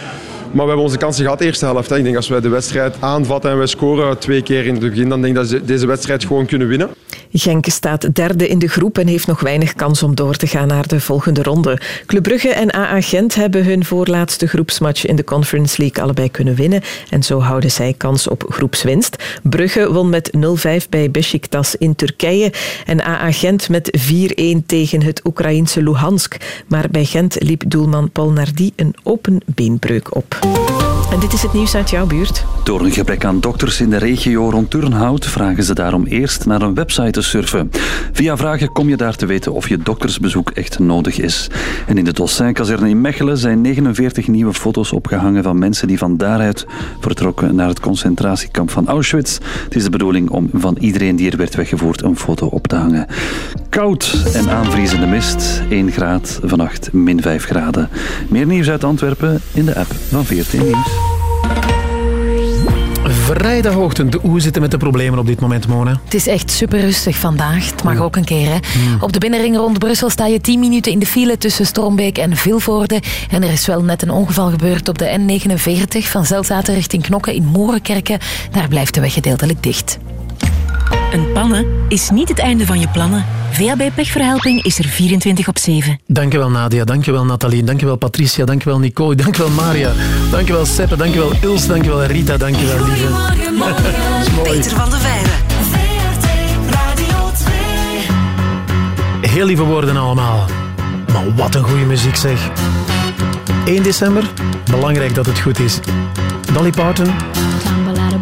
Maar we hebben onze kansen gehad de eerste helft. Hè. Ik denk als wij de wedstrijd aanvatten en wij scoren twee keer in het begin, dan denk ik dat ze deze wedstrijd gewoon kunnen winnen. Genk staat derde in de groep en heeft nog weinig kans om door te gaan naar de volgende ronde. Club Brugge en AA Gent hebben hun voorlaatste groepsmatch in de Conference League allebei kunnen winnen en zo houden zij kans op groepswinst. Brugge won met 0-5 bij Besiktas in Turkije en AA Gent met 4-1 tegen het Oekraïense Luhansk. Maar bij Gent liep doelman Paul Nardi een open beenbreuk op. En dit is het nieuws uit jouw buurt. Door een gebrek aan dokters in de regio rond Turnhout vragen ze daarom eerst naar een website te surfen. Via vragen kom je daar te weten of je doktersbezoek echt nodig is. En in de Dolcin-kazerne in Mechelen zijn 49 nieuwe foto's opgehangen van mensen die van daaruit vertrokken naar het concentratiekamp van Auschwitz. Het is de bedoeling om van iedereen die er werd weggevoerd een foto op te hangen. Koud en aanvriezende mist, 1 graad, vannacht min 5 graden. Meer nieuws uit Antwerpen in de app 14 Nieuws. Vrijdagochtend, hoe zitten met de problemen op dit moment, Mona? Het is echt super rustig vandaag. Het mag ook een keer. Hè. Op de binnenring rond Brussel sta je 10 minuten in de file tussen Stormbeek en Vilvoorde. En er is wel net een ongeval gebeurd op de N49 van Zelzaten richting Knokke in Moerenkerken. Daar blijft de weg gedeeltelijk dicht. Een pannen is niet het einde van je plannen. VAB Pechverhelping is er 24 op 7. Dankjewel Nadia, dankjewel Nathalie, dankjewel Patricia, dankjewel Nico, dankjewel Maria, dankjewel Seppe, dankjewel Ils, dankjewel Rita, dankjewel lieve. Peter van de Veire. Heel lieve woorden allemaal. Maar wat een goede muziek zeg. 1 december, belangrijk dat het goed is. Dolly Parton,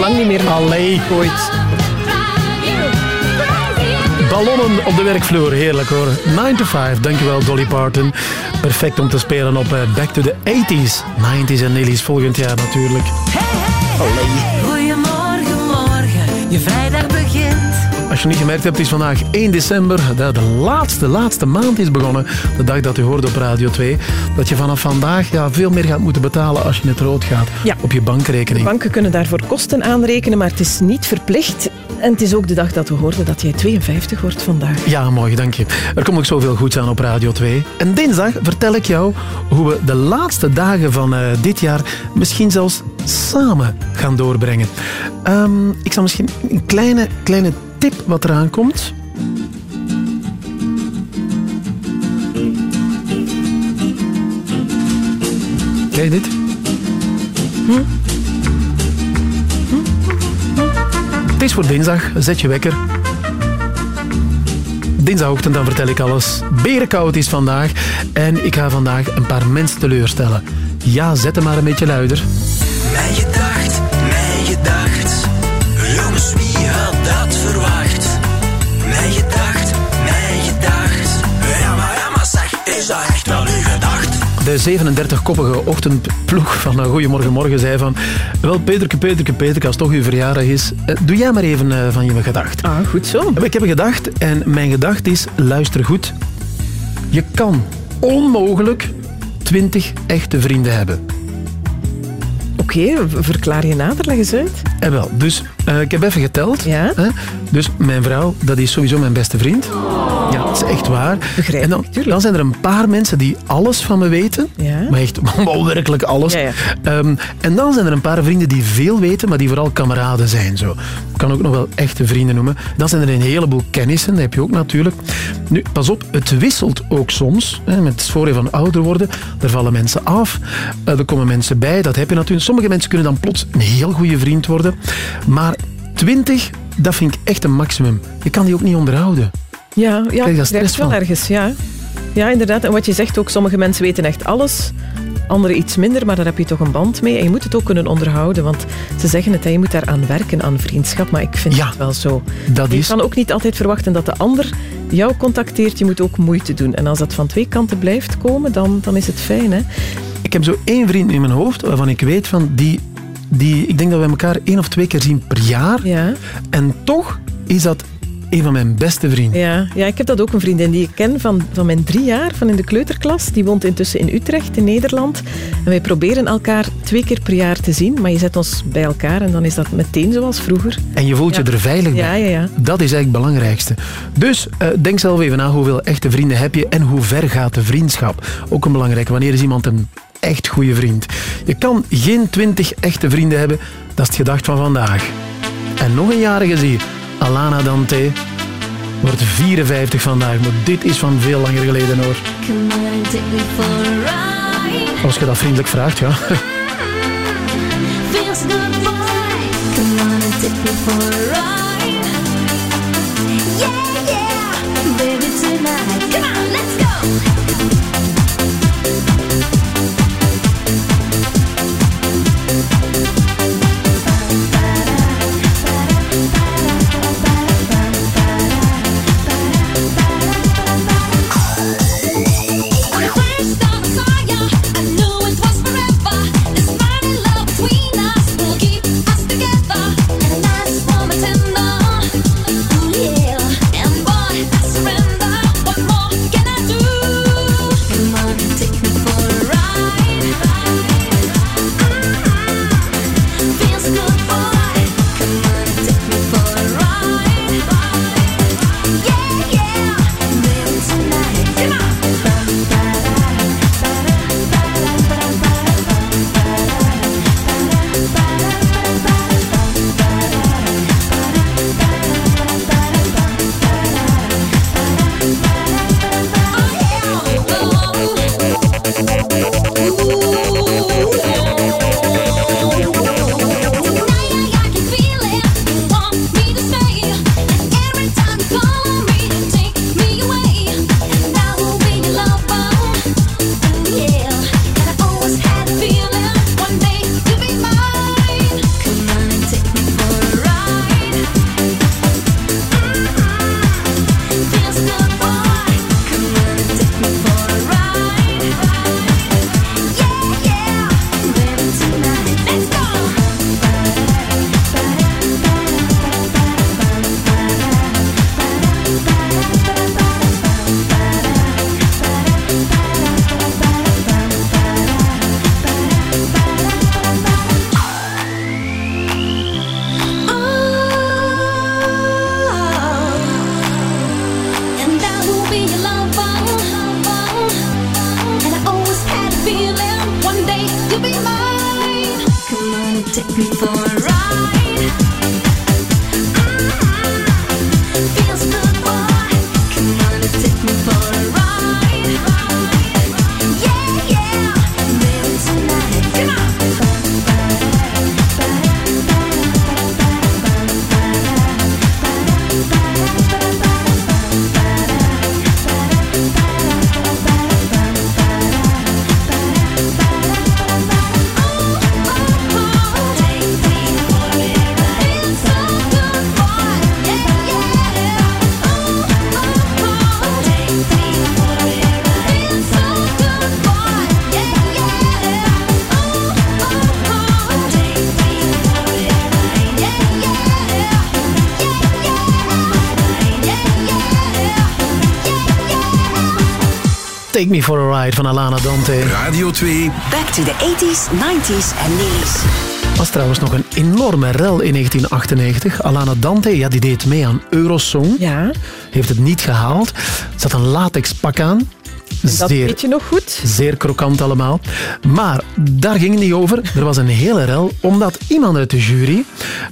lang niet meer Allee. ooit. Ballonnen op de werkvloer, heerlijk hoor. 9 to 5, dankjewel Dolly Parton. Perfect om te spelen op eh, Back to the 80s. 90s en Nelly's volgend jaar natuurlijk. Goedemorgen, morgen, je vrijdag begint. Als je niet gemerkt hebt, het is vandaag 1 december. De, de laatste, laatste maand is begonnen. De dag dat u hoorde op Radio 2. Dat je vanaf vandaag ja, veel meer gaat moeten betalen als je in het rood gaat. Ja. Op je bankrekening. Banken kunnen daarvoor kosten aanrekenen, maar het is niet verplicht. En het is ook de dag dat we hoorden dat jij 52 wordt vandaag. Ja, mooi, dank je. Er komt ook zoveel goeds aan op Radio 2. En dinsdag vertel ik jou hoe we de laatste dagen van eh, dit jaar misschien zelfs samen gaan doorbrengen. Ehm, ik zal misschien een kleine, kleine tip wat eraan komt. Kijk dit. Hm? Het is voor dinsdag. Zet je wekker. Dinsdagochtend dan vertel ik alles. Berenkoud is vandaag. En ik ga vandaag een paar mensen teleurstellen. Ja, zet hem maar een beetje luider. Mijn gedacht, mijn gedacht. De 37-koppige ochtendploeg van eh, Goedemorgen Morgen zei van... Wel, Peterke, Peterke, Peterke, als het toch uw verjaardag is, eh, doe jij maar even eh, van je gedacht. Ah, goed zo. Ik heb een gedacht en mijn gedacht is, luister goed. Je kan onmogelijk 20 echte vrienden hebben. Oké, verklaar je nader, leg eens uit. En wel, dus eh, ik heb even geteld. Ja? Hè? Dus mijn vrouw, dat is sowieso mijn beste vriend. Ja, dat is echt waar. Begrijp en dan, dan zijn er een paar mensen die alles van me weten. Ja. Maar echt wel werkelijk alles. Ja, ja. Ehm, en dan zijn er een paar vrienden die veel weten, maar die vooral kameraden zijn. Zo. Ik kan ook nog wel echte vrienden noemen. Dan zijn er een heleboel kennissen, dat heb je ook natuurlijk. Nu, pas op, het wisselt ook soms. Hè, met het voordeel van ouder worden. Er vallen mensen af, eh, er komen mensen bij, dat heb je natuurlijk. Sommige mensen kunnen dan plots een heel goede vriend worden. Maar 20, dat vind ik echt een maximum. Je kan die ook niet onderhouden. Ja, ja Krijg je wel ergens, ja. Ja, inderdaad. En wat je zegt ook, sommige mensen weten echt alles. Anderen iets minder, maar daar heb je toch een band mee. En je moet het ook kunnen onderhouden, want ze zeggen het, hè, je moet daar aan werken, aan vriendschap. Maar ik vind het wel zo. Dat je is... kan ook niet altijd verwachten dat de ander jou contacteert. Je moet ook moeite doen. En als dat van twee kanten blijft komen, dan, dan is het fijn. Hè? Ik heb zo één vriend in mijn hoofd waarvan ik weet van die, die ik denk dat we elkaar één of twee keer zien per jaar. Ja. En toch is dat een van mijn beste vrienden. Ja, ja, ik heb dat ook een vriendin die ik ken van, van mijn drie jaar, van in de kleuterklas. Die woont intussen in Utrecht, in Nederland. En wij proberen elkaar twee keer per jaar te zien, maar je zet ons bij elkaar en dan is dat meteen zoals vroeger. En je voelt je er veilig bij. Ja, ja, ja. Dat is eigenlijk het belangrijkste. Dus eh, denk zelf even na hoeveel echte vrienden heb je en hoe ver gaat de vriendschap. Ook een belangrijke. Wanneer is iemand een echt goede vriend? Je kan geen twintig echte vrienden hebben. Dat is het gedacht van vandaag. En nog een jarige zie je. Alana Dante wordt 54 vandaag. Maar dit is van veel langer geleden hoor. Als je dat vriendelijk vraagt, ja. Take Me For A Ride van Alana Dante. Radio 2. Back to the 80s, 90s en 90s. was trouwens nog een enorme rel in 1998. Alana Dante ja, die deed mee aan Eurosong. Ja. Heeft het niet gehaald. Had een latex pak aan. Dat weet je nog goed. Zeer krokant allemaal. Maar daar ging het niet over. Er was een hele rel, omdat iemand uit de jury,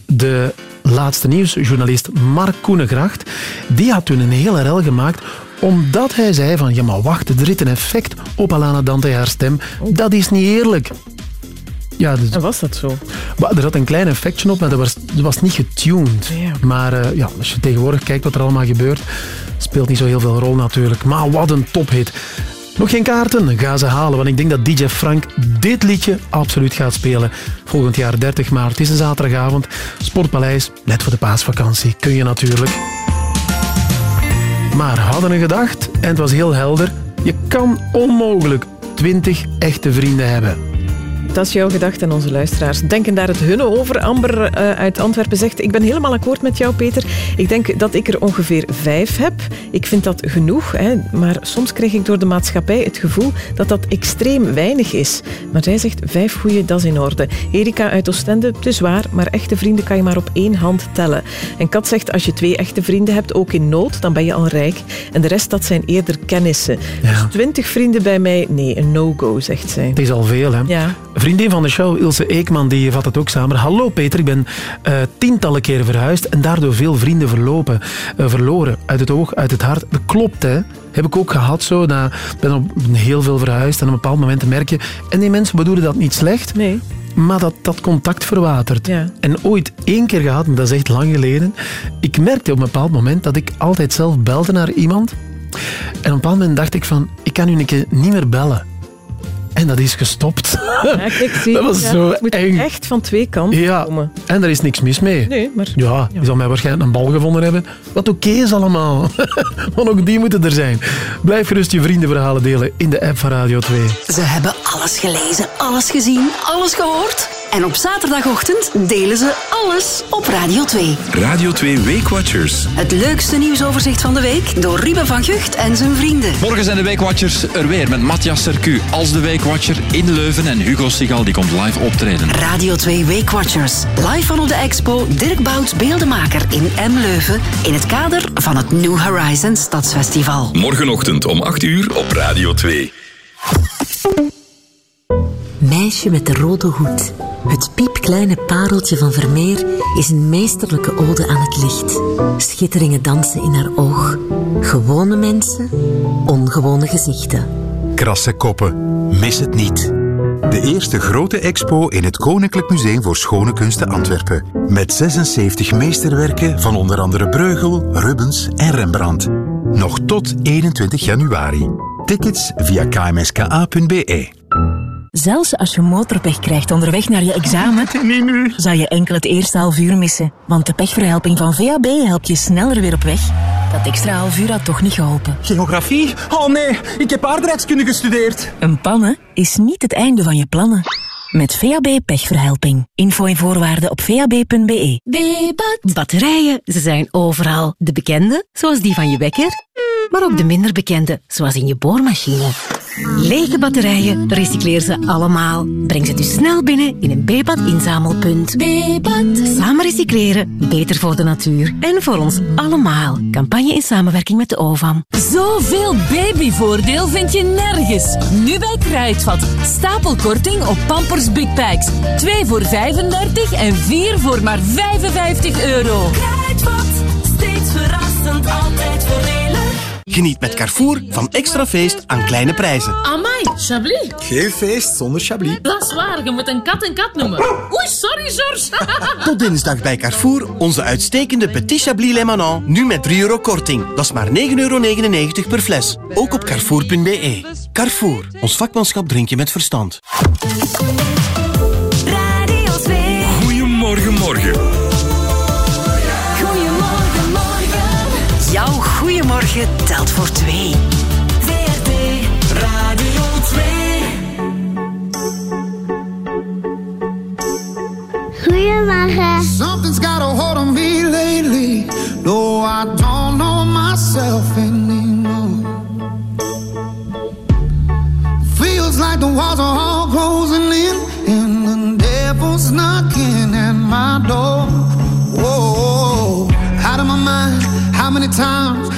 de laatste nieuwsjournalist Mark Koenegracht, die had toen een hele rel gemaakt omdat hij zei van, ja maar wacht, er zit een effect op Alana Dante haar stem. Dat is niet eerlijk. Ja, dus, En was dat zo? er zat een klein effectje op, maar dat was, dat was niet getuned. Maar eh, ja, als je tegenwoordig kijkt wat er allemaal gebeurt, speelt niet zo heel veel rol natuurlijk. Maar wat een tophit. Nog geen kaarten? Ga ze halen, want ik denk dat DJ Frank dit liedje absoluut gaat spelen. Volgend jaar 30 maart. Het is een zaterdagavond. Sportpaleis, net voor de paasvakantie. Kun je natuurlijk. Maar hadden een gedacht, en het was heel helder. Je kan onmogelijk 20 echte vrienden hebben. Dat is jouw gedachte en onze luisteraars denken daar het hunne over. Amber eh, uit Antwerpen zegt, ik ben helemaal akkoord met jou, Peter. Ik denk dat ik er ongeveer vijf heb. Ik vind dat genoeg, hè. maar soms krijg ik door de maatschappij het gevoel dat dat extreem weinig is. Maar zij zegt, vijf goeie, dat is in orde. Erika uit Oostende, het is waar, maar echte vrienden kan je maar op één hand tellen. En Kat zegt, als je twee echte vrienden hebt, ook in nood, dan ben je al rijk. En de rest, dat zijn eerder kennissen. Dus twintig vrienden bij mij, nee, een no-go, zegt zij. Het is al veel, hè? Ja. Vriendin van de show, Ilse Eekman, die vat het ook samen. Hallo Peter, ik ben eh, tientallen keren verhuisd en daardoor veel vrienden verlopen, eh, verloren. Uit het oog, uit het hart. Dat klopt, hè. Heb ik ook gehad zo. Ik ben op heel veel verhuisd en op een bepaald moment merk je... En die mensen bedoelen dat niet slecht. Nee. Maar dat, dat contact verwatert. Ja. En ooit één keer gehad, maar dat is echt lang geleden. Ik merkte op een bepaald moment dat ik altijd zelf belde naar iemand. En op een bepaald moment dacht ik van, ik kan u een keer niet meer bellen. En dat is gestopt. Ja, kijk, zie, Dat was ja, zo het moet eng. echt van twee kanten Ja, komen. en daar is niks mis mee. Nee, maar... Ja, die zal mij waarschijnlijk een bal gevonden hebben. Wat oké is allemaal. Want ook die moeten er zijn. Blijf gerust je vriendenverhalen delen in de app van Radio 2. Ze hebben alles gelezen, alles gezien, alles gehoord. En op zaterdagochtend delen ze alles op Radio 2. Radio 2 Weekwatchers. Het leukste nieuwsoverzicht van de week door Ruben van Gucht en zijn vrienden. Morgen zijn de Weekwatchers er weer met Matthias Sercu als de Weekwatcher in Leuven en Hugo Sigal die komt live optreden. Radio 2 Weekwatchers. Live van op de expo Dirk Bouts Beeldenmaker in M. Leuven. In het kader van het New Horizons Stadsfestival. Morgenochtend om 8 uur op Radio 2. Meisje met de rode hoed. Het piepkleine pareltje van Vermeer is een meesterlijke ode aan het licht. Schitteringen dansen in haar oog. Gewone mensen, ongewone gezichten. Krasse koppen. Mis het niet. De eerste grote expo in het Koninklijk Museum voor Schone Kunsten Antwerpen. Met 76 meesterwerken van onder andere Breugel, Rubens en Rembrandt. Nog tot 21 januari. Tickets via kmska.be. Zelfs als je motorpech krijgt onderweg naar je examen, zou je enkel het eerste half uur missen. Want de pechverhelping van VAB helpt je sneller weer op weg. Dat extra half uur had toch niet geholpen. Geografie? Oh nee, ik heb aardrijkskunde gestudeerd. Een pannen is niet het einde van je plannen. Met VAB pechverhelping. Info en voorwaarden op vab.be. Batterijen, ze zijn overal. De bekende, zoals die van je wekker, maar ook de minder bekende, zoals in je boormachine. Lege batterijen, recycleer ze allemaal. Breng ze dus snel binnen in een Bebat inzamelpunt. Bebat. Samen recycleren, beter voor de natuur. En voor ons allemaal. Campagne in samenwerking met de OVAM. Zoveel babyvoordeel vind je nergens. Nu bij Kruidvat. Stapelkorting op Pampers Big Packs. 2 voor 35 en 4 voor maar 55 euro. Kruidvat. Steeds verrassend, altijd voordelig. Geniet met Carrefour van extra feest aan kleine prijzen. Amai, Chablis. Geen feest zonder Chablis. Dat is waar, je moet een kat een kat noemen. Oei, sorry, George. Tot dinsdag bij Carrefour onze uitstekende Petit Chablis Le Manon. Nu met 3 euro korting. Dat is maar 9,99 euro per fles. Ook op carrefour.be. Carrefour, ons vakmanschap drink je met verstand. Radio 2. Goedemorgen, morgen. Goeiemorgen telt voor twee. VRT Radio 2. Goedemorgen. Something's got a hold on me lately. No, I don't know myself anymore. Feels like the walls are all closing in, and the devil's knocking at my door. Whoa, out of my mind. How many times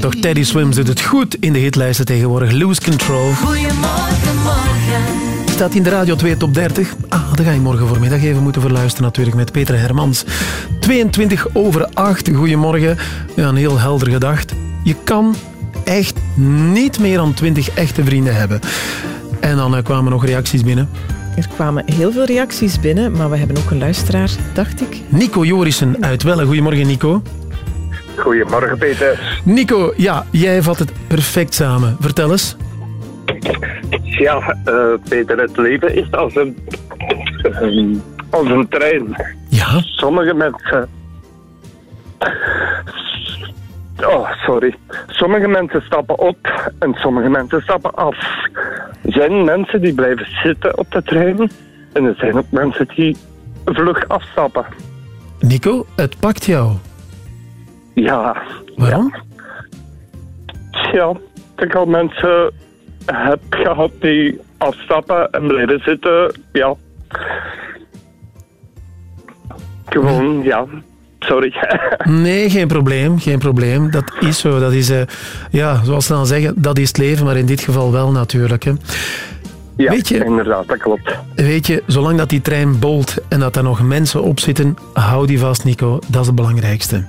Toch. Teddy Swims doet het goed in de hitlijsten tegenwoordig. Lose Control. Goedemorgen, morgen. Staat in de Radio 2 Top 30. Ah, daar ga je morgen voormiddag even moeten verluisteren natuurlijk met Peter Hermans. 22 over 8. Goedemorgen. Ja, een heel helder gedacht. Je kan echt niet meer dan 20 echte vrienden hebben. En dan eh, kwamen nog reacties binnen. Er kwamen heel veel reacties binnen, maar we hebben ook een luisteraar, dacht ik. Nico Jorissen uit Welle. Goedemorgen, Nico. Goedemorgen, Peter. Nico, ja, jij vat het perfect samen. Vertel eens. Ja, eh, Peter, het leven is als een, een- als een trein. Ja? Sommige mensen... Oh, sorry. Sommige mensen stappen op en sommige mensen stappen af. Er zijn mensen die blijven zitten op de trein en er zijn ook mensen die vlug afstappen. Nico, het pakt jou. Ja. Waarom? Ja, ik al mensen heb gehad die afstappen en blijven zitten. Ja. Gewoon, ja. Sorry. Nee, geen probleem, geen probleem. Dat is zo. Dat is, eh, ja, zoals ze dan zeggen, dat is het leven, maar in dit geval wel natuurlijk. Hè. Ja, weet je, inderdaad, dat klopt. Weet je, zolang dat die trein bolt en dat er nog mensen op zitten, hou die vast, Nico. Dat is het belangrijkste.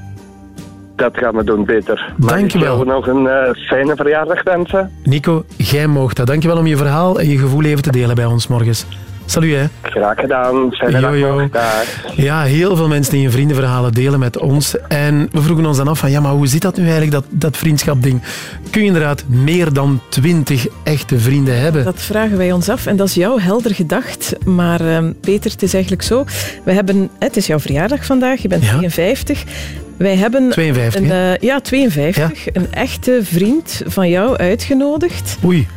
Dat gaan we doen, Peter. Mag Dankjewel. ik jou nog een eh, fijne verjaardag wensen? Nico, jij moogt dat. Dankjewel om je verhaal en je gevoel even te delen bij ons morgens. Salut, hè. Graag gedaan. Fijne dag Yo, yo. nog. Dag. Ja, heel veel mensen die hun vriendenverhalen delen met ons. En we vroegen ons dan af van, ja, maar hoe zit dat nu eigenlijk, dat, dat vriendschapding? Kun je inderdaad meer dan twintig echte vrienden hebben? Dat vragen wij ons af en dat is jouw helder gedacht. Maar ehm, Peter, het is eigenlijk zo. We hebben, het is jouw verjaardag vandaag, je bent 52. Wij hebben 52, een, eh, ja, 52. Een echte vriend van jou uitgenodigd. Oei.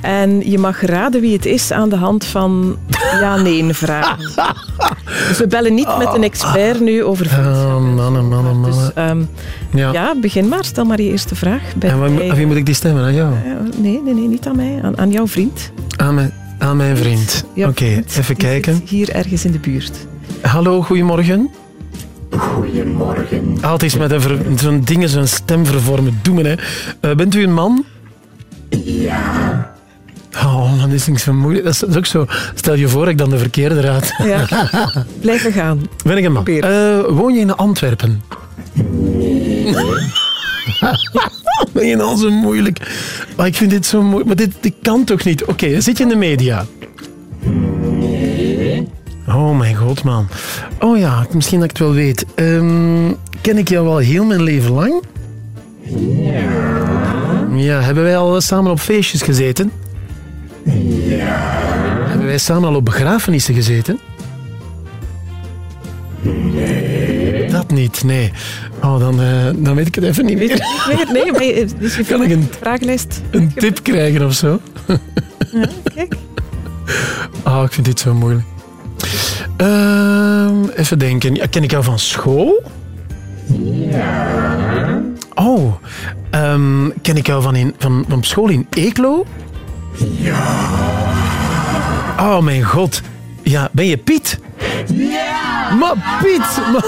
En je mag raden wie het is aan de hand van ja-nee-vragen. dus we bellen niet met een expert nu over vriendschap. Oh, mannen, mannen, mannen. Dus ehm, Ja. ja. begin maar. Stel maar je eerste vraag. Ben En wie moet ik die stemmen? Aan jou? Eh, Nee, nee, nee, niet aan mij. Aan, aan jouw vriend. Aan mijn, aan mijn vriend. Oké, even kijken. Hier ergens in de buurt. Hallo, goedemorgen. Goedemorgen. Altijd met zo'n dingen, zo'n stem vervormen. Doe me, hè. Eh, bent u een man? Ja. Oh, dat is niet zo moeilijk. Dat is, ook zo. Stel je voor dat ik dan de verkeerde raad. Ja. Blijven gaan. Ben ik een man? Eh, woon je in Antwerpen? Ben je al zo moeilijk? Maar ik vind dit zo moeilijk. Maar dit, dit kan toch niet? Oké, zit je in de media? Oh mijn god, man. Oh ja, misschien dat ik het wel weet. Ehm, ken ik jou al heel mijn leven lang? Ja. hebben wij al samen op feestjes gezeten? Ja. Hebben wij samen al op begrafenissen gezeten? Nee. Dat niet, nee. Oh, dan, eh, dan weet ik het even niet meer. Nee, maar je- dus je Kan ik een, vragenlijst. een tip krijgen of zo? Ja, kijk. Oh, ik vind dit zo moeilijk. Ehm, even denken. Ken ik jou van school? Ja. Oh, ehm, ken ik jou van, in, van, van school in Eeklo? Ja. Oh, mijn god. Ja, ben je Piet? Maar Piet! Maar...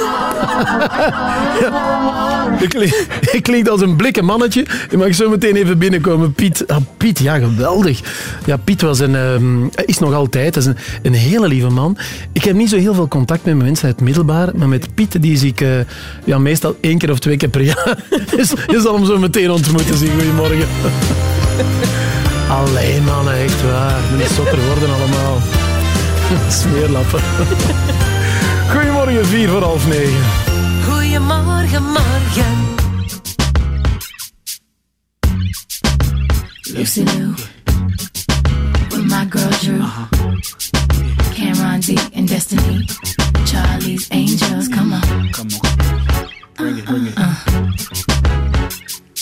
Ik, klink, ik klink als een blikken mannetje. Je mag zo meteen even binnenkomen. Piet, ah, Piet ja, geweldig. Ja, Piet was een, ehm, is nog altijd is een, een hele lieve man. Ik heb niet zo heel veel contact met mensen uit het middelbaar, maar met Piet die zie ik eh, ja, meestal één keer of twee keer per jaar. Dus je zal hem zo meteen ontmoeten. Zie, goedemorgen. Alleen mannen, echt waar. Moet zotter worden allemaal. Smeerlappen. Goedemorgen, vier voor half negen. Goedemorgen, morgen. Lucy Lou with my girl Drew, Cameron D and Destiny, Charlie's Angels. Come on, come on, bring it, bring it.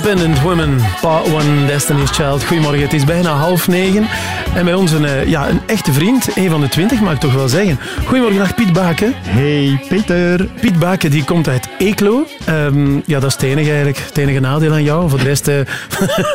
Independent Women, Part 1, Destiny's Child. Goedemorgen, het is bijna half negen. En bij ons een, eh, ja, een echte vriend, een van de twintig mag ik toch wel zeggen. Goedemorgen, dag Piet Baken. Hey Peter. Piet Baken die komt uit Eeklo. Ehm, ja, dat is het enige eigenlijk. Het enige nadeel aan jou. Voor de rest... eh,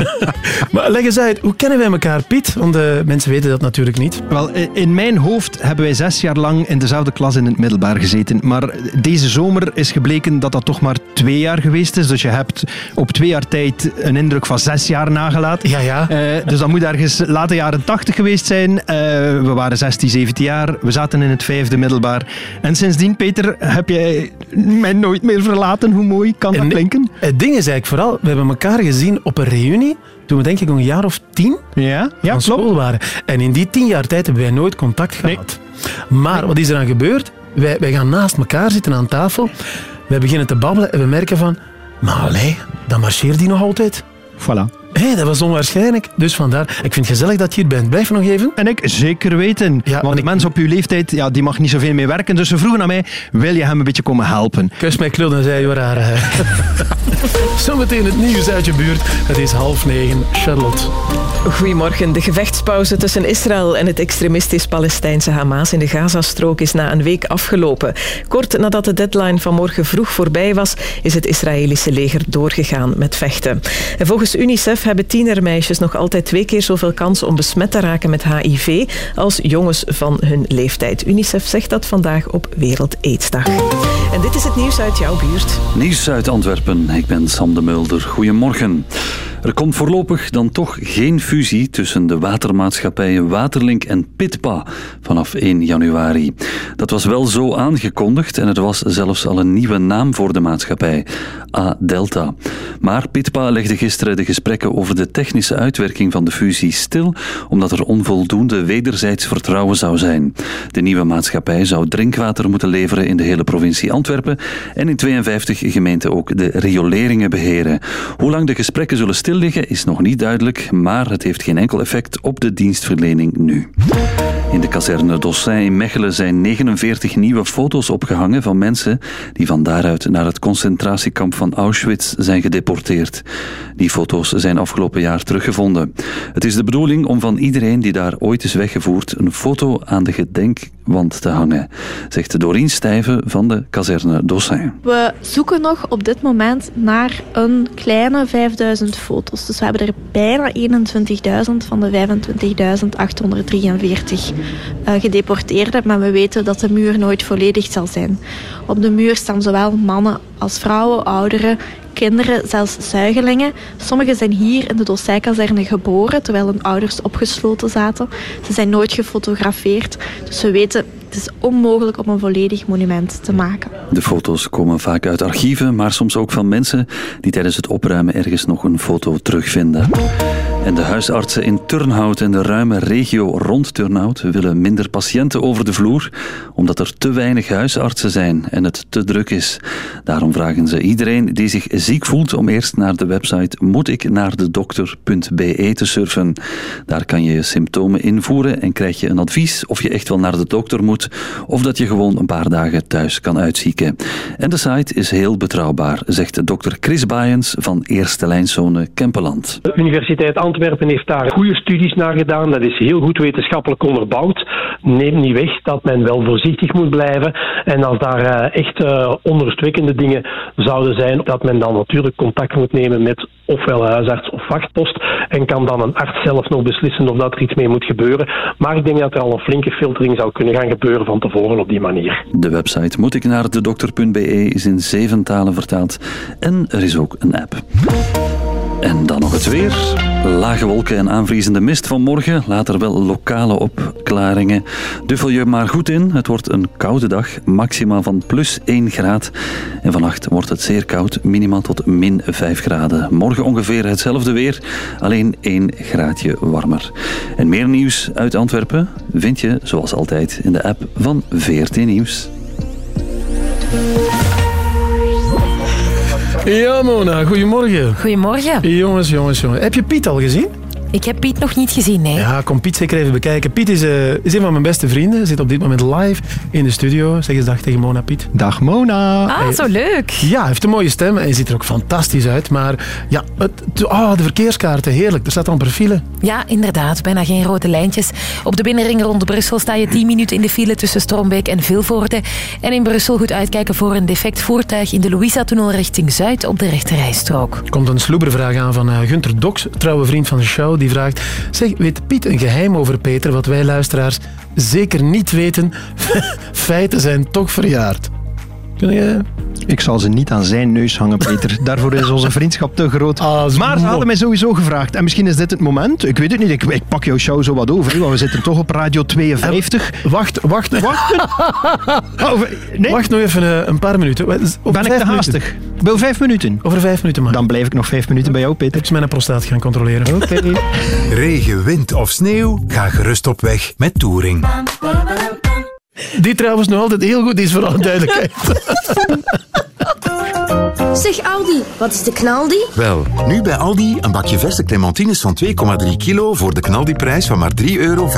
maar leg eens uit, hoe kennen wij elkaar, Piet? Want eh, mensen weten dat natuurlijk niet. Wel, in mijn hoofd hebben wij zes jaar lang in dezelfde klas in het middelbaar gezeten. Maar deze zomer is gebleken dat dat toch maar twee jaar geweest is. Dus je hebt op twee jaar tijd een indruk van zes jaar nagelaten. Ja, ja. Dus dat moet ergens late jaren tachtig geweest zijn. Eh, we waren 16, 17 jaar. We zaten in het vijfde middelbaar. En sindsdien, Peter, heb jij mij nooit meer verlaten. Hoe mooi kan dat En klinken? Het ding is eigenlijk vooral, we hebben elkaar gezien op een reunie toen we denk ik nog een jaar of tien ja, ja, van school waren. En in die tien jaar tijd hebben wij nooit contact gehad. Maar wat is er dan gebeurd? Wij, wij gaan naast elkaar zitten aan tafel. Wij beginnen te babbelen en we merken van... Maar allee, dan marcheert die nog altijd. Voilà. Hé, dat was onwaarschijnlijk. Dus vandaar, ik vind het gezellig dat je hier bent. Blijf nog even. En ik zeker weten. Want mensen op uw leeftijd, ja, die mag niet zoveel mee werken. Dus ze vroegen aan mij, wil je hem een beetje komen helpen? Kus mij klul en zei je rare. Zometeen het nieuws uit je buurt. Het is half negen. Charlotte. Goedemorgen. De gevechtspauze tussen Israël en het extremistisch Palestijnse Hamas in de Gazastrook is na een week afgelopen. Kort nadat de deadline van morgen vroeg voorbij was, is het Israëlische leger doorgegaan met vechten. En volgens UNICEF hebben tienermeisjes nog altijd twee keer zoveel kans om besmet te raken met HIV als jongens van hun leeftijd. UNICEF zegt dat vandaag op Wereld Aidsdag. En dit is het nieuws uit jouw buurt. Nieuws uit Antwerpen. Ik ben Sam de Mulder. Goedemorgen. Er komt voorlopig dan toch geen fusie tussen de watermaatschappijen Waterlink en Pitpa vanaf 1 januari. Dat was wel zo aangekondigd en er was zelfs al een nieuwe naam voor de maatschappij, A-Delta. Maar Pitpa legde gisteren de gesprekken over de technische uitwerking van de fusie stil, omdat er onvoldoende wederzijds vertrouwen zou zijn. De nieuwe maatschappij zou drinkwater moeten leveren in de hele provincie Antwerpen en in 52 gemeenten ook de rioleringen beheren. Hoe lang de gesprekken zullen is nog niet duidelijk, maar het heeft geen enkel effect op de dienstverlening nu. In de kazerne Dossin in Mechelen zijn 49 nieuwe foto's opgehangen van mensen die van daaruit naar het concentratiekamp van Auschwitz zijn gedeporteerd. Die foto's zijn afgelopen jaar teruggevonden. Het is de bedoeling om van iedereen die daar ooit is weggevoerd een foto aan de gedenkwand te hangen, zegt Doreen Stijven van de kazerne Dossin. We zoeken nog op dit moment naar een kleine 5000 foto's. Dus we hebben er bijna 21.000 van de 25.843 eh, gedeporteerden. Maar we weten dat de muur nooit volledig zal zijn. Op de muur staan zowel mannen als vrouwen, ouderen, kinderen, zelfs zuigelingen. Sommigen zijn hier in de Dossijkazerne geboren, terwijl hun ouders opgesloten zaten. Ze zijn nooit gefotografeerd. Dus we weten, Het is onmogelijk om een volledig monument te maken. De foto's komen vaak uit archieven, maar soms ook van mensen die tijdens het opruimen ergens nog een foto terugvinden. En de huisartsen in Turnhout en de ruime regio rond Turnhout willen minder patiënten over de vloer, omdat er te weinig huisartsen zijn en het te druk is. Daarom vragen ze iedereen die zich ziek voelt om eerst naar de website moetiknaardedokter.be te surfen. Daar kan je je symptomen invoeren en krijg je een advies of je echt wel naar de dokter moet of dat je gewoon een paar dagen thuis kan uitzieken. En de site is heel betrouwbaar, zegt dokter Chris Baaiens van Eerste Lijnzone Kempeland. De Universiteit Antwerpen heeft daar goede studies naar gedaan. Dat is heel goed wetenschappelijk onderbouwd. Neemt niet weg dat men wel voorzichtig moet blijven. En als daar eh, echt eh, onrustwekkende dingen zouden zijn, dat men dan natuurlijk contact moet nemen met ofwel huisarts of wachtpost. En kan dan een arts zelf nog beslissen of dat er iets mee moet gebeuren. Maar ik denk dat er al een flinke filtering zou kunnen gaan gebeuren van tevoren op die manier. De website moet ik naar de dokter.be is in zeven talen vertaald en er is ook een app. En dan nog het weer. Lage wolken en aanvriezende mist van morgen. Later wel lokale opklaringen. Duffel je maar goed in. Het wordt een koude dag. Maximaal van plus 1 graad. En vannacht wordt het zeer koud. Minimaal tot min 5 graden. Morgen ongeveer hetzelfde weer. Alleen 1 graadje warmer. En meer nieuws uit Antwerpen vind je zoals altijd in de app van VRT Nieuws. Ja, Mona, goedemorgen. Goedemorgen. Jongens, jongens, jongens. Heb je Piet al gezien? Ik heb Piet nog niet gezien, nee. Ja, kom Piet zeker even bekijken. Piet is, eh, is een van mijn beste vrienden. Zit op dit moment live in de studio. Zeg eens dag tegen Mona, Piet. Dag Mona. Ah, zo leuk. Ja, hij heeft een mooie stem en hij ziet er ook fantastisch uit. Maar ja, het, oh, de verkeerskaarten, heerlijk. Er staat al een file. Ja, inderdaad. Bijna geen rode lijntjes. Op de binnenring rond Brussel sta je 10 minuten in de file tussen Strombeek en Vilvoorde. En in Brussel goed uitkijken voor een defect voertuig in de Louisa-tunnel richting Zuid op de rechterrijstrook. Er komt een sloebervraag aan van uh, Gunter Doks, trouwe vriend van de show. Die vraagt, zeg, weet Piet een geheim over Peter wat wij luisteraars zeker niet weten? Feiten zijn toch verjaard. Kun je... Ik zal ze niet aan zijn neus hangen, Peter. Daarvoor is onze vriendschap te groot. maar ze hadden mij sowieso gevraagd. En misschien is dit het moment. Ik weet het niet. Ik, ik pak jouw show zo wat over. Want we zitten toch op Radio 52. Wacht, wacht, wacht. Oh, nee? Wacht nog even eh, een paar minuten. Over Ben ik te minuten. haastig? Ik wil vijf minuten. Over vijf minuten maar. Dan blijf ik nog vijf minuten bij jou, Peter. Ik mijn prostaat gaan controleren. Oké. Regen, wind of sneeuw, ga gerust op weg met Touring. Die trouwens nog altijd heel goed is, voor alle duidelijkheid. Zeg Aldi, wat is de knaldi? Wel, nu bij Aldi een bakje verse clementines van 2,3 kilo voor de knaldiprijs van maar 3,50 euro.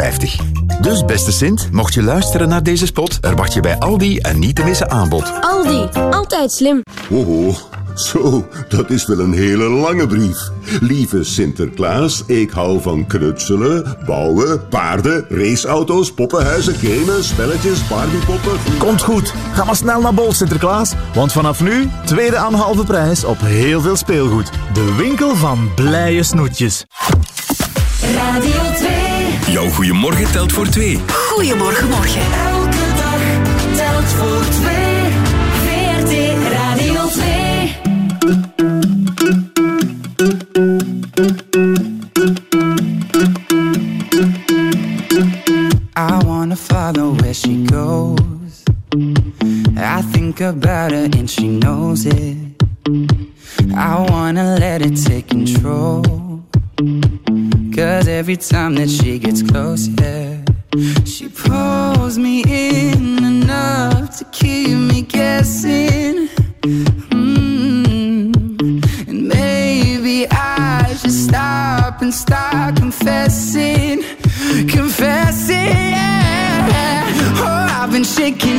Dus beste Sint, mocht je luisteren naar deze spot, er wacht je bij Aldi een niet te missen aanbod. Aldi, altijd slim. Oh, zo, dat is wel een hele lange brief. Lieve Sinterklaas, ik hou van knutselen, bouwen, paarden, raceauto's, poppenhuizen, gamen, spelletjes, barbiepoppen... Komt goed. Ga maar snel naar Bol Sinterklaas, want vanaf nu tweede aan halve prijs op heel veel speelgoed. De winkel van blije snoetjes. Radio 2. Jouw goeiemorgen telt voor twee. Goedemorgen, morgen. Elke dag telt voor twee. Think about her and she knows it. I wanna let it take control. Cause every time that she gets close, yeah, she pulls me in enough to keep me guessing. Mm. And maybe I should stop and start confessing.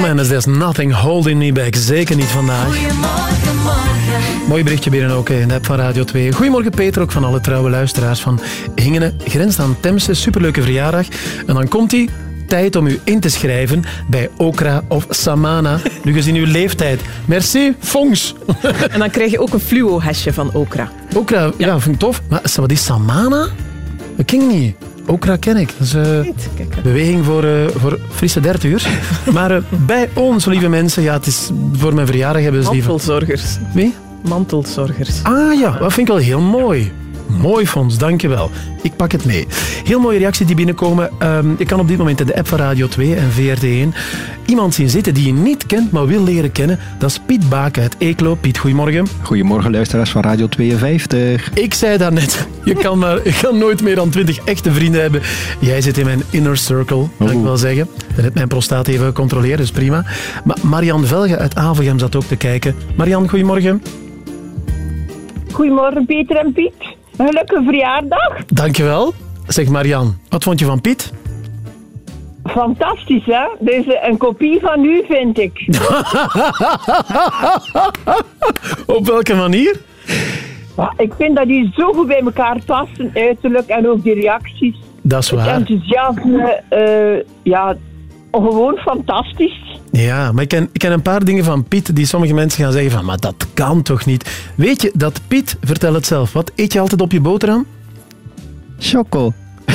Mendes, there's nothing holding me back. Zeker niet vandaag. Goedemorgen, morgen. Mooi berichtje binnen ook in de app van Radio 2. Goedemorgen Peter, ook van alle trouwe luisteraars van Hingenen. Grenst aan Temse, superleuke verjaardag. En dan komt hij. Tijd om u in te schrijven bij Okra of Samana, nu gezien uw leeftijd. Merci, Fongs. En dan krijg je ook een fluo-hesje van Okra. Okra, ja. vind ik tof. Maar wat is Samana? Dat ik niet. Okra ken ik. Dat is eh, beweging voor, eh, voor frisse dertuurs. maar eh, bij ons, lieve mensen, ja, het is voor mijn verjaardag hebben ze liever... Mantelzorgers. Wie? Mantelzorgers. Ah ja, dat vind ik wel heel mooi. Mooi, Fons, dankjewel. Ik pak het mee. Heel mooie reacties die binnenkomen. Ehm je kan op dit moment in de app van Radio 2 en VRT1 iemand zien zitten die je niet kent, maar wil leren kennen. Dat is Piet Baken uit Eeklo. Piet, goedemorgen. Goedemorgen, luisteraars van Radio 52. Ik zei daarnet, je kan, maar, je kan nooit meer dan 20 echte vrienden hebben. Jij zit in mijn inner circle, kan ik wel zeggen. Dan heb mijn prostaat even gecontroleerd, dus prima. Maar Marian Velge uit Avelgem zat ook te kijken. Marian, goedemorgen. Goedemorgen Peter en Piet. Gelukkige verjaardag. Dankjewel. Zeg Marian, wat vond je van Piet? Fantastisch hè? Deze een kopie van u vind ik. Op welke manier? Ik vind dat die zo goed bij elkaar passen, uiterlijk en ook die reacties. Dat is Het waar. enthousiasme, eh, ja, gewoon fantastisch. Ja, maar ik ken, ik ken een paar dingen van Piet die sommige mensen gaan zeggen van, maar dat kan toch niet? Weet je dat Piet, vertel het zelf, wat eet je altijd op je boterham? Choco.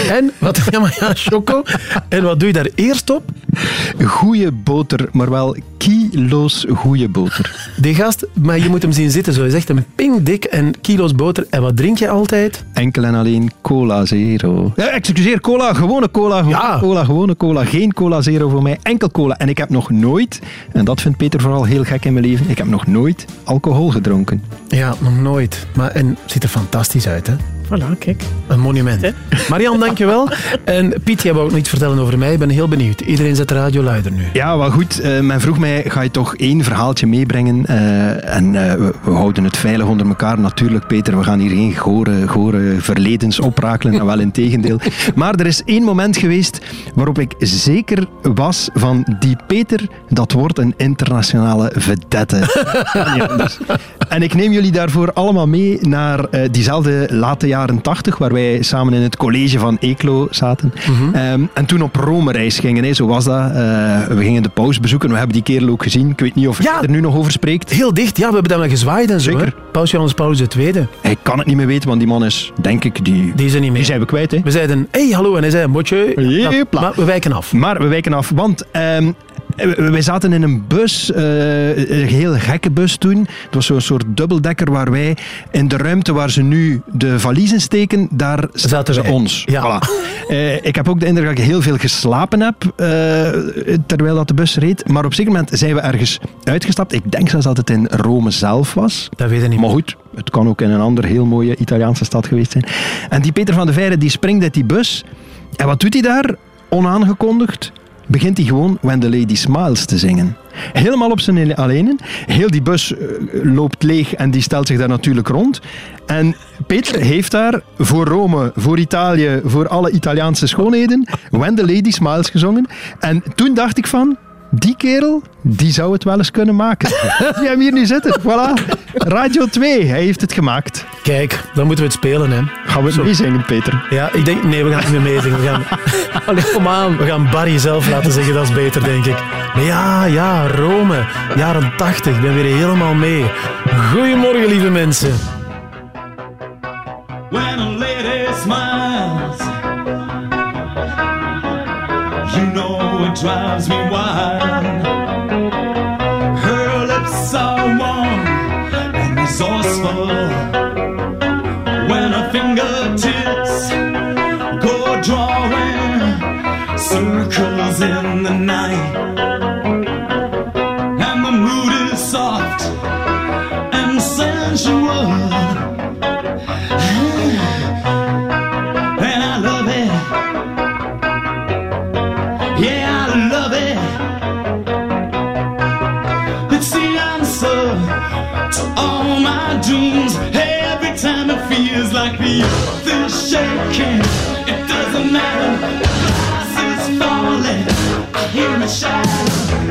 En? Wat, ja, maar ja, choco. En wat doe je daar eerst op? Goeie boter, maar wel kilo's goede boter. Die gast, maar je moet hem zien zitten zo. Hij is echt een pinkdik en kilo's boter. En wat drink je altijd? Enkel en alleen cola zero. Ja, excuseer, cola, gewone cola, gewone cola, gewone cola. Geen cola zero voor mij, enkel cola. En ik heb nog nooit, en dat vindt Peter vooral heel gek in mijn leven, ik heb nog nooit alcohol gedronken. Ja, nog nooit. Maar, en het ziet er fantastisch uit, hè? Voilà, kijk. Een monument. Marian, dankjewel. En Piet, jij wou ook nog iets vertellen over mij. Ik ben heel benieuwd. Iedereen zet de radio luider nu. Ja, wel goed. Eh, men vroeg mij, ga je toch één verhaaltje meebrengen? Eh, en eh, we, we houden het veilig onder elkaar. Natuurlijk, Peter, we gaan hier geen gore, gore verledens oprakelen. Nou, wel in tegendeel. Maar er is één moment geweest waarop ik zeker was van die Peter, dat wordt een internationale vedette. En ik neem jullie daarvoor allemaal mee naar eh, diezelfde late jaren tachtig, waar wij samen in het college van Eeklo zaten. Ehm, en toen op Rome-reis gingen, hè, zo was dat. Eh, we gingen de paus bezoeken, we hebben die kerel ook gezien. Ik weet niet of hij er nu nog over spreekt. Heel dicht, ja, we hebben daar wel gezwaaid en zo. hè. Paus Johannes Paulus II. Hij kan het niet meer weten, want die man is, denk ik, die, die, zijn, niet meer. die zijn we kwijt. Hè? We zeiden, hey, hallo, en hij zei, motje. Jepla. Maar we wijken af. Maar we wijken af, want ehm, Eh, Wij zaten in een bus, eh, een heel gekke bus toen. Het was zo'n soort dubbeldekker waar wij in de ruimte waar ze nu de valiezen steken, daar zaten ze ons. Ja. Voilà. Eh, ik heb ook de indruk dat ik heel veel geslapen heb eh, terwijl dat de bus reed. Maar op een zeker moment zijn we ergens uitgestapt. Ik denk zelfs dat het in Rome zelf was. Dat weet ik niet. Maar goed, het kan ook in een andere heel mooie Italiaanse stad geweest zijn. En die Peter van de Veire die springt uit die bus. En wat doet hij daar? Onaangekondigd begint hij gewoon When the Lady Smiles te zingen. Helemaal op zijn alleen. Heel die bus eh, loopt leeg en die stelt zich daar natuurlijk rond. En Peter heeft daar voor Rome, voor Italië, voor alle Italiaanse schoonheden When the Lady Smiles gezongen. En toen dacht ik van, die kerel, die zou het wel eens kunnen maken. Die hem hier nu zitten. Voilà. Radio 2, hij heeft het gemaakt. Kijk, dan moeten we het spelen, hè. Gaan we het meezingen, Peter? Ja, ik denk... Nee, we gaan het niet meer meezingen. We gaan, Allee, kom aan. we gaan Barry zelf laten zeggen, dat is beter, denk ik. Maar ja, ja, Rome. Jaren 80. Ik ben weer helemaal mee. Goedemorgen, lieve mensen. When a lady smiles, you know it drives me wild. Her lips are warm and resourceful. When her fingertips go drawing circles in the night, dreams. Every time it feels like the earth is shaking, it doesn't matter. The is falling. I hear it shatter.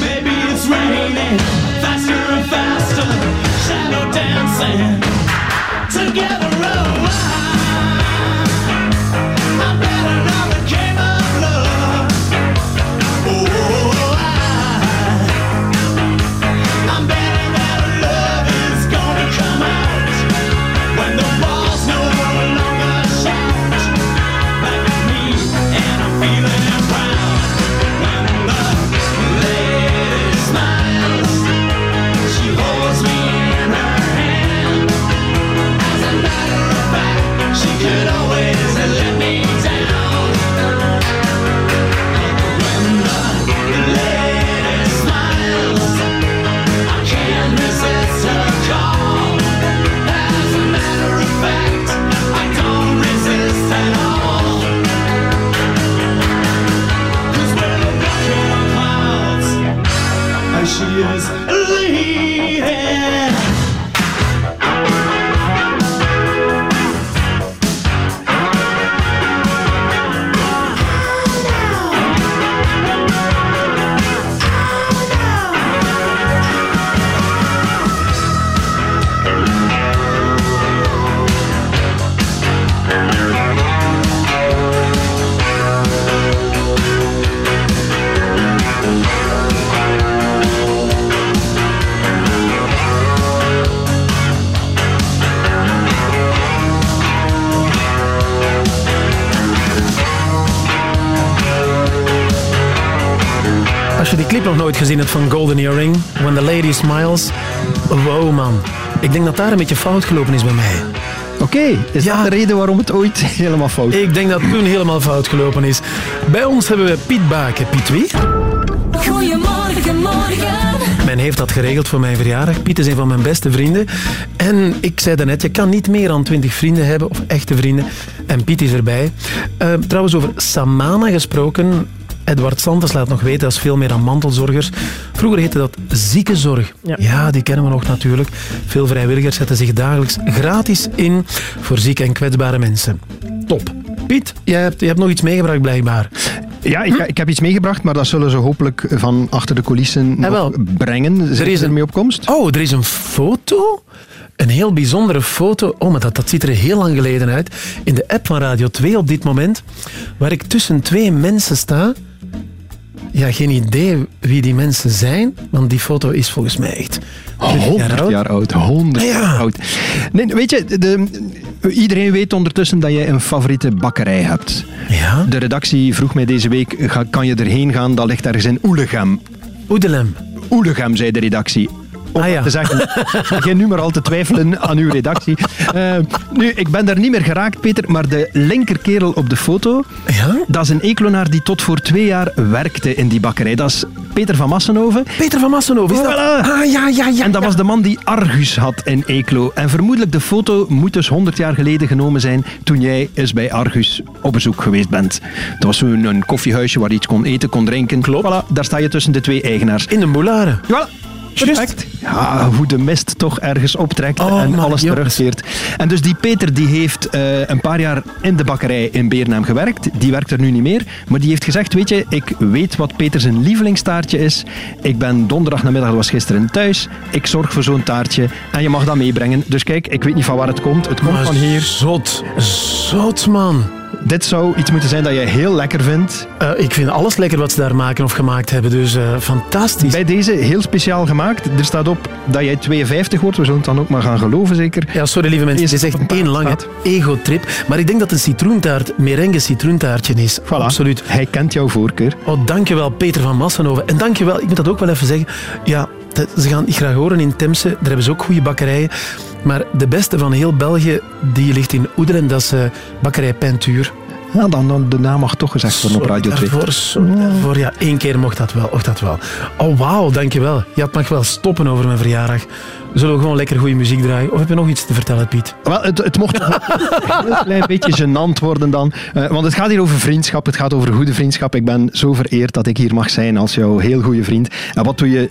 Maybe it's raining. Faster and faster. Van Golden Earring, When the Lady Smiles, wow man. Ik denk dat daar een beetje fout gelopen is bij mij. Oké, is dat de reden waarom het ooit helemaal fout Ik denk dat het toen helemaal fout gelopen is. Bij ons hebben we Piet Baken. Piet wie? Goedemorgen, morgen. Men heeft dat geregeld voor mijn verjaardag. Piet is een van mijn beste vrienden. En ik zei daarnet, je kan niet meer dan 20 vrienden hebben, of echte vrienden. En Piet is erbij. Eh, trouwens, over Samana gesproken. Edward Santos laat nog weten, dat is veel meer dan mantelzorgers. Vroeger heette dat ziekenzorg. Ja. die kennen we nog natuurlijk. Veel vrijwilligers zetten zich dagelijks gratis in voor zieke en kwetsbare mensen. Top. Piet, jij hebt, jij hebt nog iets meegebracht blijkbaar. Ja, ik, ik heb iets meegebracht, maar dat zullen ze hopelijk van achter de coulissen nog wel. brengen. Zit Er is er een- mee op komst? Oh, er is een foto. Een heel bijzondere foto. Oh, maar dat, dat ziet er heel lang geleden uit. In de app van Radio 2 op dit moment. Waar ik tussen twee mensen sta. Ja, geen idee wie die mensen zijn. Want die foto is volgens mij echt... 100 jaar oud. 100 jaar oud. Nee, weet je, de, iedereen weet ondertussen dat jij een favoriete bakkerij hebt. Ja? De redactie vroeg mij deze week, ga- kan je erheen gaan? Dat ligt ergens in Oelegem. Oedelem. Oelegem, zei de redactie. Om Ah, ja. te zeggen, begin nu maar al te twijfelen aan uw redactie. Eh, nu, ik ben daar niet meer geraakt, Peter, maar de linkerkerel op de foto, dat is een Eeklonaar die tot voor twee jaar werkte in die bakkerij. Dat is Peter van Massenhoven. Peter van Massenhoven, is dat? Voilà. Ah, ja, ja, ja. En dat was de man die Argus had in Eeklo. En vermoedelijk de foto moet dus 100 jaar geleden genomen zijn toen jij eens bij Argus op bezoek geweest bent. Dat was zo'n een koffiehuisje waar je iets kon eten, kon drinken. Klopt. Voilà, daar sta je tussen de twee eigenaars. In de moularen. Voilà. Perfect. Ja, hoe de mist toch ergens optrekt Oh, en alles terugkeert. En dus die Peter die heeft eh, een paar jaar in de bakkerij in Beernaam gewerkt. Die werkt er nu niet meer. Maar die heeft gezegd, weet je, ik weet wat Peter zijn lievelingstaartje is. Ik ben donderdag namiddag, was gisteren, thuis. Ik zorg voor zo'n taartje en je mag dat meebrengen. Dus kijk, ik weet niet van waar het komt. Het komt Maar van hier. Zot. Zot, man. Dit zou iets moeten zijn dat jij heel lekker vindt. Eh, ik vind alles lekker wat ze daar maken of gemaakt hebben. Dus eh, fantastisch. Bij deze heel speciaal gemaakt. Er staat op dat jij 52 wordt. We zullen het dan ook maar gaan geloven, zeker. Ja, sorry lieve mensen, het is echt één lange ego-trip. Maar ik denk dat een citroentaart, merengue citroentaartje is. Absoluut. Hij kent jouw voorkeur. Oh, dankjewel Peter van Massenhoven. En dankjewel, ik moet dat ook wel even zeggen. Ja, ze gaan graag horen in Temse. Daar hebben ze ook goede bakkerijen. Maar de beste van heel België, die ligt in Oederen. Dat is eh, bakkerij Pentuur. Ja, dan, dan de naam mag toch gezegd worden op Radio 2. Daarvoor, sorry, daarvoor, ja, één keer mocht dat wel. Mocht dat wel. Oh, wauw, dankjewel. Ja, het mag wel stoppen over mijn verjaardag. Zullen we gewoon lekker goede muziek draaien? Of heb je nog iets te vertellen, Piet? Wel, het, het mocht een klein beetje gênant worden dan. Eh, want het gaat hier over vriendschap. Het gaat over goede vriendschap. Ik ben zo vereerd dat ik hier mag zijn als jouw heel goede vriend. En wat doe je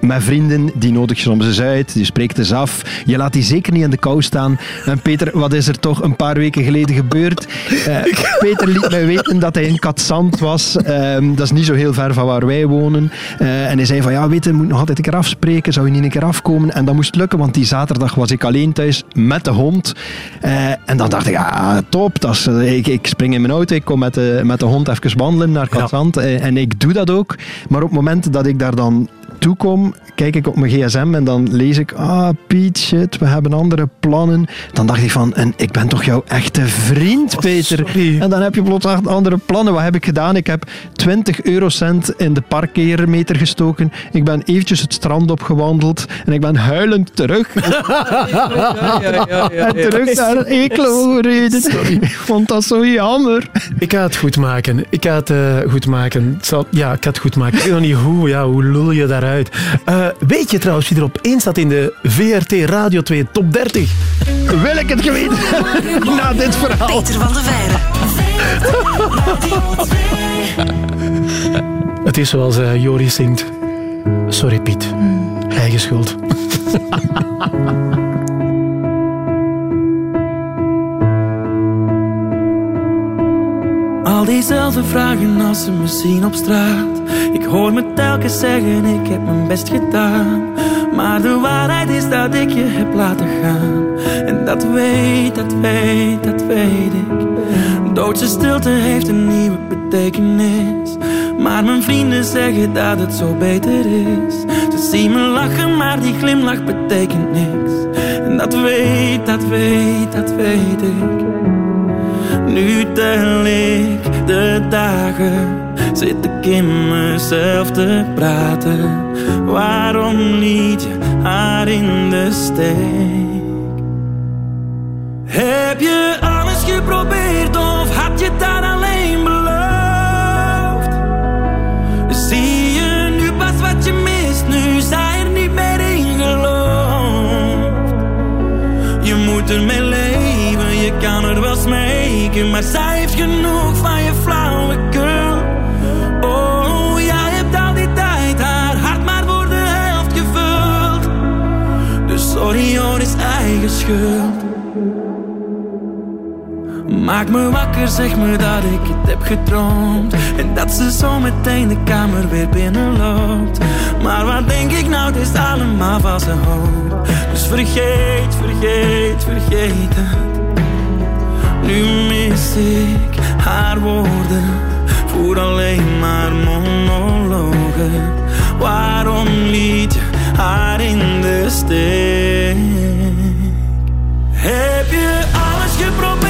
met vrienden? Die nodig je soms eens uit. Je spreekt eens af. Je laat die zeker niet in de kou staan. En Peter, wat is er toch een paar weken geleden gebeurd? Eh, Peter liet mij weten dat hij in Katzand was. Ehm, dat is niet zo heel ver van waar wij wonen. Eh, en hij zei van, ja, weet je, moet nog altijd een keer afspreken. Zou je niet een keer afkomen? En dat moest lukken, want die zaterdag was ik alleen thuis met de hond. Eh, en dan dacht ik, ja, top. Dat is, ik, ik spring in mijn auto, ik kom met de, met de hond even wandelen naar Katzand. En ik doe dat ook. Maar op het moment dat ik daar dan toekom, kijk ik op mijn gsm en dan lees ik, ah Piet, shit, we hebben andere plannen. Dan dacht ik van, en ik ben toch jouw echte vriend, Peter. En dan heb je plots andere plannen. Wat heb ik gedaan? Ik heb 20 eurocent in de parkeermeter gestoken. Ik ben eventjes het strand opgewandeld en ik ben huilend terug. En terug naar Eeklo gereden. Ik vond dat zo jammer. Ik ga het goed maken. Ik ga het eh, goed maken. Het zal- ja, ik ga het goed maken. Ik weet nog niet hoe. Ja, hoe lul je daaruit? Eh, weet je trouwens wie er op één staat in de VRT Radio 2 Top 30? Wil ik het geweten na dit verhaal? Peter van de Veire. Het is zoals eh, Joris zingt. Sorry Piet. Eigen schuld. Al diezelfde vragen als ze me zien op straat. Ik hoor me telkens zeggen, ik heb mijn best gedaan. Maar de waarheid is dat ik je heb laten gaan. En dat weet, dat weet, dat weet ik. Doodse stilte heeft een nieuwe betekenis. Maar mijn vrienden zeggen dat het zo beter is. Ze zien me lachen, maar die glimlach betekent niks. En dat weet, dat weet, dat weet ik. Nu tel ik de dagen zit ik in mezelf te praten. Waarom liet je haar in de steek? Heb je alles geprobeerd of had je daar alleen beloofd? Zie je nu pas wat je mist, nu zij er niet meer in gelooft. Je moet ermee leven, je kan er wel maar zij heeft genoeg van je flauwekul. Oh, jij hebt al die tijd haar hart maar voor de helft gevuld. Dus sorry is eigen schuld. Maak me wakker, zeg me dat ik het heb gedroomd En dat ze zo meteen de kamer weer binnenloopt Maar wat denk ik nou, het is allemaal van zijn hoop Dus vergeet, vergeet, het Nu mis ik haar woorden. Voer alleen maar monologen. Waarom liet je haar in de steek? Heb je alles geprobeerd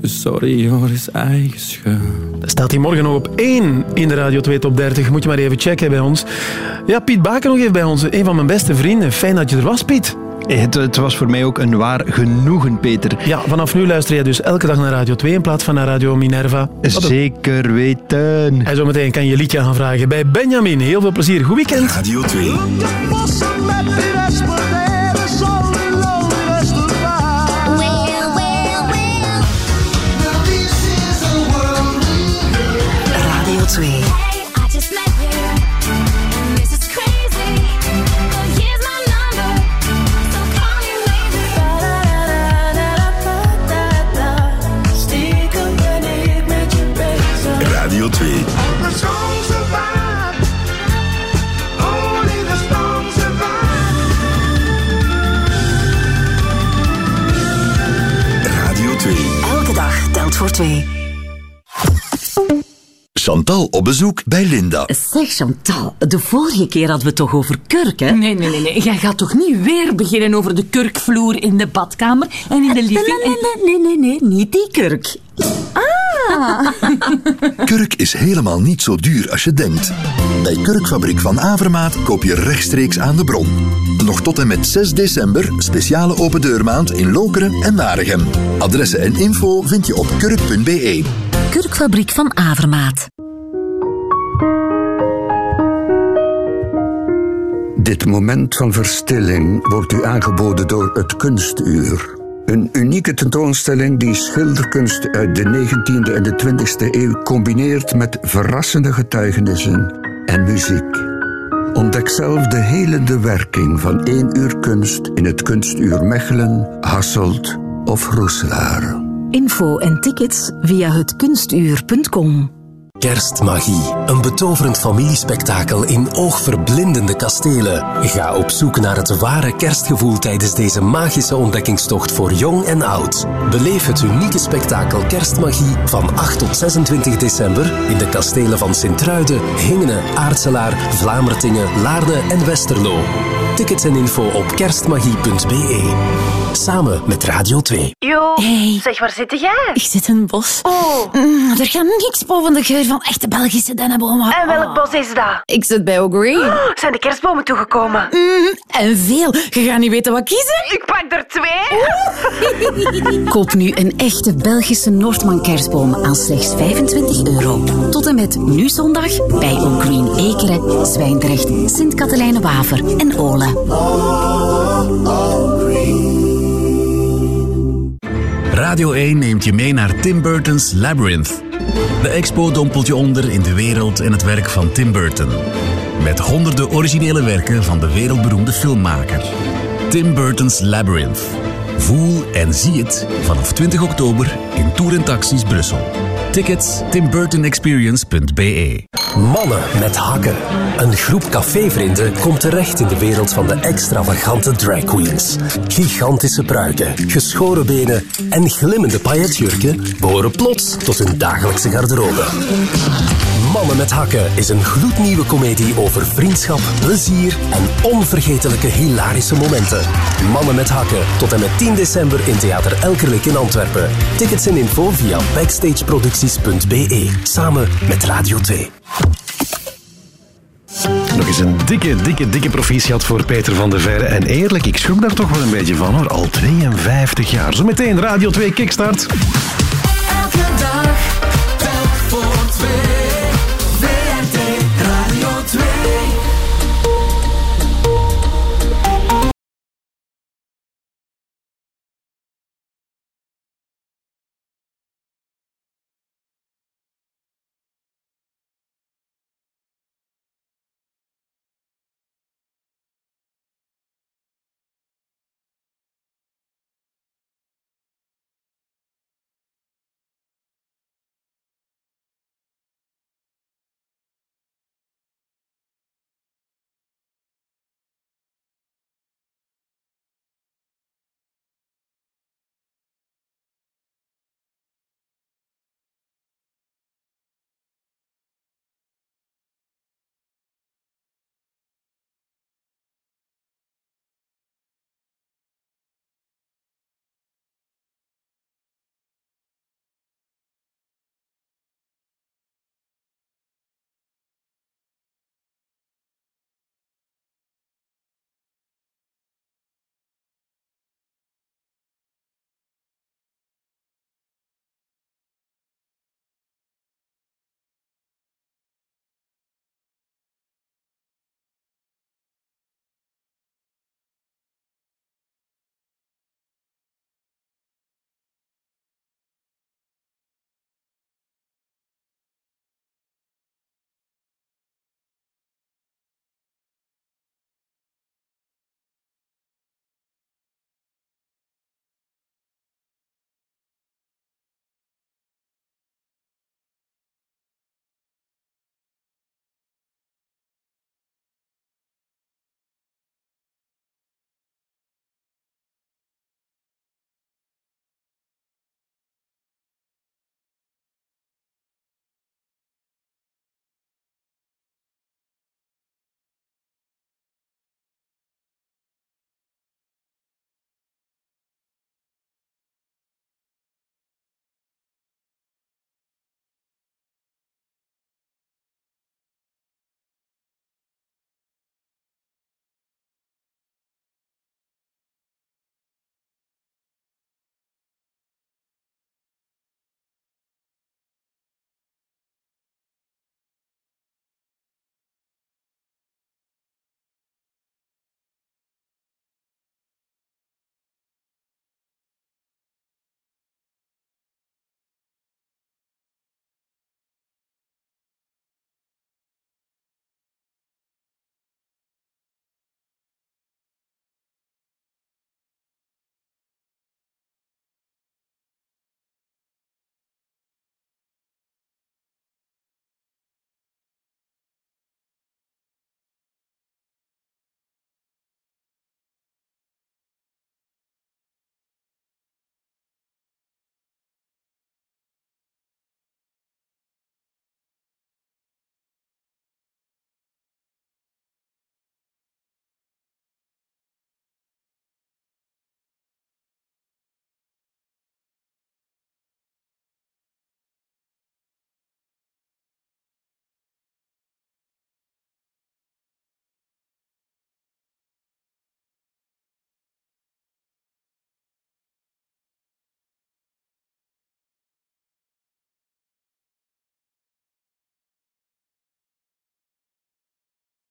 Dus sorry hoor, is eigen schuld. Dat staat hij morgen nog op 1 in de Radio 2 Top 30. Moet je maar even checken bij ons. Ja, Piet Baken nog even bij ons. Een van mijn beste vrienden. Fijn dat je er was, Piet. Het, het was voor mij ook een waar genoegen, Peter. Ja, vanaf nu luister je dus elke dag naar Radio 2 in plaats van naar Radio Minerva. Zeker weten. En zometeen kan je je liedje gaan vragen bij Benjamin. Heel veel plezier. Goed weekend. Radio 2. Chantal op bezoek bij Linda. Zeg Chantal, de vorige keer hadden we het toch over kurk, hè? Nee, nee, nee, nee. Jij gaat toch niet weer beginnen over de kurkvloer in de badkamer en in de living? Nee, nee, nee, nee, nee, niet die kurk. Ah! Kurk is helemaal niet zo duur als je denkt. Bij Kurkfabriek van Avermaat koop je rechtstreeks aan de bron. Nog tot en met 6 december speciale open deurmaand in Lokeren en Waregem. Adressen en info vind je op kurk.be. Kurkfabriek van Avermaat. Dit moment van verstilling wordt u aangeboden door het Kunstuur. Een unieke tentoonstelling die schilderkunst uit de 19e en de 20e eeuw combineert met verrassende getuigenissen en muziek. Ontdek zelf de helende werking van één uur kunst in het Kunstuur Mechelen, Hasselt of Roeselaar. Info en tickets via hetkunstuur.com. Kerstmagie. Een betoverend familiespektakel in oogverblindende kastelen. Ga op zoek naar het ware kerstgevoel tijdens deze magische ontdekkingstocht voor jong en oud. Beleef het unieke spektakel Kerstmagie van 8 tot 26 december in de kastelen van Sint-Truiden, Hingenen, Aartselaar, Vlamertingen, Laarne en Westerlo. Tickets en info op kerstmagie.be. Samen met Radio 2. Yo, zeg, waar zit jij? Ik zit in een bos. Oh. Mm, er gaat niks boven de geur van echte Belgische dennenbomen. En welk bos is dat? Ik zit bij O'Green. Oh, zijn de kerstbomen toegekomen? Mm, en veel. Je gaat niet weten wat kiezen. Ik pak er twee. Koop nu een echte Belgische Noordman kerstboom aan slechts 25 euro. Tot en met nu zondag bij O'Green Ekeren, Zwijndrecht, Sint-Katelijne-Waver en Olen. Radio 1 neemt je mee naar Tim Burton's Labyrinth. De expo dompelt je onder in de wereld en het werk van Tim Burton. Met honderden originele werken van de wereldberoemde filmmaker. Tim Burton's Labyrinth. Voel en zie het vanaf 20 oktober in Tour en Taxis Brussel. Tickets timburtonexperience.be Mannen met hakken. Een groep cafévrienden komt terecht in de wereld van de extravagante drag queens. Gigantische pruiken, geschoren benen en glimmende pailletjurken behoren plots tot hun dagelijkse garderobe. Mannen met hakken is een gloednieuwe komedie over vriendschap, plezier en onvergetelijke hilarische momenten. Mannen met hakken tot en met 10 december in Theater Elkerlijk in Antwerpen. Tickets en info via backstageproducties.be samen met Radio 2. Nog eens een dikke, dikke, dikke proficiat voor Peter van der Verre. En eerlijk, ik schrok daar toch wel een beetje van hoor. Al 52 jaar. Zometeen Radio 2 Kickstart. Elke dag, telk voor twee.